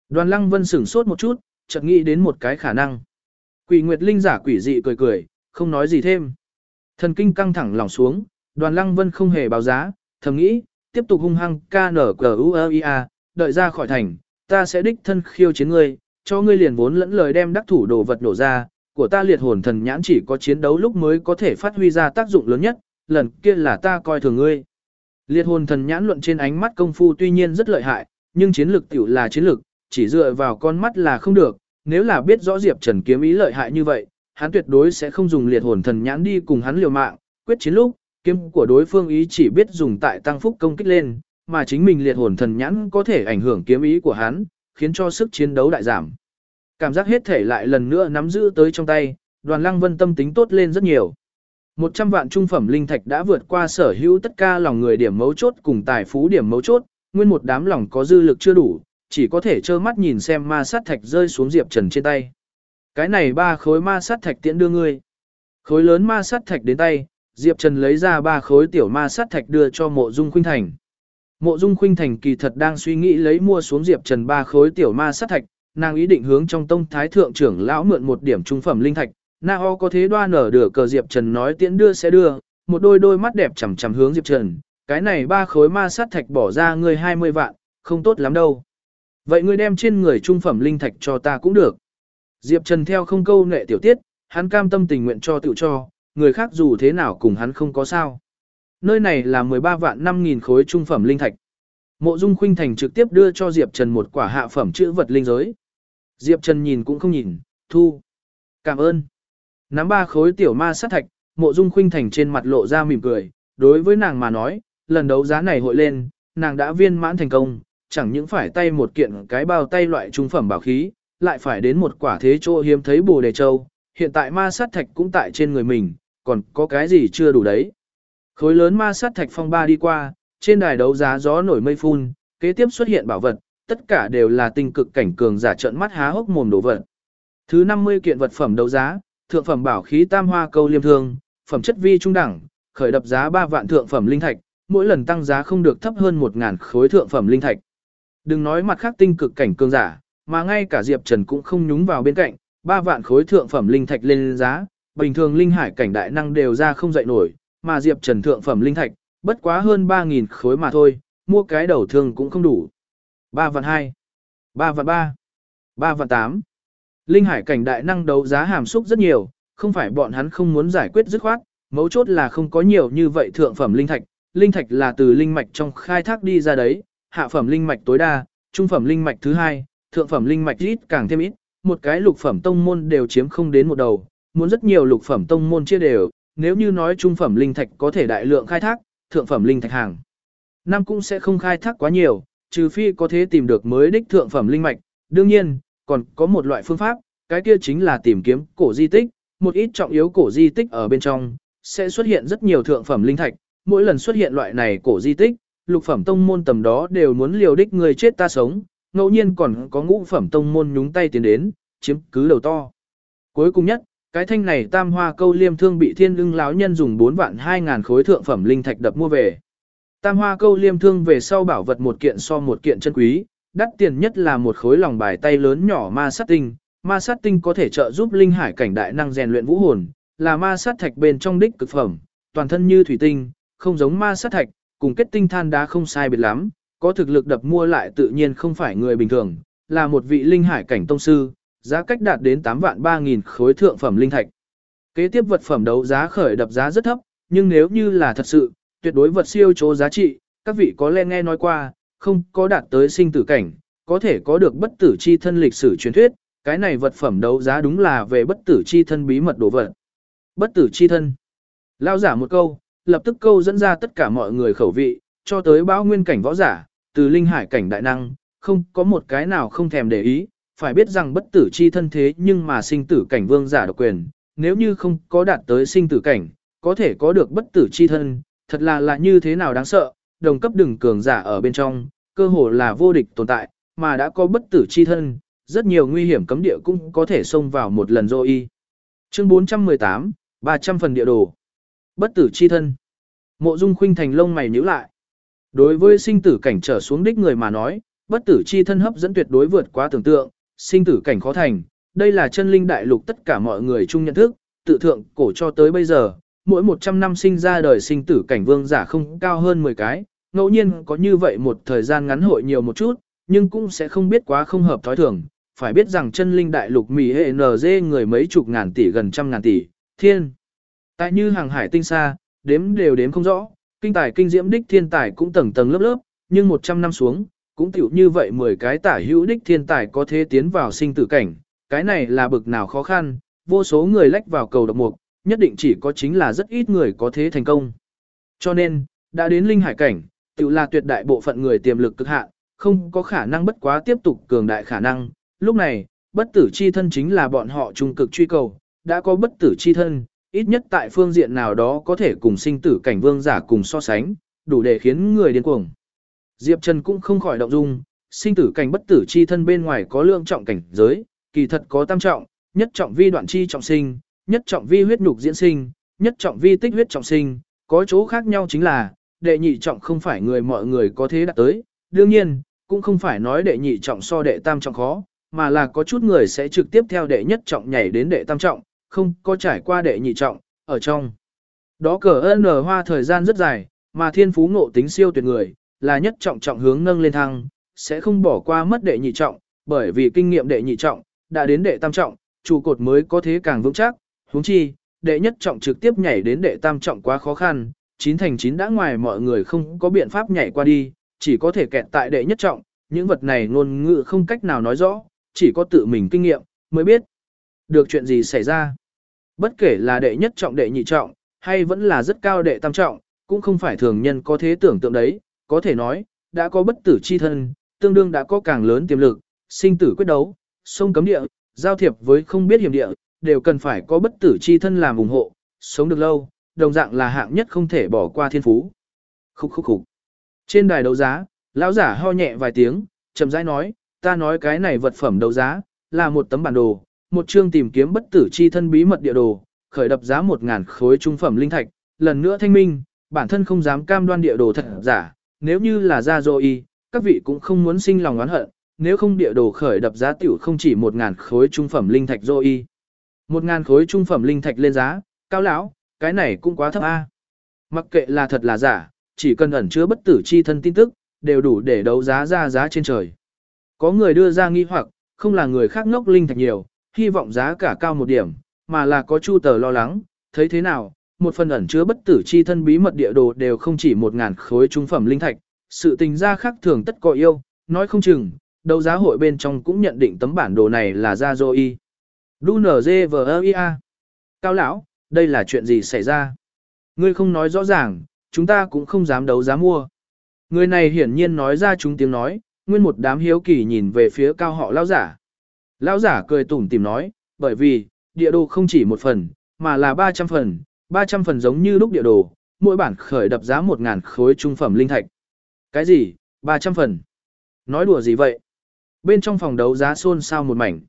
Đoàn lăng vân sửng sốt một chút, chợt nghĩ đến một cái khả năng. Quỷ Nguyệt Linh giả quỷ dị cười cười, không nói gì thêm. Thần kinh căng thẳng lòng xuống, đoàn lăng vân không hề báo giá, thầm nghĩ, tiếp tục hung hăng KNQUIA, đợi ra khỏi thành, ta sẽ đích thân khiêu chiến ngươi, cho ngươi liền vốn lẫn lời đem đắc thủ đồ vật nổ ra, của ta liệt hồn thần nhãn chỉ có chiến đấu lúc mới có thể phát huy ra tác dụng lớn nhất, lần kia là ta coi thường ngươi. Liệt hồn thần nhãn luận trên ánh mắt công phu tuy nhiên rất lợi hại, nhưng chiến lực tiểu là chiến lực, chỉ dựa vào con mắt là không được, nếu là biết rõ Diệp Trần kiếm ý lợi hại như vậy, hắn tuyệt đối sẽ không dùng liệt hồn thần nhãn đi cùng hắn liều mạng, quyết chiến lúc, kiếm của đối phương ý chỉ biết dùng tại tăng phúc công kích lên, mà chính mình liệt hồn thần nhãn có thể ảnh hưởng kiếm ý của hắn, khiến cho sức chiến đấu đại giảm. Cảm giác hết thể lại lần nữa nắm giữ tới trong tay, đoàn lăng vân tâm tính tốt lên rất nhiều. 100 vạn trung phẩm linh thạch đã vượt qua sở hữu tất cả lòng người điểm mấu chốt cùng tài phú điểm mấu chốt, nguyên một đám lòng có dư lực chưa đủ, chỉ có thể trơ mắt nhìn xem ma sát thạch rơi xuống Diệp Trần trên tay. Cái này ba khối ma sát thạch tiễn đưa ngươi. Khối lớn ma sát thạch đến tay, Diệp Trần lấy ra ba khối tiểu ma sát thạch đưa cho mộ dung khuynh thành. Mộ dung khuynh thành kỳ thật đang suy nghĩ lấy mua xuống Diệp Trần ba khối tiểu ma sát thạch, nàng ý định hướng trong tông thái thượng trưởng lão mượn một điểm trung phẩm linh thạch. Na ho có thế đoan nở được cờ Diệp Trần nói tiễn đưa sẽ đưa, một đôi đôi mắt đẹp chằm chằm hướng Diệp Trần. Cái này ba khối ma sát thạch bỏ ra ngươi 20 vạn, không tốt lắm đâu. Vậy ngươi đem trên người trung phẩm linh thạch cho ta cũng được. Diệp Trần theo không câu nệ tiểu tiết, hắn cam tâm tình nguyện cho tự cho, người khác dù thế nào cùng hắn không có sao. Nơi này là 13 vạn 5.000 khối trung phẩm linh thạch. Mộ Dung Khuynh Thành trực tiếp đưa cho Diệp Trần một quả hạ phẩm chữ vật linh giới. Diệp Trần nhìn cũng không nhìn, thu. Cảm ơn. Nắm ba khối tiểu ma sát thạch, Mộ Dung Khuynh Thành trên mặt lộ ra mỉm cười, đối với nàng mà nói, lần đấu giá này hội lên, nàng đã viên mãn thành công, chẳng những phải tay một kiện cái bao tay loại trung phẩm bảo khí, lại phải đến một quả thế chỗ hiếm thấy bồ đề châu, hiện tại ma sát thạch cũng tại trên người mình, còn có cái gì chưa đủ đấy. Khối lớn ma sát thạch phong ba đi qua, trên đài đấu giá gió nổi mây phun, kế tiếp xuất hiện bảo vật, tất cả đều là tinh cực cảnh cường giả trợn mắt há hốc mồm đồ vật. Thứ 50 kiện vật phẩm đấu giá, thượng phẩm bảo khí tam hoa câu liêm thương, phẩm chất vi trung đẳng, khởi đập giá 3 vạn thượng phẩm linh thạch, mỗi lần tăng giá không được thấp hơn 1000 khối thượng phẩm linh thạch. Đừng nói mặt khác tinh cực cảnh cường giả, mà ngay cả Diệp Trần cũng không nhúng vào bên cạnh, 3 vạn khối thượng phẩm linh thạch lên giá, bình thường linh hải cảnh đại năng đều ra không dậy nổi, mà Diệp Trần thượng phẩm linh thạch, bất quá hơn 3.000 khối mà thôi, mua cái đầu thương cũng không đủ. 3 vạn 2, 3 vạn 3, 3 vạn 8. Linh hải cảnh đại năng đấu giá hàm xúc rất nhiều, không phải bọn hắn không muốn giải quyết dứt khoát, mấu chốt là không có nhiều như vậy thượng phẩm linh thạch, linh thạch là từ linh mạch trong khai thác đi ra đấy, hạ phẩm linh mạch tối đa, trung phẩm linh mạch thứ hai, thượng phẩm linh mạch ít càng thêm ít, một cái lục phẩm tông môn đều chiếm không đến một đầu, muốn rất nhiều lục phẩm tông môn chia đều, nếu như nói trung phẩm linh thạch có thể đại lượng khai thác, thượng phẩm linh thạch hàng. Năm cũng sẽ không khai thác quá nhiều, trừ phi có thể tìm được mới đích thượng phẩm linh mạch, đương nhiên, còn có một loại phương pháp, cái kia chính là tìm kiếm cổ di tích, một ít trọng yếu cổ di tích ở bên trong, sẽ xuất hiện rất nhiều thượng phẩm linh thạch, mỗi lần xuất hiện loại này cổ di tích, lục phẩm tông môn tầm đó đều muốn liều đích người chết ta sống, ngẫu nhiên còn có ngũ phẩm tông môn nhúng tay tiến đến, chiếm cứ đầu to. Cuối cùng nhất, cái thanh này tam hoa câu liêm thương bị thiên ưng lão nhân dùng 4 vạn 2 ngàn khối thượng phẩm linh thạch đập mua về. Tam hoa câu liêm thương về sau bảo vật một kiện so một kiện chân quý, đắt tiền nhất là một khối lòng bài tay lớn nhỏ ma sát tinh. Ma sát tinh có thể trợ giúp linh hải cảnh đại năng rèn luyện vũ hồn, là ma sát thạch bên trong đích cực phẩm, toàn thân như thủy tinh, không giống ma sát thạch, cùng kết tinh than đá không sai biệt lắm, có thực lực đập mua lại tự nhiên không phải người bình thường, là một vị linh hải cảnh tông sư, giá cách đạt đến 8 vạn 3 nghìn khối thượng phẩm linh thạch. Kế tiếp vật phẩm đấu giá khởi đập giá rất thấp, nhưng nếu như là thật sự, tuyệt đối vật siêu chỗ giá trị, các vị có lẽ nghe nói qua, không có đạt tới sinh tử cảnh, có thể có được bất tử chi thân lịch sử truyền thuyết, cái này vật phẩm đấu giá đúng là về bất tử chi thân bí mật đồ vật. Bất tử chi thân. Lao giả một câu, lập tức câu dẫn ra tất cả mọi người khẩu vị, cho tới báo nguyên cảnh võ giả, từ linh hải cảnh đại năng, không có một cái nào không thèm để ý, phải biết rằng bất tử chi thân thế nhưng mà sinh tử cảnh vương giả độc quyền, nếu như không có đạt tới sinh tử cảnh, có thể có được bất tử chi thân, thật là là như thế nào đáng sợ, đồng cấp đừng cường giả ở bên trong, cơ hồ là vô địch tồn tại, mà đã có bất tử chi thân, rất nhiều nguy hiểm cấm địa cũng có thể xông vào một lần dô y. Chương 418, 300 phần địa đồ. Bất tử chi thân. Mộ Dung Khuynh thành lông mày nhíu lại. Đối với sinh tử cảnh trở xuống đích người mà nói, bất tử chi thân hấp dẫn tuyệt đối vượt quá tưởng tượng, sinh tử cảnh khó thành, đây là chân linh đại lục tất cả mọi người chung nhận thức, tự thượng cổ cho tới bây giờ, mỗi 100 năm sinh ra đời sinh tử cảnh vương giả không cao hơn 10 cái, ngẫu nhiên có như vậy một thời gian ngắn hội nhiều một chút, nhưng cũng sẽ không biết quá không hợp thói thường, phải biết rằng chân linh đại lục mỉ hệ NG người mấy chục ngàn tỷ gần trăm ngàn tỷ, thiên. Tại như hàng hải tinh xa, đếm đều đếm không rõ, Kinh tài kinh diễm đích thiên tài cũng tầng tầng lớp lớp, nhưng 100 năm xuống, cũng tiểu như vậy 10 cái tả hữu đích thiên tài có thể tiến vào sinh tử cảnh, cái này là bực nào khó khăn, vô số người lách vào cầu độc mục, nhất định chỉ có chính là rất ít người có thế thành công. Cho nên, đã đến linh hải cảnh, tiểu là tuyệt đại bộ phận người tiềm lực cực hạn, không có khả năng bất quá tiếp tục cường đại khả năng. Lúc này, bất tử chi thân chính là bọn họ trung cực truy cầu, đã có bất tử chi thân, ít nhất tại phương diện nào đó có thể cùng sinh tử cảnh vương giả cùng so sánh, đủ để khiến người điên cuồng. Diệp Trần cũng không khỏi động dung, sinh tử cảnh bất tử chi thân bên ngoài có lượng trọng cảnh giới, kỳ thật có tam trọng, nhất trọng vi đoạn chi trọng sinh, nhất trọng vi huyết nhục diễn sinh, nhất trọng vi tích huyết trọng sinh, có chỗ khác nhau chính là, đệ nhị trọng không phải người mọi người có thế đạt tới, đương nhiên, cũng không phải nói đệ nhị trọng so đệ tam trọng khó, mà là có chút người sẽ trực tiếp theo đệ nhất trọng nhảy đến đệ tam trọng, không có trải qua đệ nhị trọng, ở trong. Đó cờ ơn nở hoa thời gian rất dài, mà thiên phú ngộ tính siêu tuyệt người, là nhất trọng trọng hướng nâng lên thăng, sẽ không bỏ qua mất đệ nhị trọng, bởi vì kinh nghiệm đệ nhị trọng, đã đến đệ tam trọng, trụ cột mới có thế càng vững chắc, huống chi, đệ nhất trọng trực tiếp nhảy đến đệ tam trọng quá khó khăn, chín thành chín đã ngoài mọi người không có biện pháp nhảy qua đi, chỉ có thể kẹt tại đệ nhất trọng, những vật này ngôn ngữ không cách nào nói rõ, chỉ có tự mình kinh nghiệm, mới biết được chuyện gì xảy ra. Bất kể là đệ nhất trọng đệ nhị trọng, hay vẫn là rất cao đệ tam trọng, cũng không phải thường nhân có thế tưởng tượng đấy, có thể nói, đã có bất tử chi thân, tương đương đã có càng lớn tiềm lực, sinh tử quyết đấu, sông cấm địa, giao thiệp với không biết hiểm địa, đều cần phải có bất tử chi thân làm ủng hộ, sống được lâu, đồng dạng là hạng nhất không thể bỏ qua thiên phú. Khúc khúc khúc. Trên đài đấu giá, lão giả ho nhẹ vài tiếng, chậm rãi nói, ta nói cái này vật phẩm đấu giá, là một tấm bản đồ, một chương tìm kiếm bất tử chi thân bí mật địa đồ, khởi đập giá một ngàn khối trung phẩm linh thạch, lần nữa thanh minh, bản thân không dám cam đoan địa đồ thật giả, nếu như là ra rồi các vị cũng không muốn sinh lòng oán hận, nếu không địa đồ khởi đập giá tiểu không chỉ một ngàn khối trung phẩm linh thạch rồi một ngàn khối trung phẩm linh thạch lên giá, cao lão, cái này cũng quá thấp a. Mặc kệ là thật là giả, chỉ cần ẩn chứa bất tử chi thân tin tức, đều đủ để đấu giá ra giá trên trời. Có người đưa ra nghi hoặc, không là người khác ngốc linh thạch nhiều, hy vọng giá cả cao một điểm, mà là có chu tờ lo lắng, thấy thế nào, một phần ẩn chứa bất tử chi thân bí mật địa đồ đều không chỉ một ngàn khối trung phẩm linh thạch, sự tình ra khác thường tất có yêu, nói không chừng, đấu giá hội bên trong cũng nhận định tấm bản đồ này là ra dô y. Đu nở dê vờ Cao lão, đây là chuyện gì xảy ra? Ngươi không nói rõ ràng, chúng ta cũng không dám đấu giá mua. Người này hiển nhiên nói ra chúng tiếng nói, nguyên một đám hiếu kỳ nhìn về phía cao họ lão giả. Lão giả cười tủm tìm nói, bởi vì, địa đồ không chỉ một phần, mà là 300 phần, 300 phần giống như lúc địa đồ, mỗi bản khởi đập giá 1.000 khối trung phẩm linh thạch. Cái gì, 300 phần? Nói đùa gì vậy? Bên trong phòng đấu giá xôn xao một mảnh.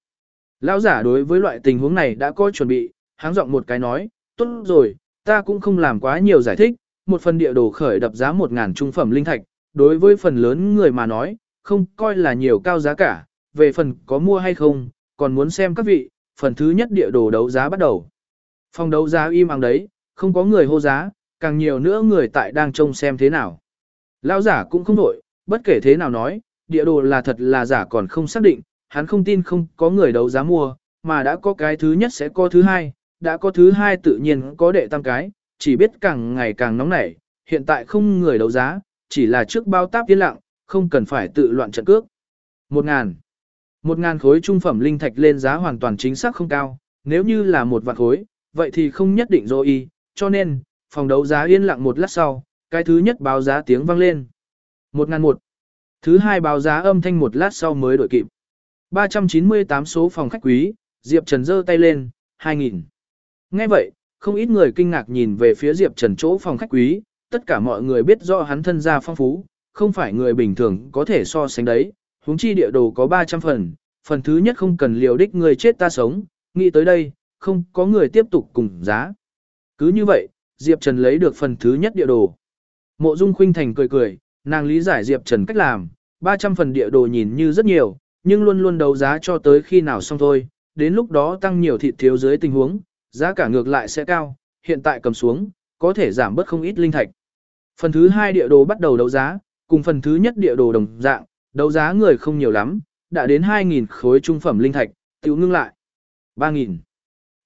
Lão giả đối với loại tình huống này đã có chuẩn bị, háng giọng một cái nói, tốt rồi, ta cũng không làm quá nhiều giải thích, một phần địa đồ khởi đập giá 1.000 trung phẩm linh thạch, đối với phần lớn người mà nói, không coi là nhiều cao giá cả, về phần có mua hay không, còn muốn xem các vị, phần thứ nhất địa đồ đấu giá bắt đầu. Phòng đấu giá im ắng đấy, không có người hô giá, càng nhiều nữa người tại đang trông xem thế nào. Lão giả cũng không đổi, bất kể thế nào nói, địa đồ là thật là giả còn không xác định, hắn không tin không có người đấu giá mua, mà đã có cái thứ nhất sẽ có thứ hai, đã có thứ hai tự nhiên có đệ tam cái, chỉ biết càng ngày càng nóng nảy, hiện tại không người đấu giá, chỉ là trước bao táp yên lặng, không cần phải tự loạn trận cước. Một ngàn. Một ngàn khối trung phẩm linh thạch lên giá hoàn toàn chính xác không cao, nếu như là một vạn khối, vậy thì không nhất định rồi y, cho nên, phòng đấu giá yên lặng một lát sau, cái thứ nhất báo giá tiếng vang lên. Một ngàn một. Thứ hai báo giá âm thanh một lát sau mới đổi kịp. 398 số phòng khách quý, Diệp Trần giơ tay lên, 2.000. Nghe vậy, không ít người kinh ngạc nhìn về phía Diệp Trần chỗ phòng khách quý, tất cả mọi người biết rõ hắn thân gia phong phú, không phải người bình thường có thể so sánh đấy, huống chi địa đồ có 300 phần, phần thứ nhất không cần liều đích người chết ta sống, nghĩ tới đây, không có người tiếp tục cùng giá. Cứ như vậy, Diệp Trần lấy được phần thứ nhất địa đồ. Mộ Dung Khuynh Thành cười cười, nàng lý giải Diệp Trần cách làm, 300 phần địa đồ nhìn như rất nhiều, nhưng luôn luôn đấu giá cho tới khi nào xong thôi, đến lúc đó tăng nhiều thịt thiếu dưới tình huống, giá cả ngược lại sẽ cao, hiện tại cầm xuống, có thể giảm bớt không ít linh thạch. Phần thứ hai địa đồ bắt đầu đấu giá, cùng phần thứ nhất địa đồ đồng dạng, đấu giá người không nhiều lắm, đã đến 2.000 khối trung phẩm linh thạch, tiểu ngưng lại. 3.000.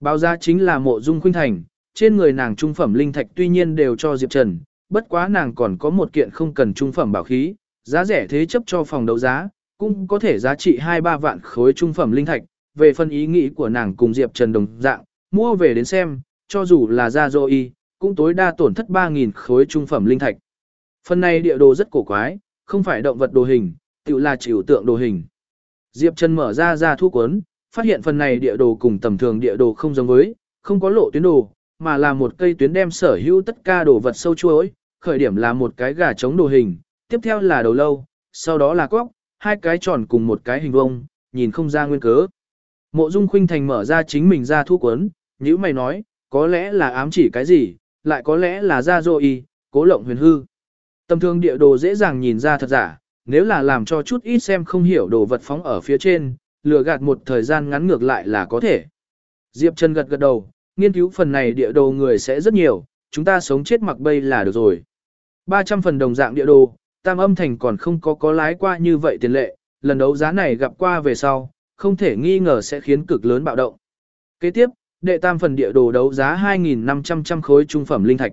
Báo giá chính là mộ dung khuynh thành, trên người nàng trung phẩm linh thạch tuy nhiên đều cho Diệp Trần, bất quá nàng còn có một kiện không cần trung phẩm bảo khí, giá rẻ thế chấp cho phòng đấu giá, cũng có thể giá trị 2-3 vạn khối trung phẩm linh thạch, về phân ý nghĩ của nàng cùng Diệp Trần đồng dạng, mua về đến xem, cho dù là ra dô y, cũng tối đa tổn thất 3.000 khối trung phẩm linh thạch. Phần này địa đồ rất cổ quái, không phải động vật đồ hình, tự là chịu tượng đồ hình. Diệp Trần mở ra ra thu cuốn, phát hiện phần này địa đồ cùng tầm thường địa đồ không giống với, không có lộ tuyến đồ, mà là một cây tuyến đem sở hữu tất cả đồ vật sâu chuối, khởi điểm là một cái gà trống đồ hình, tiếp theo là đầu lâu, sau đó là cóc, hai cái tròn cùng một cái hình vông, nhìn không ra nguyên cớ. Mộ Dung Khuynh Thành mở ra chính mình ra thu cuốn, như mày nói, có lẽ là ám chỉ cái gì, lại có lẽ là ra dô y, cố lộng huyền hư. Tầm thường địa đồ dễ dàng nhìn ra thật giả, nếu là làm cho chút ít xem không hiểu đồ vật phóng ở phía trên, lừa gạt một thời gian ngắn ngược lại là có thể. Diệp Trần gật gật đầu, nghiên cứu phần này địa đồ người sẽ rất nhiều, chúng ta sống chết mặc bay là được rồi. 300 phần đồng dạng địa đồ, tam âm thành còn không có có lái qua như vậy tiền lệ, lần đấu giá này gặp qua về sau, không thể nghi ngờ sẽ khiến cực lớn bạo động. Kế tiếp, đệ tam phần địa đồ đấu giá 2.500 khối trung phẩm linh thạch.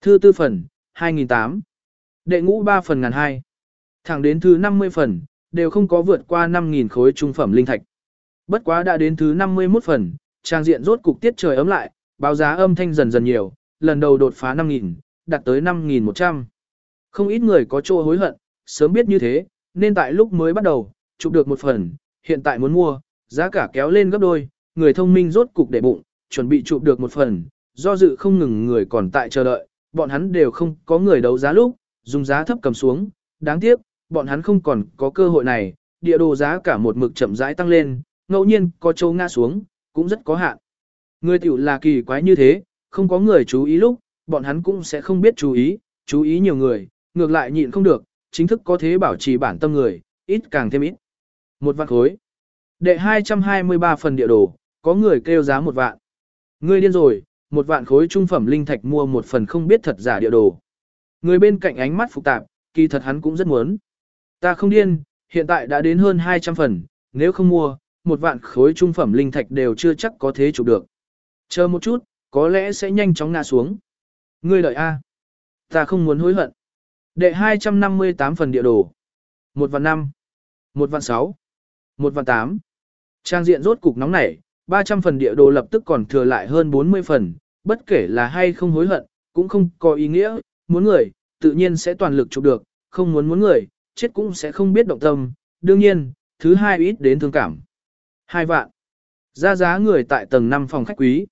Thư tư phần, 2.800. Đệ ngũ 3 phần ngàn 2. Thẳng đến thứ 50 phần, đều không có vượt qua 5.000 khối trung phẩm linh thạch. Bất quá đã đến thứ 51 phần, trang diện rốt cục tiết trời ấm lại, báo giá âm thanh dần dần nhiều, lần đầu đột phá 5.000, đạt tới 5.100. Không ít người có chỗ hối hận, sớm biết như thế, nên tại lúc mới bắt đầu, chụp được một phần, hiện tại muốn mua, giá cả kéo lên gấp đôi, người thông minh rốt cục để bụng, chuẩn bị chụp được một phần, do dự không ngừng người còn tại chờ đợi, bọn hắn đều không có người đấu giá lúc, dùng giá thấp cầm xuống, đáng tiếc, bọn hắn không còn có cơ hội này, địa đồ giá cả một mực chậm rãi tăng lên, ngẫu nhiên có châu ngã xuống, cũng rất có hạn. Người tiểu là kỳ quái như thế, không có người chú ý lúc, bọn hắn cũng sẽ không biết chú ý, chú ý nhiều người, ngược lại nhịn không được, chính thức có thế bảo trì bản tâm người, ít càng thêm ít. Một vạn khối. Đệ 223 phần địa đồ, có người kêu giá một vạn. Ngươi điên rồi, một vạn khối trung phẩm linh thạch mua một phần không biết thật giả địa đồ. Người bên cạnh ánh mắt phức tạp, kỳ thật hắn cũng rất muốn. Ta không điên, hiện tại đã đến hơn 200 phần, nếu không mua, một vạn khối trung phẩm linh thạch đều chưa chắc có thế chụp được. Chờ một chút, có lẽ sẽ nhanh chóng ngã xuống. Ngươi đợi A. Ta không muốn hối hận. Đệ 258 phần địa đồ. Một vạn năm. Một vạn sáu. Một vạn tám. Trang diện rốt cục nóng nảy, 300 phần địa đồ lập tức còn thừa lại hơn 40 phần, bất kể là hay không hối hận, cũng không có ý nghĩa, muốn người, tự nhiên sẽ toàn lực chụp được, không muốn muốn người, chết cũng sẽ không biết động tâm, đương nhiên, thứ hai ít đến thương cảm. Hai vạn. Ra giá người tại tầng 5 phòng khách quý.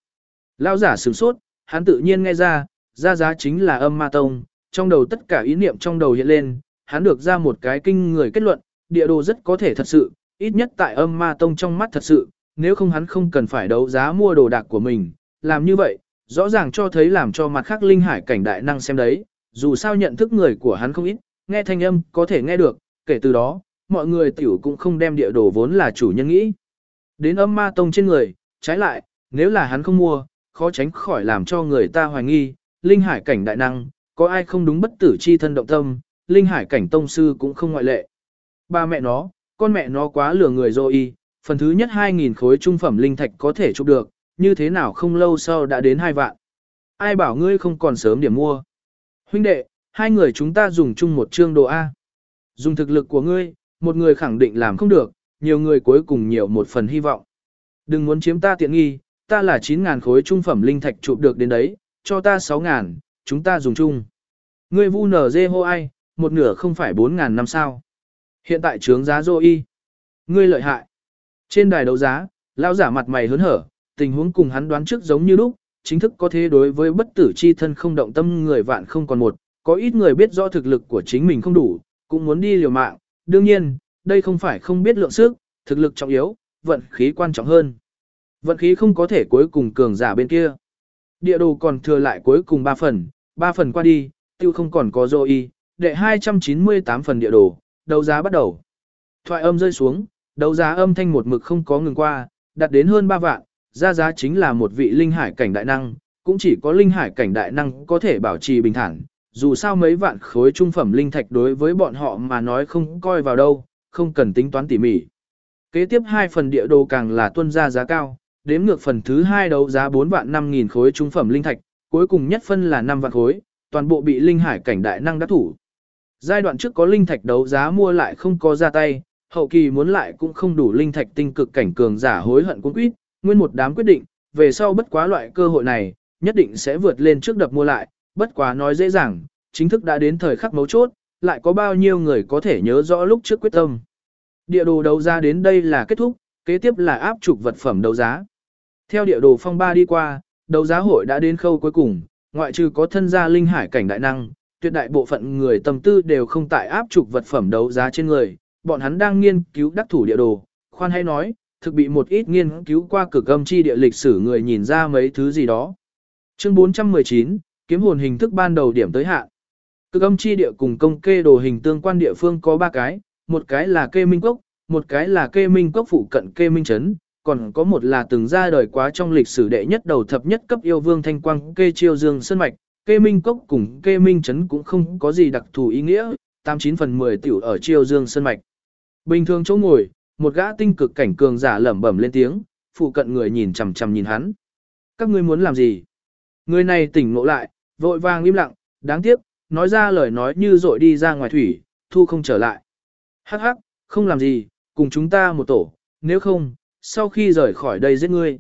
Lao giả sửng sốt, hắn tự nhiên nghe ra, ra giá chính là âm ma tông, trong đầu tất cả ý niệm trong đầu hiện lên, hắn được ra một cái kinh người kết luận, địa đồ rất có thể thật sự, ít nhất tại âm ma tông trong mắt thật sự, nếu không hắn không cần phải đấu giá mua đồ đạc của mình, làm như vậy, rõ ràng cho thấy làm cho mặt khác linh hải cảnh đại năng xem đấy, dù sao nhận thức người của hắn không ít, nghe thanh âm có thể nghe được, kể từ đó, mọi người tiểu cũng không đem địa đồ vốn là chủ nhân nghĩ. Đến âm ma tông trên người, trái lại, nếu là hắn không mua, khó tránh khỏi làm cho người ta hoài nghi, linh hải cảnh đại năng, có ai không đúng bất tử chi thân động tâm, linh hải cảnh tông sư cũng không ngoại lệ. Ba mẹ nó, con mẹ nó quá lừa người rồi phần thứ nhất 2.000 khối trung phẩm linh thạch có thể chụp được, như thế nào không lâu sau đã đến hai vạn. Ai bảo ngươi không còn sớm điểm mua. Huynh đệ, hai người chúng ta dùng chung một chương đồ A. Dùng thực lực của ngươi, một người khẳng định làm không được, nhiều người cuối cùng nhiều một phần hy vọng. Đừng muốn chiếm ta tiện nghi, ta là 9.000 khối trung phẩm linh thạch chụp được đến đấy, cho ta 6.000, chúng ta dùng chung. Ngươi vu nở dê hô ai, một nửa không phải 4.000 năm sao. Hiện tại trướng giá dô y. Ngươi lợi hại. Trên đài đấu giá, lão giả mặt mày hớn hở, tình huống cùng hắn đoán trước giống như lúc, chính thức có thế đối với bất tử chi thân không động tâm người vạn không còn một, có ít người biết rõ thực lực của chính mình không đủ, cũng muốn đi liều mạng, đương nhiên, đây không phải không biết lượng sức, thực lực trọng yếu, vận khí quan trọng hơn. Vận khí không có thể cuối cùng cường giả bên kia. Địa đồ còn thừa lại cuối cùng 3 phần, 3 phần qua đi, tiêu không còn có dô y, đệ 298 phần địa đồ, đấu giá bắt đầu. Thoại âm rơi xuống, đấu giá âm thanh một mực không có ngừng qua, đạt đến hơn 3 vạn, ra giá chính là một vị linh hải cảnh đại năng, cũng chỉ có linh hải cảnh đại năng có thể bảo trì bình thản, dù sao mấy vạn khối trung phẩm linh thạch đối với bọn họ mà nói không coi vào đâu, không cần tính toán tỉ mỉ. Kế tiếp hai phần địa đồ càng là tuân ra giá cao, đếm ngược phần thứ hai đấu giá 4 vạn 5 nghìn khối trung phẩm linh thạch, cuối cùng nhất phân là 5 vạn khối, toàn bộ bị linh hải cảnh đại năng đắc thủ. Giai đoạn trước có linh thạch đấu giá mua lại không có ra tay, hậu kỳ muốn lại cũng không đủ linh thạch tinh cực cảnh cường giả hối hận cuốn quýt, nguyên một đám quyết định, về sau bất quá loại cơ hội này, nhất định sẽ vượt lên trước đập mua lại, bất quá nói dễ dàng, chính thức đã đến thời khắc mấu chốt, lại có bao nhiêu người có thể nhớ rõ lúc trước quyết tâm. Địa đồ đấu giá đến đây là kết thúc, kế tiếp là áp trục vật phẩm đấu giá. Theo địa đồ phong ba đi qua, đấu giá hội đã đến khâu cuối cùng, ngoại trừ có thân gia linh hải cảnh đại năng, tuyệt đại bộ phận người tâm tư đều không tại áp trục vật phẩm đấu giá trên người, bọn hắn đang nghiên cứu đắc thủ địa đồ, khoan hay nói, thực bị một ít nghiên cứu qua cực âm chi địa lịch sử người nhìn ra mấy thứ gì đó. Chương 419, kiếm hồn hình thức ban đầu điểm tới hạn. Cực âm chi địa cùng công kê đồ hình tương quan địa phương có ba cái, một cái là kê minh cốc, một cái là kê minh cốc phụ cận kê minh trấn, còn có một là từng ra đời quá trong lịch sử đệ nhất đầu thập nhất cấp yêu vương thanh quang kê chiêu dương sơn mạch, kê minh cốc cùng kê minh trấn cũng không có gì đặc thù ý nghĩa, 89 phần 10 tiểu ở chiêu dương sơn mạch. Bình thường chỗ ngồi, một gã tinh cực cảnh cường giả lẩm bẩm lên tiếng, phụ cận người nhìn chằm chằm nhìn hắn. Các ngươi muốn làm gì? Người này tỉnh ngộ lại, vội vàng im lặng, đáng tiếc, nói ra lời nói như dội đi ra ngoài thủy, thu không trở lại. Hắc hắc, không làm gì, cùng chúng ta một tổ, nếu không, sau khi rời khỏi đây giết ngươi.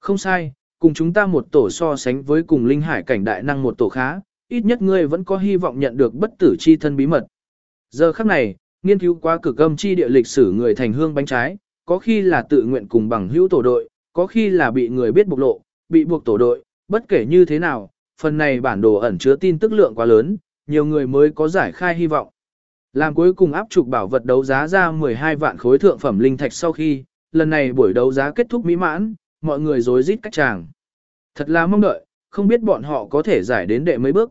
Không sai, cùng chúng ta một tổ so sánh với cùng linh hải cảnh đại năng một tổ khá, ít nhất ngươi vẫn có hy vọng nhận được bất tử chi thân bí mật. Giờ khắc này, nghiên cứu qua cực âm chi địa lịch sử người thành hương bánh trái, có khi là tự nguyện cùng bằng hữu tổ đội, có khi là bị người biết bộc lộ, bị buộc tổ đội, bất kể như thế nào, phần này bản đồ ẩn chứa tin tức lượng quá lớn, nhiều người mới có giải khai hy vọng. Làm cuối cùng áp trục bảo vật đấu giá ra 12 vạn khối thượng phẩm linh thạch sau khi, lần này buổi đấu giá kết thúc mỹ mãn, mọi người rối rít cách chàng. Thật là mong đợi, không biết bọn họ có thể giải đến đệ mấy bước.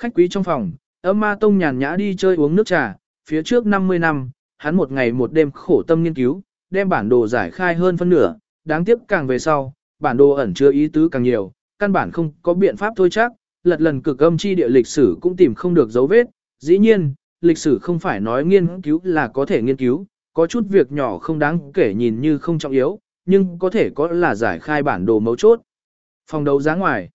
Khách quý trong phòng, âm ma tông nhàn nhã đi chơi uống nước trà, phía trước 50 năm, hắn một ngày một đêm khổ tâm nghiên cứu, đem bản đồ giải khai hơn phân nửa, đáng tiếc càng về sau, bản đồ ẩn chứa ý tứ càng nhiều, căn bản không có biện pháp thôi chắc, lật lần cực âm chi địa lịch sử cũng tìm không được dấu vết, dĩ nhiên, lịch sử không phải nói nghiên cứu là có thể nghiên cứu, có chút việc nhỏ không đáng kể nhìn như không trọng yếu, nhưng có thể có là giải khai bản đồ mấu chốt. Phòng đấu giá ngoài.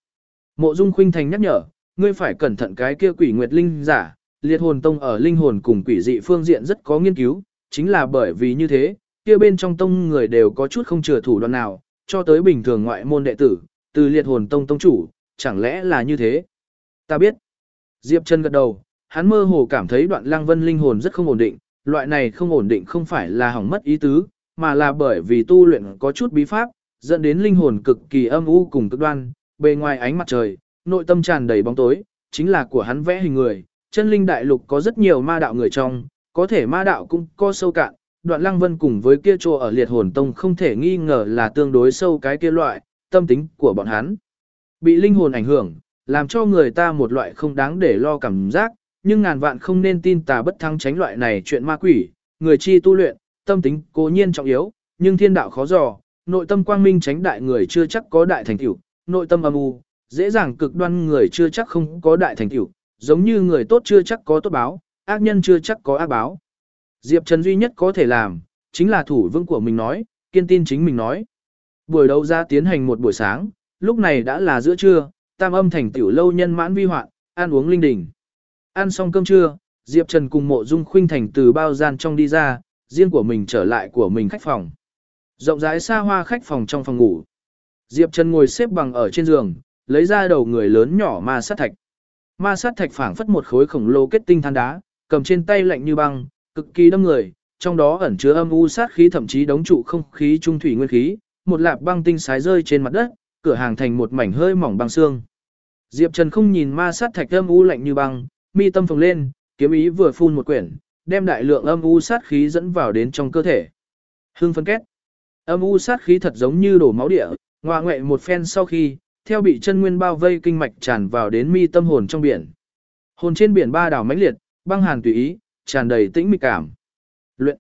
Mộ Dung Khuynh Thành nhắc nhở, ngươi phải cẩn thận cái kia quỷ nguyệt linh giả, liệt hồn tông ở linh hồn cùng quỷ dị phương diện rất có nghiên cứu, chính là bởi vì như thế, kia bên trong tông người đều có chút không chừa thủ đoạn nào, cho tới bình thường ngoại môn đệ tử, từ liệt hồn tông tông chủ, chẳng lẽ là như thế? Ta biết. Diệp Trần gật đầu, hắn mơ hồ cảm thấy đoạn lang vân linh hồn rất không ổn định, loại này không ổn định không phải là hỏng mất ý tứ, mà là bởi vì tu luyện có chút bí pháp, dẫn đến linh hồn cực kỳ âm u cùng cực đoan, bề ngoài ánh mặt trời, nội tâm tràn đầy bóng tối, chính là của hắn vẽ hình người. Chân linh đại lục có rất nhiều ma đạo người trong, có thể ma đạo cũng có sâu cạn, đoạn lăng vân cùng với kia trô ở liệt hồn tông không thể nghi ngờ là tương đối sâu cái kia loại, tâm tính của bọn hắn. Bị linh hồn ảnh hưởng, làm cho người ta một loại không đáng để lo cảm giác, nhưng ngàn vạn không nên tin tà bất thắng tránh loại này chuyện ma quỷ, người chi tu luyện, tâm tính cố nhiên trọng yếu, nhưng thiên đạo khó dò, nội tâm quang minh tránh đại người chưa chắc có đại thành tựu, nội tâm âm u, dễ dàng cực đoan người chưa chắc không có đại thành tựu, giống như người tốt chưa chắc có tốt báo, ác nhân chưa chắc có ác báo. Diệp Trần duy nhất có thể làm, chính là thủ vững của mình nói, kiên tin chính mình nói. Buổi đấu ra tiến hành một buổi sáng, lúc này đã là giữa trưa, tam âm thành tiểu lâu nhân mãn vi hoạn, ăn uống linh đình. Ăn xong cơm trưa, Diệp Trần cùng mộ dung khuynh thành từ bao gian trong đi ra, riêng của mình trở lại của mình khách phòng. Rộng rãi xa hoa khách phòng trong phòng ngủ. Diệp Trần ngồi xếp bằng ở trên giường, lấy ra đầu người lớn nhỏ ma sát thạch. Ma sát thạch phảng phất một khối khổng lồ kết tinh than đá, cầm trên tay lạnh như băng, cực kỳ đâm người, trong đó ẩn chứa âm u sát khí thậm chí đóng trụ không khí trung thủy nguyên khí, một lạp băng tinh sái rơi trên mặt đất, cửa hàng thành một mảnh hơi mỏng băng xương. Diệp Trần không nhìn ma sát thạch âm u lạnh như băng, mi tâm phồng lên, kiếm ý vừa phun một quyển, đem đại lượng âm u sát khí dẫn vào đến trong cơ thể. Hương phấn kết. Âm u sát khí thật giống như đổ máu địa, ngoa ngoệ một phen sau khi, theo bị chân nguyên bao vây kinh mạch tràn vào đến mi tâm hồn trong biển. Hồn trên biển ba đảo mãnh liệt, băng hàn tùy ý, tràn đầy tĩnh mịch cảm. Luyện.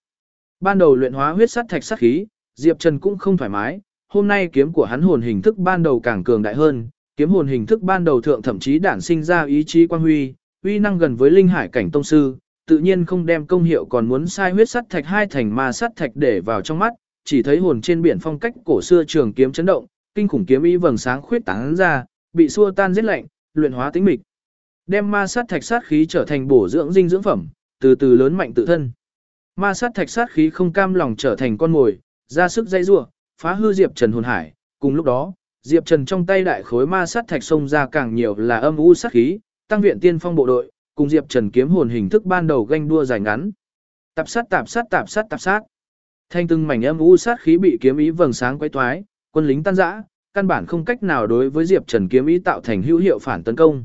Ban đầu luyện hóa huyết sát thạch sát khí, Diệp Trần cũng không thoải mái, hôm nay kiếm của hắn hồn hình thức ban đầu càng cường đại hơn, kiếm hồn hình thức ban đầu thượng thậm chí đản sinh ra ý chí quan huy, uy năng gần với linh hải cảnh tông sư, tự nhiên không đem công hiệu còn muốn sai huyết sắt thạch hai thành ma sắt thạch để vào trong mắt, chỉ thấy hồn trên biển phong cách cổ xưa trường kiếm chấn động, kinh khủng kiếm ý vầng sáng khuyết tán ra, bị xua tan giết lạnh, luyện hóa tính mịch. đem ma sát thạch sát khí trở thành bổ dưỡng dinh dưỡng phẩm, từ từ lớn mạnh tự thân. Ma sát thạch sát khí không cam lòng trở thành con mồi, ra sức dây rủa, phá hư Diệp Trần hồn hải, cùng lúc đó, Diệp Trần trong tay đại khối ma sát thạch xông ra càng nhiều là âm u sát khí, tăng viện tiên phong bộ đội, cùng Diệp Trần kiếm hồn hình thức ban đầu ganh đua dài ngắn. Tạp sát tạp sát tạp sát tạp sát. Thanh từng mảnh âm u sát khí bị kiếm ý vầng sáng quấy toái, quân lính tan rã, căn bản không cách nào đối với Diệp Trần kiếm ý tạo thành hữu hiệu phản tấn công.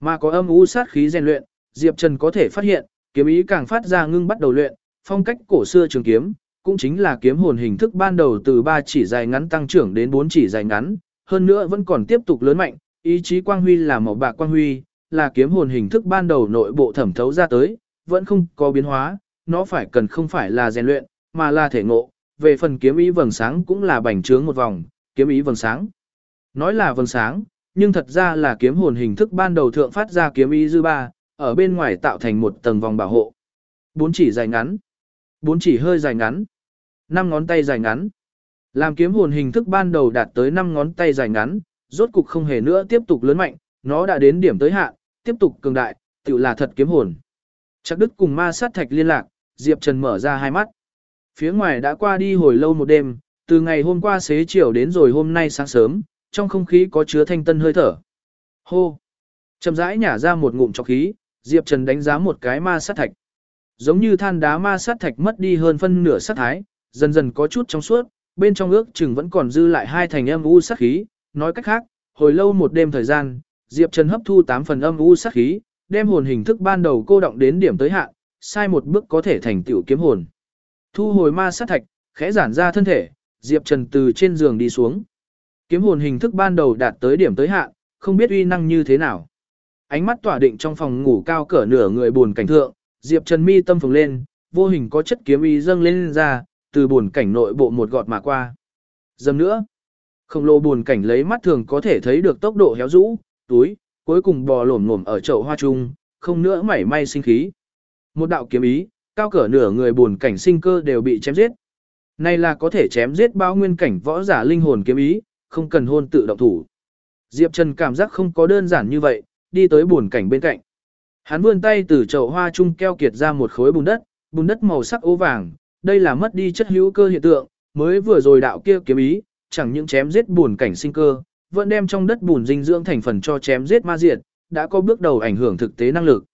Mà có âm u sát khí rèn luyện, Diệp Trần có thể phát hiện, kiếm ý càng phát ra ngưng bắt đầu luyện, phong cách cổ xưa trường kiếm, cũng chính là kiếm hồn hình thức ban đầu từ 3 chỉ dài ngắn tăng trưởng đến 4 chỉ dài ngắn, hơn nữa vẫn còn tiếp tục lớn mạnh, ý chí quang huy là màu bạc quang huy, là kiếm hồn hình thức ban đầu nội bộ thẩm thấu ra tới, vẫn không có biến hóa, nó phải cần không phải là rèn luyện, mà là thể ngộ, về phần kiếm ý vầng sáng cũng là bành trướng một vòng, kiếm ý vầng sáng. Nói là vầng sáng, nhưng thật ra là kiếm hồn hình thức ban đầu thượng phát ra kiếm ý dư ba, ở bên ngoài tạo thành một tầng vòng bảo hộ. Bốn chỉ dài ngắn, bốn chỉ hơi dài ngắn, năm ngón tay dài ngắn. Làm kiếm hồn hình thức ban đầu đạt tới năm ngón tay dài ngắn, rốt cục không hề nữa tiếp tục lớn mạnh, nó đã đến điểm tới hạn, tiếp tục cường đại, tự là thật kiếm hồn. Chắc đức cùng ma sát thạch liên lạc, Diệp Trần mở ra hai mắt. Phía ngoài đã qua đi hồi lâu một đêm, từ ngày hôm qua xế chiều đến rồi hôm nay sáng sớm, trong không khí có chứa thanh tân hơi thở. Hô! Chầm rãi nhả ra một ngụm trọc khí, Diệp Trần đánh giá một cái ma sát thạch. Giống như than đá ma sát thạch mất đi hơn phân nửa sát thái, dần dần có chút trong suốt, bên trong ước chừng vẫn còn dư lại hai thành âm u sát khí, nói cách khác, hồi lâu một đêm thời gian, Diệp Trần hấp thu 8 phần âm u sát khí, đem hồn hình thức ban đầu cô động đến điểm tới hạn, sai một bước có thể thành tiểu kiếm hồn. Thu hồi ma sát thạch, khẽ giản ra thân thể, Diệp Trần từ trên giường đi xuống. Kiếm hồn hình thức ban đầu đạt tới điểm tới hạn, không biết uy năng như thế nào. Ánh mắt tỏa định trong phòng ngủ cao cỡ nửa người buồn cảnh thượng, Diệp Trần mi tâm phồng lên, vô hình có chất kiếm y dâng lên, lên ra, từ buồn cảnh nội bộ một gọt mà qua. Dầm nữa, khổng lồ buồn cảnh lấy mắt thường có thể thấy được tốc độ héo rũ, túi, cuối cùng bò lổm ngổm ở chậu hoa trung, không nữa mảy may sinh khí. Một đạo kiếm ý, cao cỡ nửa người buồn cảnh sinh cơ đều bị chém giết. Này là có thể chém giết bao nguyên cảnh võ giả linh hồn kiếm ý, không cần hôn tự động thủ. Diệp Trần cảm giác không có đơn giản như vậy, đi tới buồn cảnh bên cạnh. Hắn vươn tay từ chậu hoa trung keo kiệt ra một khối bùn đất, bùn đất màu sắc ố vàng, đây là mất đi chất hữu cơ hiện tượng, mới vừa rồi đạo kia kiếm ý, chẳng những chém giết buồn cảnh sinh cơ, vẫn đem trong đất bùn dinh dưỡng thành phần cho chém giết ma diệt, đã có bước đầu ảnh hưởng thực tế năng lực.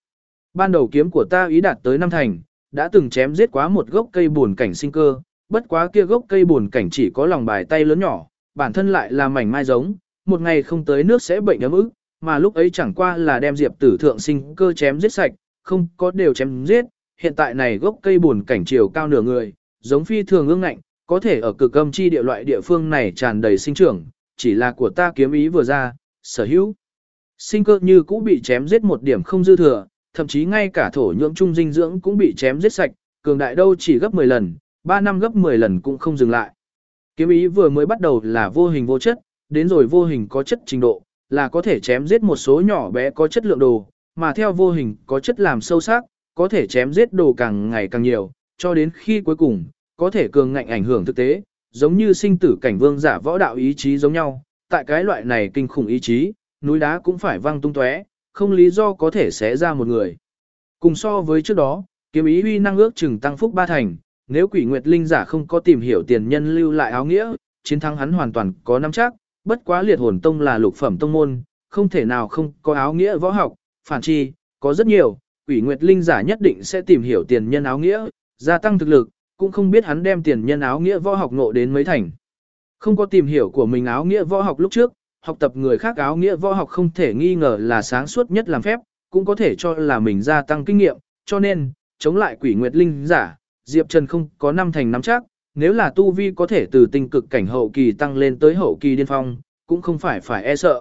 Ban đầu kiếm của ta ý đạt tới năm thành, đã từng chém giết quá một gốc cây buồn cảnh sinh cơ, bất quá kia gốc cây buồn cảnh chỉ có lòng bài tay lớn nhỏ, bản thân lại là mảnh mai giống, một ngày không tới nước sẽ bệnh ấm ức, mà lúc ấy chẳng qua là đem diệp tử thượng sinh cơ chém giết sạch, không có đều chém giết, hiện tại này gốc cây buồn cảnh chiều cao nửa người, giống phi thường ương ngạnh, có thể ở cực âm chi địa loại địa phương này tràn đầy sinh trưởng, chỉ là của ta kiếm ý vừa ra, sở hữu. Sinh cơ như cũ bị chém giết một điểm không dư thừa, thậm chí ngay cả thổ nhưỡng trung dinh dưỡng cũng bị chém giết sạch, cường đại đâu chỉ gấp 10 lần, 3 năm gấp 10 lần cũng không dừng lại. Kiếm ý vừa mới bắt đầu là vô hình vô chất, đến rồi vô hình có chất trình độ, là có thể chém giết một số nhỏ bé có chất lượng đồ, mà theo vô hình có chất làm sâu sắc, có thể chém giết đồ càng ngày càng nhiều, cho đến khi cuối cùng, có thể cường ngạnh ảnh hưởng thực tế, giống như sinh tử cảnh vương giả võ đạo ý chí giống nhau, tại cái loại này kinh khủng ý chí, núi đá cũng phải văng tung tóe, không lý do có thể xé ra một người. Cùng so với trước đó, kiếm ý huy năng ước chừng tăng phúc ba thành, nếu quỷ nguyệt linh giả không có tìm hiểu tiền nhân lưu lại áo nghĩa, chiến thắng hắn hoàn toàn có nắm chắc, bất quá liệt hồn tông là lục phẩm tông môn, không thể nào không có áo nghĩa võ học, phản chi, có rất nhiều, quỷ nguyệt linh giả nhất định sẽ tìm hiểu tiền nhân áo nghĩa, gia tăng thực lực, cũng không biết hắn đem tiền nhân áo nghĩa võ học ngộ đến mấy thành. Không có tìm hiểu của mình áo nghĩa võ học lúc trước, học tập người khác áo nghĩa võ học không thể nghi ngờ là sáng suốt nhất làm phép, cũng có thể cho là mình gia tăng kinh nghiệm, cho nên, chống lại quỷ nguyệt linh giả, Diệp Trần không có năm thành nắm chắc, nếu là tu vi có thể từ tinh cực cảnh hậu kỳ tăng lên tới hậu kỳ điên phong, cũng không phải phải e sợ.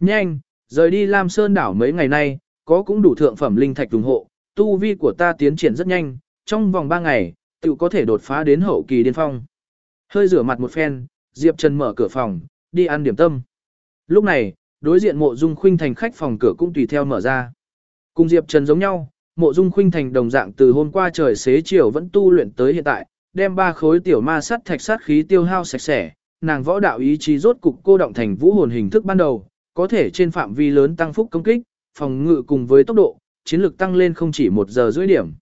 Nhanh, rời đi Lam Sơn đảo mấy ngày nay, có cũng đủ thượng phẩm linh thạch ủng hộ, tu vi của ta tiến triển rất nhanh, trong vòng 3 ngày, tự có thể đột phá đến hậu kỳ điên phong. Hơi rửa mặt một phen, Diệp Trần mở cửa phòng, đi ăn điểm tâm. Lúc này, đối diện mộ dung khuynh thành khách phòng cửa cũng tùy theo mở ra. Cùng Diệp Trần giống nhau, mộ dung khuynh thành đồng dạng từ hôm qua trời xế chiều vẫn tu luyện tới hiện tại, đem ba khối tiểu ma sắt thạch sát khí tiêu hao sạch sẽ, nàng võ đạo ý chí rốt cục cô động thành vũ hồn hình thức ban đầu, có thể trên phạm vi lớn tăng phúc công kích, phòng ngự cùng với tốc độ, chiến lực tăng lên không chỉ một giờ rưỡi điểm.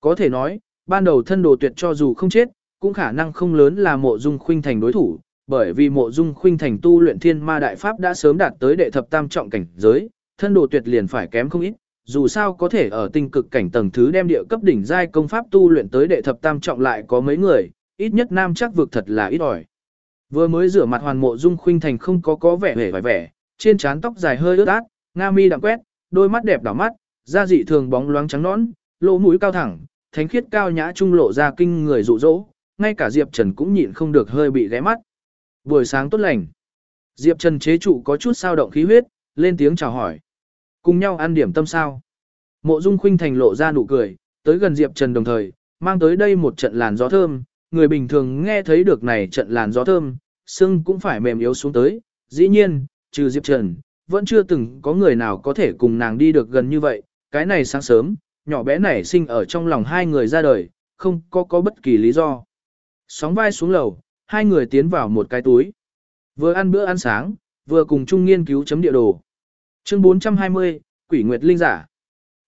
Có thể nói, ban đầu thân đồ tuyệt cho dù không chết, cũng khả năng không lớn là mộ dung khuynh thành đối thủ, bởi vì mộ dung khuynh thành tu luyện thiên ma đại pháp đã sớm đạt tới đệ thập tam trọng cảnh giới, thân đồ tuyệt liền phải kém không ít, dù sao có thể ở tinh cực cảnh tầng thứ đem địa cấp đỉnh giai công pháp tu luyện tới đệ thập tam trọng lại có mấy người, ít nhất nam chắc vực thật là ít ỏi. Vừa mới rửa mặt hoàn mộ dung khuynh thành không có có vẻ vẻ vẻ vẻ, trên trán tóc dài hơi ướt át, nga mi đậm quét, đôi mắt đẹp đỏ mắt, da dị thường bóng loáng trắng nõn, lỗ mũi cao thẳng, thánh khiết cao nhã trung lộ ra kinh người dụ dỗ, ngay cả Diệp Trần cũng nhịn không được hơi bị ghé mắt. Buổi sáng tốt lành. Diệp Trần chế trụ có chút sao động khí huyết, lên tiếng chào hỏi. Cùng nhau ăn điểm tâm sao. Mộ Dung Khuynh Thành lộ ra nụ cười, tới gần Diệp Trần đồng thời, mang tới đây một trận làn gió thơm, người bình thường nghe thấy được này trận làn gió thơm, xương cũng phải mềm yếu xuống tới, dĩ nhiên, trừ Diệp Trần, vẫn chưa từng có người nào có thể cùng nàng đi được gần như vậy, cái này sáng sớm, nhỏ bé nảy sinh ở trong lòng hai người ra đời, không có có bất kỳ lý do. Sóng vai xuống lầu, hai người tiến vào một cái túi. Vừa ăn bữa ăn sáng, vừa cùng chung nghiên cứu chấm địa đồ. Chương 420, Quỷ Nguyệt Linh Giả.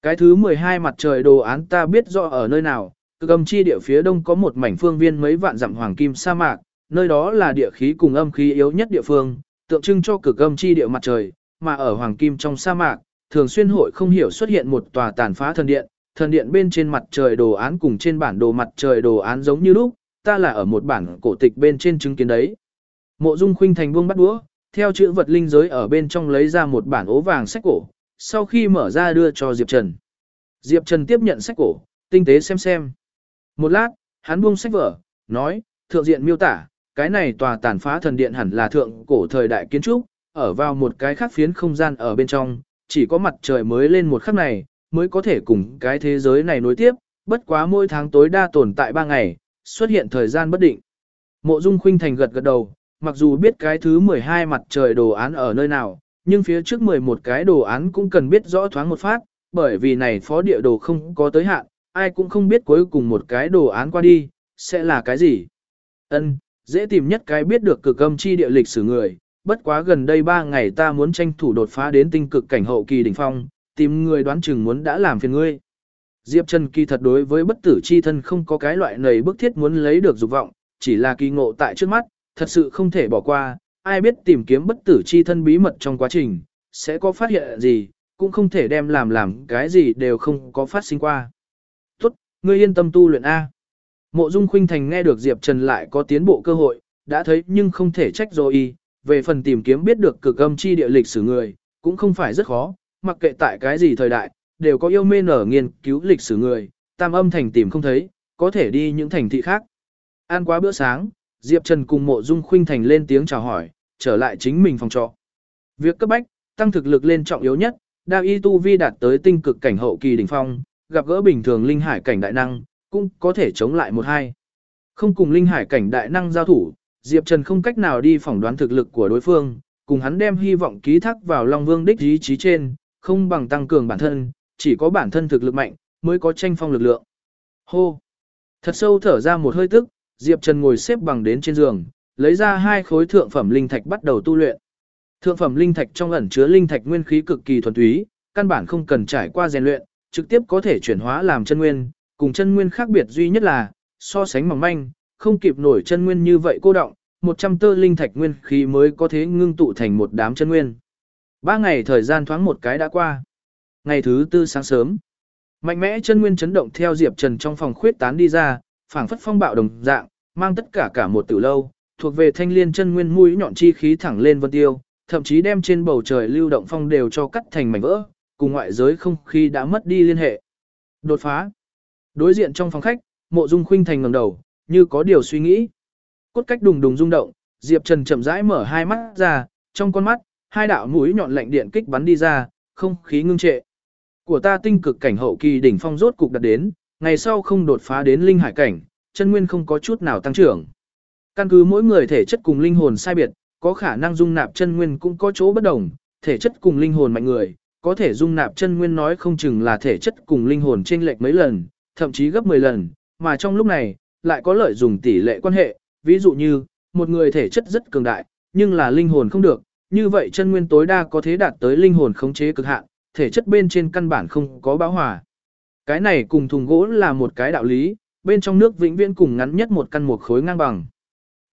Cái thứ 12 mặt trời đồ án ta biết rõ ở nơi nào, cực âm chi địa phía đông có một mảnh phương viên mấy vạn dặm hoàng kim sa mạc, nơi đó là địa khí cùng âm khí yếu nhất địa phương, tượng trưng cho cực âm chi địa mặt trời, mà ở hoàng kim trong sa mạc, thường xuyên hội không hiểu xuất hiện một tòa tàn phá thần điện, thần điện bên trên mặt trời đồ án cùng trên bản đồ mặt trời đồ án giống như lúc, ta là ở một bản cổ tịch bên trên chứng kiến đấy. Mộ Dung Khuynh Thành buông bắt đũa, theo chữ vật linh giới ở bên trong lấy ra một bản ố vàng sách cổ, sau khi mở ra đưa cho Diệp Trần. Diệp Trần tiếp nhận sách cổ, tinh tế xem xem. Một lát, hắn buông sách vở, nói, thượng diện miêu tả, cái này tòa tàn phá thần điện hẳn là thượng cổ thời đại kiến trúc, ở vào một cái khác phiến không gian ở bên trong, chỉ có mặt trời mới lên một khắc này, mới có thể cùng cái thế giới này nối tiếp, bất quá mỗi tháng tối đa tồn tại 3 ngày, xuất hiện thời gian bất định. Mộ Dung Khuynh Thành gật gật đầu, mặc dù biết cái thứ 12 mặt trời đồ án ở nơi nào, nhưng phía trước 11 cái đồ án cũng cần biết rõ thoáng một phát, bởi vì này phó địa đồ không có tới hạn, ai cũng không biết cuối cùng một cái đồ án qua đi, sẽ là cái gì. Ân, dễ tìm nhất cái biết được cực âm chi địa lịch sử người, bất quá gần đây 3 ngày ta muốn tranh thủ đột phá đến tinh cực cảnh hậu kỳ đỉnh phong, tìm người đoán chừng muốn đã làm phiền ngươi. Diệp Trần kỳ thật đối với bất tử chi thân không có cái loại nầy bức thiết muốn lấy được dục vọng, chỉ là kỳ ngộ tại trước mắt, thật sự không thể bỏ qua, ai biết tìm kiếm bất tử chi thân bí mật trong quá trình, sẽ có phát hiện gì, cũng không thể đem làm làm cái gì đều không có phát sinh qua. Tốt, ngươi yên tâm tu luyện A. Mộ Dung Khuynh Thành nghe được Diệp Trần lại có tiến bộ cơ hội, đã thấy nhưng không thể trách rồi y, về phần tìm kiếm biết được cực âm chi địa lịch sử người, cũng không phải rất khó, mặc kệ tại cái gì thời đại, đều có yêu mê nở nghiên cứu lịch sử người, tam âm thành tìm không thấy, có thể đi những thành thị khác. Ăn quá bữa sáng, Diệp Trần cùng mộ dung khuynh thành lên tiếng chào hỏi, trở lại chính mình phòng trọ. Việc cấp bách, tăng thực lực lên trọng yếu nhất, đạo y tu vi đạt tới tinh cực cảnh hậu kỳ đỉnh phong, gặp gỡ bình thường linh hải cảnh đại năng, cũng có thể chống lại một hai. Không cùng linh hải cảnh đại năng giao thủ, Diệp Trần không cách nào đi phỏng đoán thực lực của đối phương, cùng hắn đem hy vọng ký thác vào Long Vương đích ý chí trên, không bằng tăng cường bản thân, chỉ có bản thân thực lực mạnh, mới có tranh phong lực lượng. Hô! Thật sâu thở ra một hơi tức, Diệp Trần ngồi xếp bằng đến trên giường, lấy ra hai khối thượng phẩm linh thạch bắt đầu tu luyện. Thượng phẩm linh thạch trong ẩn chứa linh thạch nguyên khí cực kỳ thuần túy, căn bản không cần trải qua rèn luyện, trực tiếp có thể chuyển hóa làm chân nguyên, cùng chân nguyên khác biệt duy nhất là so sánh mỏng manh, không kịp nổi chân nguyên như vậy cô động, 100 tơ linh thạch nguyên khí mới có thể ngưng tụ thành một đám chân nguyên. Ba ngày thời gian thoáng một cái đã qua. Ngày thứ tư sáng sớm, mạnh mẽ chân nguyên chấn động theo Diệp Trần trong phòng khuyết tán đi ra, phảng phất phong bạo đồng dạng, mang tất cả cả một tử lâu, thuộc về thanh liên chân nguyên mũi nhọn chi khí thẳng lên vân tiêu, thậm chí đem trên bầu trời lưu động phong đều cho cắt thành mảnh vỡ, cùng ngoại giới không khí đã mất đi liên hệ. Đột phá. Đối diện trong phòng khách, Mộ Dung Khuynh Thành ngẩng đầu, như có điều suy nghĩ. Cốt cách đùng đùng rung động, Diệp Trần chậm rãi mở hai mắt ra, trong con mắt, hai đạo mũi nhọn lạnh điện kích bắn đi ra, không khí ngưng trệ. Của ta tinh cực cảnh hậu kỳ đỉnh phong rốt cục đạt đến, ngày sau không đột phá đến linh hải cảnh, chân nguyên không có chút nào tăng trưởng. Căn cứ mỗi người thể chất cùng linh hồn sai biệt, có khả năng dung nạp chân nguyên cũng có chỗ bất đồng, thể chất cùng linh hồn mạnh người, có thể dung nạp chân nguyên nói không chừng là thể chất cùng linh hồn chênh lệch mấy lần, thậm chí gấp 10 lần, mà trong lúc này, lại có lợi dùng tỷ lệ quan hệ, ví dụ như, một người thể chất rất cường đại, nhưng là linh hồn không được, như vậy chân nguyên tối đa có thể đạt tới linh hồn khống chế cực hạn, thể chất bên trên căn bản không có bão hòa. Cái này cùng thùng gỗ là một cái đạo lý, bên trong nước vĩnh viễn cùng ngắn nhất một căn một khối ngang bằng.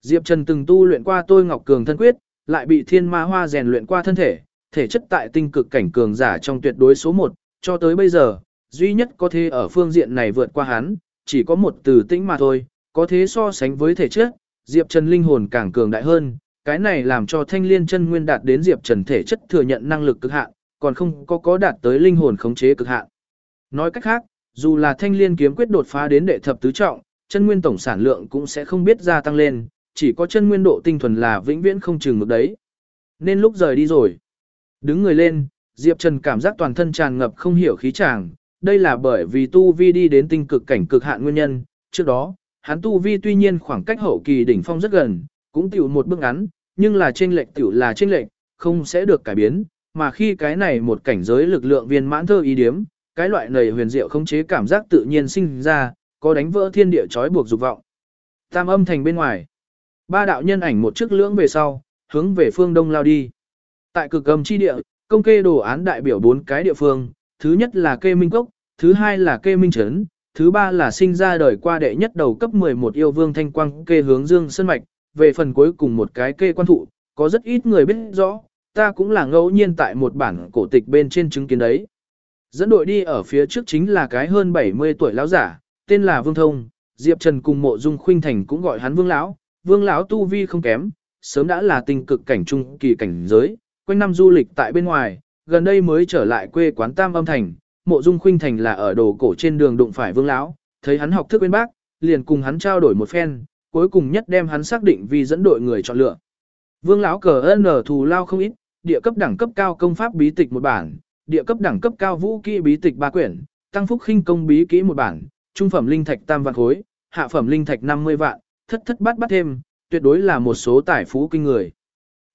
Diệp Trần từng tu luyện qua tôi ngọc cường thân quyết, lại bị thiên ma hoa rèn luyện qua thân thể, thể chất tại tinh cực cảnh cường giả trong tuyệt đối số 1, cho tới bây giờ, duy nhất có thể ở phương diện này vượt qua hắn, chỉ có một từ tĩnh mà thôi, có thế so sánh với thể chất, Diệp Trần linh hồn càng cường đại hơn, cái này làm cho thanh liên chân nguyên đạt đến Diệp Trần thể chất thừa nhận năng lực cực hạn, còn không có có đạt tới linh hồn khống chế cực hạn. Nói cách khác, dù là thanh liên kiếm quyết đột phá đến đệ thập tứ trọng, chân nguyên tổng sản lượng cũng sẽ không biết gia tăng lên, chỉ có chân nguyên độ tinh thuần là vĩnh viễn không chừng được đấy. Nên lúc rời đi rồi. Đứng người lên, Diệp Trần cảm giác toàn thân tràn ngập không hiểu khí chàng, đây là bởi vì tu vi đi đến tinh cực cảnh cực hạn nguyên nhân, trước đó, hắn tu vi tuy nhiên khoảng cách hậu kỳ đỉnh phong rất gần, cũng tiểu một bước ngắn, nhưng là trên lệch tiểu là trên lệch, không sẽ được cải biến, mà khi cái này một cảnh giới lực lượng viên mãn thơ ý điếm, cái loại này huyền diệu không chế cảm giác tự nhiên sinh ra, có đánh vỡ thiên địa trói buộc dục vọng. Tam âm thành bên ngoài, ba đạo nhân ảnh một trước lưỡng về sau, hướng về phương đông lao đi. Tại cực âm chi địa, công kê đồ án đại biểu bốn cái địa phương, thứ nhất là kê minh cốc, thứ hai là kê minh trấn, thứ ba là sinh ra đời qua đệ nhất đầu cấp 11 yêu vương thanh quang kê hướng dương sơn mạch, về phần cuối cùng một cái kê quan thụ, có rất ít người biết rõ, ta cũng là ngẫu nhiên tại một bản cổ tịch bên trên chứng kiến đấy. Dẫn đội đi ở phía trước chính là cái hơn 70 tuổi lão giả, tên là Vương Thông, Diệp Trần cùng Mộ Dung Khuynh Thành cũng gọi hắn Vương lão. Vương lão tu vi không kém, sớm đã là tình cực cảnh trung kỳ cảnh giới, quanh năm du lịch tại bên ngoài, gần đây mới trở lại quê quán Tam Âm Thành, Mộ Dung Khuynh Thành là ở đồ cổ trên đường đụng phải Vương lão, thấy hắn học thức bên bác, liền cùng hắn trao đổi một phen, cuối cùng nhất đem hắn xác định vì dẫn đội người chọn lựa. Vương lão cờ ơn ở thù lao không ít, địa cấp đẳng cấp cao công pháp bí tịch một bản, địa cấp đẳng cấp cao vũ kỹ bí tịch ba quyển, tăng phúc khinh công bí kỹ một bản, trung phẩm linh thạch tam vạn khối, hạ phẩm linh thạch 50 vạn, thất thất bát bát thêm, tuyệt đối là một số tài phú kinh người.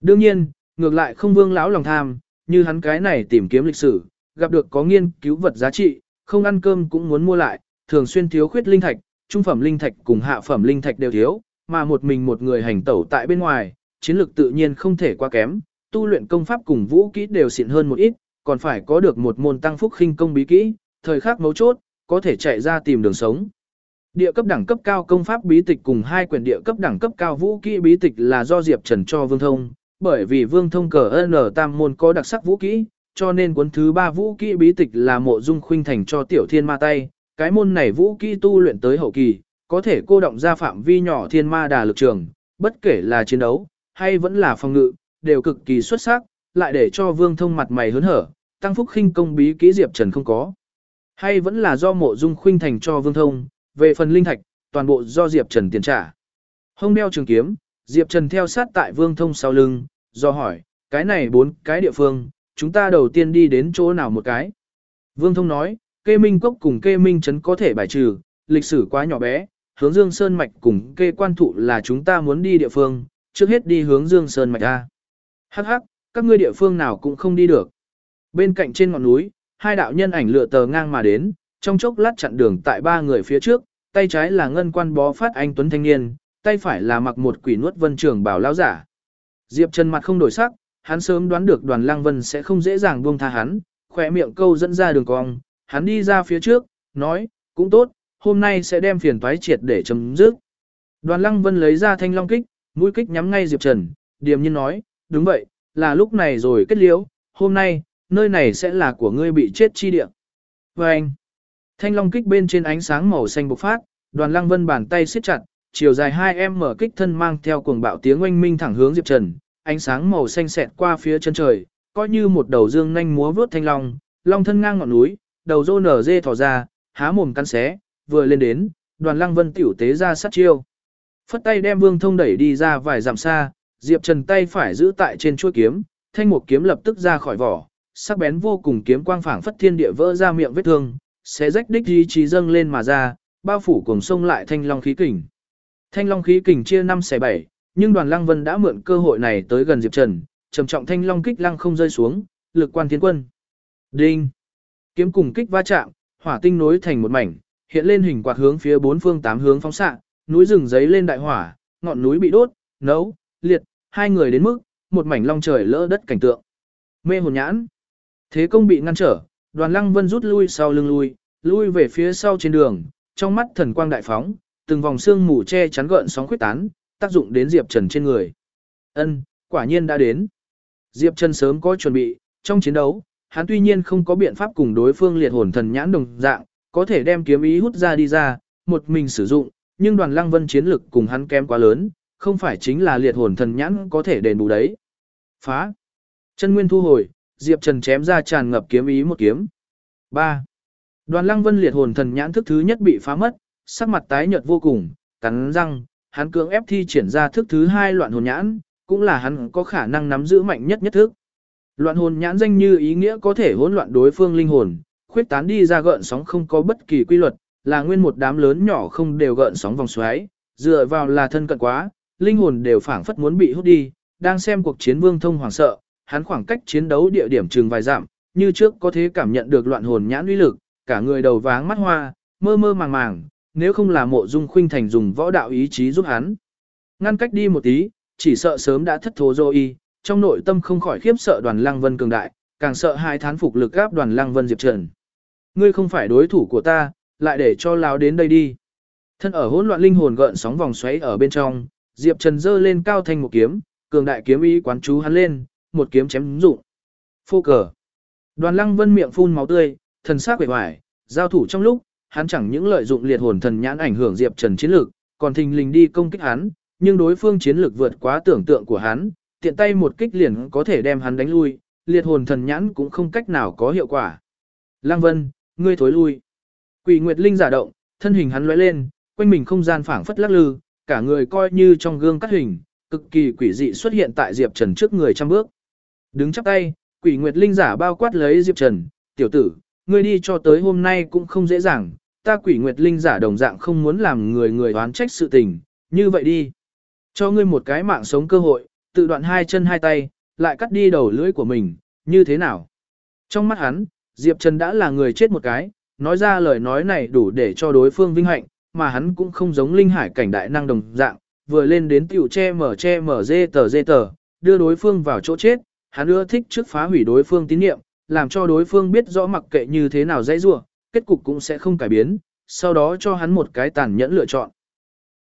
Đương nhiên, ngược lại không vương lão lòng tham, như hắn cái này tìm kiếm lịch sử, gặp được có nghiên cứu vật giá trị, không ăn cơm cũng muốn mua lại, thường xuyên thiếu khuyết linh thạch, trung phẩm linh thạch cùng hạ phẩm linh thạch đều thiếu, mà một mình một người hành tẩu tại bên ngoài, chiến lược tự nhiên không thể quá kém, tu luyện công pháp cùng vũ kỹ đều xịn hơn một ít, còn phải có được một môn tăng phúc khinh công bí kỹ, thời khắc mấu chốt, có thể chạy ra tìm đường sống. Địa cấp đẳng cấp cao công pháp bí tịch cùng hai quyển địa cấp đẳng cấp cao vũ kỹ bí tịch là do Diệp Trần cho Vương Thông, bởi vì Vương Thông cờ N tam môn có đặc sắc vũ kỹ, cho nên cuốn thứ ba vũ kỹ bí tịch là mộ dung khuynh thành cho Tiểu Thiên Ma tay, cái môn này vũ kỹ tu luyện tới hậu kỳ, có thể cô động ra phạm vi nhỏ thiên ma đà lực trường, bất kể là chiến đấu hay vẫn là phòng ngự, đều cực kỳ xuất sắc, lại để cho Vương Thông mặt mày hớn hở, tăng phúc khinh công bí kỹ Diệp Trần không có. Hay vẫn là do mộ dung khuynh thành cho Vương Thông, về phần linh thạch, toàn bộ do Diệp Trần tiền trả. Hông đeo trường kiếm, Diệp Trần theo sát tại Vương Thông sau lưng, do hỏi, cái này bốn cái địa phương, chúng ta đầu tiên đi đến chỗ nào một cái. Vương Thông nói, kê minh cốc cùng kê minh trấn có thể bài trừ, lịch sử quá nhỏ bé, hướng dương sơn mạch cùng kê quan thụ là chúng ta muốn đi địa phương, trước hết đi hướng dương sơn mạch ra. Hắc hắc, các ngươi địa phương nào cũng không đi được. Bên cạnh trên ngọn núi, hai đạo nhân ảnh lựa tờ ngang mà đến, trong chốc lát chặn đường tại ba người phía trước, tay trái là ngân quan bó phát anh tuấn thanh niên, tay phải là mặc một quỷ nuốt vân trường bảo lao giả. Diệp Trần mặt không đổi sắc, hắn sớm đoán được đoàn Lang vân sẽ không dễ dàng buông tha hắn, khỏe miệng câu dẫn ra đường cong, hắn đi ra phía trước, nói, cũng tốt, hôm nay sẽ đem phiền toái triệt để chấm dứt. Đoàn lăng vân lấy ra thanh long kích, mũi kích nhắm ngay Diệp Trần, điềm nhiên nói, đúng vậy, là lúc này rồi kết liễu, hôm nay, nơi này sẽ là của ngươi bị chết chi địa. Và anh, thanh long kích bên trên ánh sáng màu xanh bộc phát, đoàn lăng vân bàn tay siết chặt, chiều dài hai em mở kích thân mang theo cuồng bạo tiếng oanh minh thẳng hướng Diệp Trần, ánh sáng màu xanh xẹt qua phía chân trời, coi như một đầu dương nhanh múa vướt thanh long, long thân ngang ngọn núi, đầu rô nở dê thỏ ra, há mồm cắn xé, vừa lên đến, đoàn lăng vân tiểu tế ra sát chiêu. Phất tay đem vương thông đẩy đi ra vài dặm xa, Diệp Trần tay phải giữ tại trên chuôi kiếm, thanh một kiếm lập tức ra khỏi vỏ, sắc bén vô cùng kiếm quang phảng phất thiên địa vỡ ra miệng vết thương, xé rách đích ý chí dâng lên mà ra, bao phủ cùng sông lại thanh long khí kình. Thanh long khí kình chia 5 xẻ 7, nhưng Đoàn Lăng Vân đã mượn cơ hội này tới gần Diệp Trần, trầm trọng thanh long kích lăng không rơi xuống, lực quan thiên quân. Đinh! Kiếm cùng kích va chạm, hỏa tinh nối thành một mảnh, hiện lên hình quạt hướng phía bốn phương tám hướng phóng xạ, núi rừng giấy lên đại hỏa, ngọn núi bị đốt, nấu, liệt, hai người đến mức một mảnh long trời lỡ đất cảnh tượng. Mê hồn nhãn. Thế công bị ngăn trở, đoàn lăng vân rút lui sau lưng lui, lui về phía sau trên đường, trong mắt thần quang đại phóng, từng vòng xương mù che chắn gợn sóng khuyết tán, tác dụng đến Diệp Trần trên người. Ân, quả nhiên đã đến. Diệp Trần sớm có chuẩn bị, trong chiến đấu, hắn tuy nhiên không có biện pháp cùng đối phương liệt hồn thần nhãn đồng dạng, có thể đem kiếm ý hút ra đi ra, một mình sử dụng, nhưng đoàn lăng vân chiến lực cùng hắn kém quá lớn, không phải chính là liệt hồn thần nhãn có thể đền bù đấy. Phá. Chân nguyên thu hồi, Diệp Trần chém ra tràn ngập kiếm ý một kiếm. 3. Đoàn lăng vân liệt hồn thần nhãn thức thứ nhất bị phá mất, sắc mặt tái nhợt vô cùng, cắn răng, hắn cưỡng ép thi triển ra thức thứ hai loạn hồn nhãn, cũng là hắn có khả năng nắm giữ mạnh nhất nhất thức. Loạn hồn nhãn danh như ý nghĩa có thể hỗn loạn đối phương linh hồn, khuyết tán đi ra gợn sóng không có bất kỳ quy luật, là nguyên một đám lớn nhỏ không đều gợn sóng vòng xoáy, dựa vào là thân cận quá, linh hồn đều phảng phất muốn bị hút đi, đang xem cuộc chiến vương thông hoàng sợ, hắn khoảng cách chiến đấu địa điểm trường vài dặm, như trước có thể cảm nhận được loạn hồn nhãn uy lực, cả người đầu váng mắt hoa, mơ mơ màng màng, nếu không là mộ dung khuynh thành dùng võ đạo ý chí giúp hắn. Ngăn cách đi một tí, chỉ sợ sớm đã thất thố dô y, trong nội tâm không khỏi khiếp sợ đoàn lăng vân cường đại, càng sợ hai thán phục lực gáp đoàn lăng vân diệp trần. Ngươi không phải đối thủ của ta, lại để cho láo đến đây đi. Thân ở hỗn loạn linh hồn gợn sóng vòng xoáy ở bên trong, Diệp Trần giơ lên cao thanh một kiếm, cường đại kiếm ý quán chú hắn lên, một kiếm chém dụng. Phô cờ. Đoàn Lăng Vân miệng phun máu tươi, thần sắc quệ hoài, giao thủ trong lúc, hắn chẳng những lợi dụng liệt hồn thần nhãn ảnh hưởng Diệp Trần chiến lược, còn thình lình đi công kích hắn, nhưng đối phương chiến lược vượt quá tưởng tượng của hắn, tiện tay một kích liền có thể đem hắn đánh lui, liệt hồn thần nhãn cũng không cách nào có hiệu quả. Lăng Vân, ngươi thối lui. Quỷ Nguyệt Linh giả động, thân hình hắn lóe lên, quanh mình không gian phảng phất lắc lư, cả người coi như trong gương cắt hình, cực kỳ quỷ dị xuất hiện tại Diệp Trần trước người trăm bước. Đứng chắp tay, Quỷ Nguyệt Linh giả bao quát lấy Diệp Trần, "Tiểu tử, ngươi đi cho tới hôm nay cũng không dễ dàng, ta Quỷ Nguyệt Linh giả đồng dạng không muốn làm người người oán trách sự tình, như vậy đi, cho ngươi một cái mạng sống cơ hội, tự đoạn hai chân hai tay, lại cắt đi đầu lưỡi của mình, như thế nào?" Trong mắt hắn, Diệp Trần đã là người chết một cái, nói ra lời nói này đủ để cho đối phương vinh hạnh, mà hắn cũng không giống linh hải cảnh đại năng đồng dạng, vừa lên đến tiểu che mở che mở dê tờ dê tờ, đưa đối phương vào chỗ chết, hắn ưa thích trước phá hủy đối phương tín nhiệm, làm cho đối phương biết rõ mặc kệ như thế nào dãy rủa, kết cục cũng sẽ không cải biến, sau đó cho hắn một cái tàn nhẫn lựa chọn.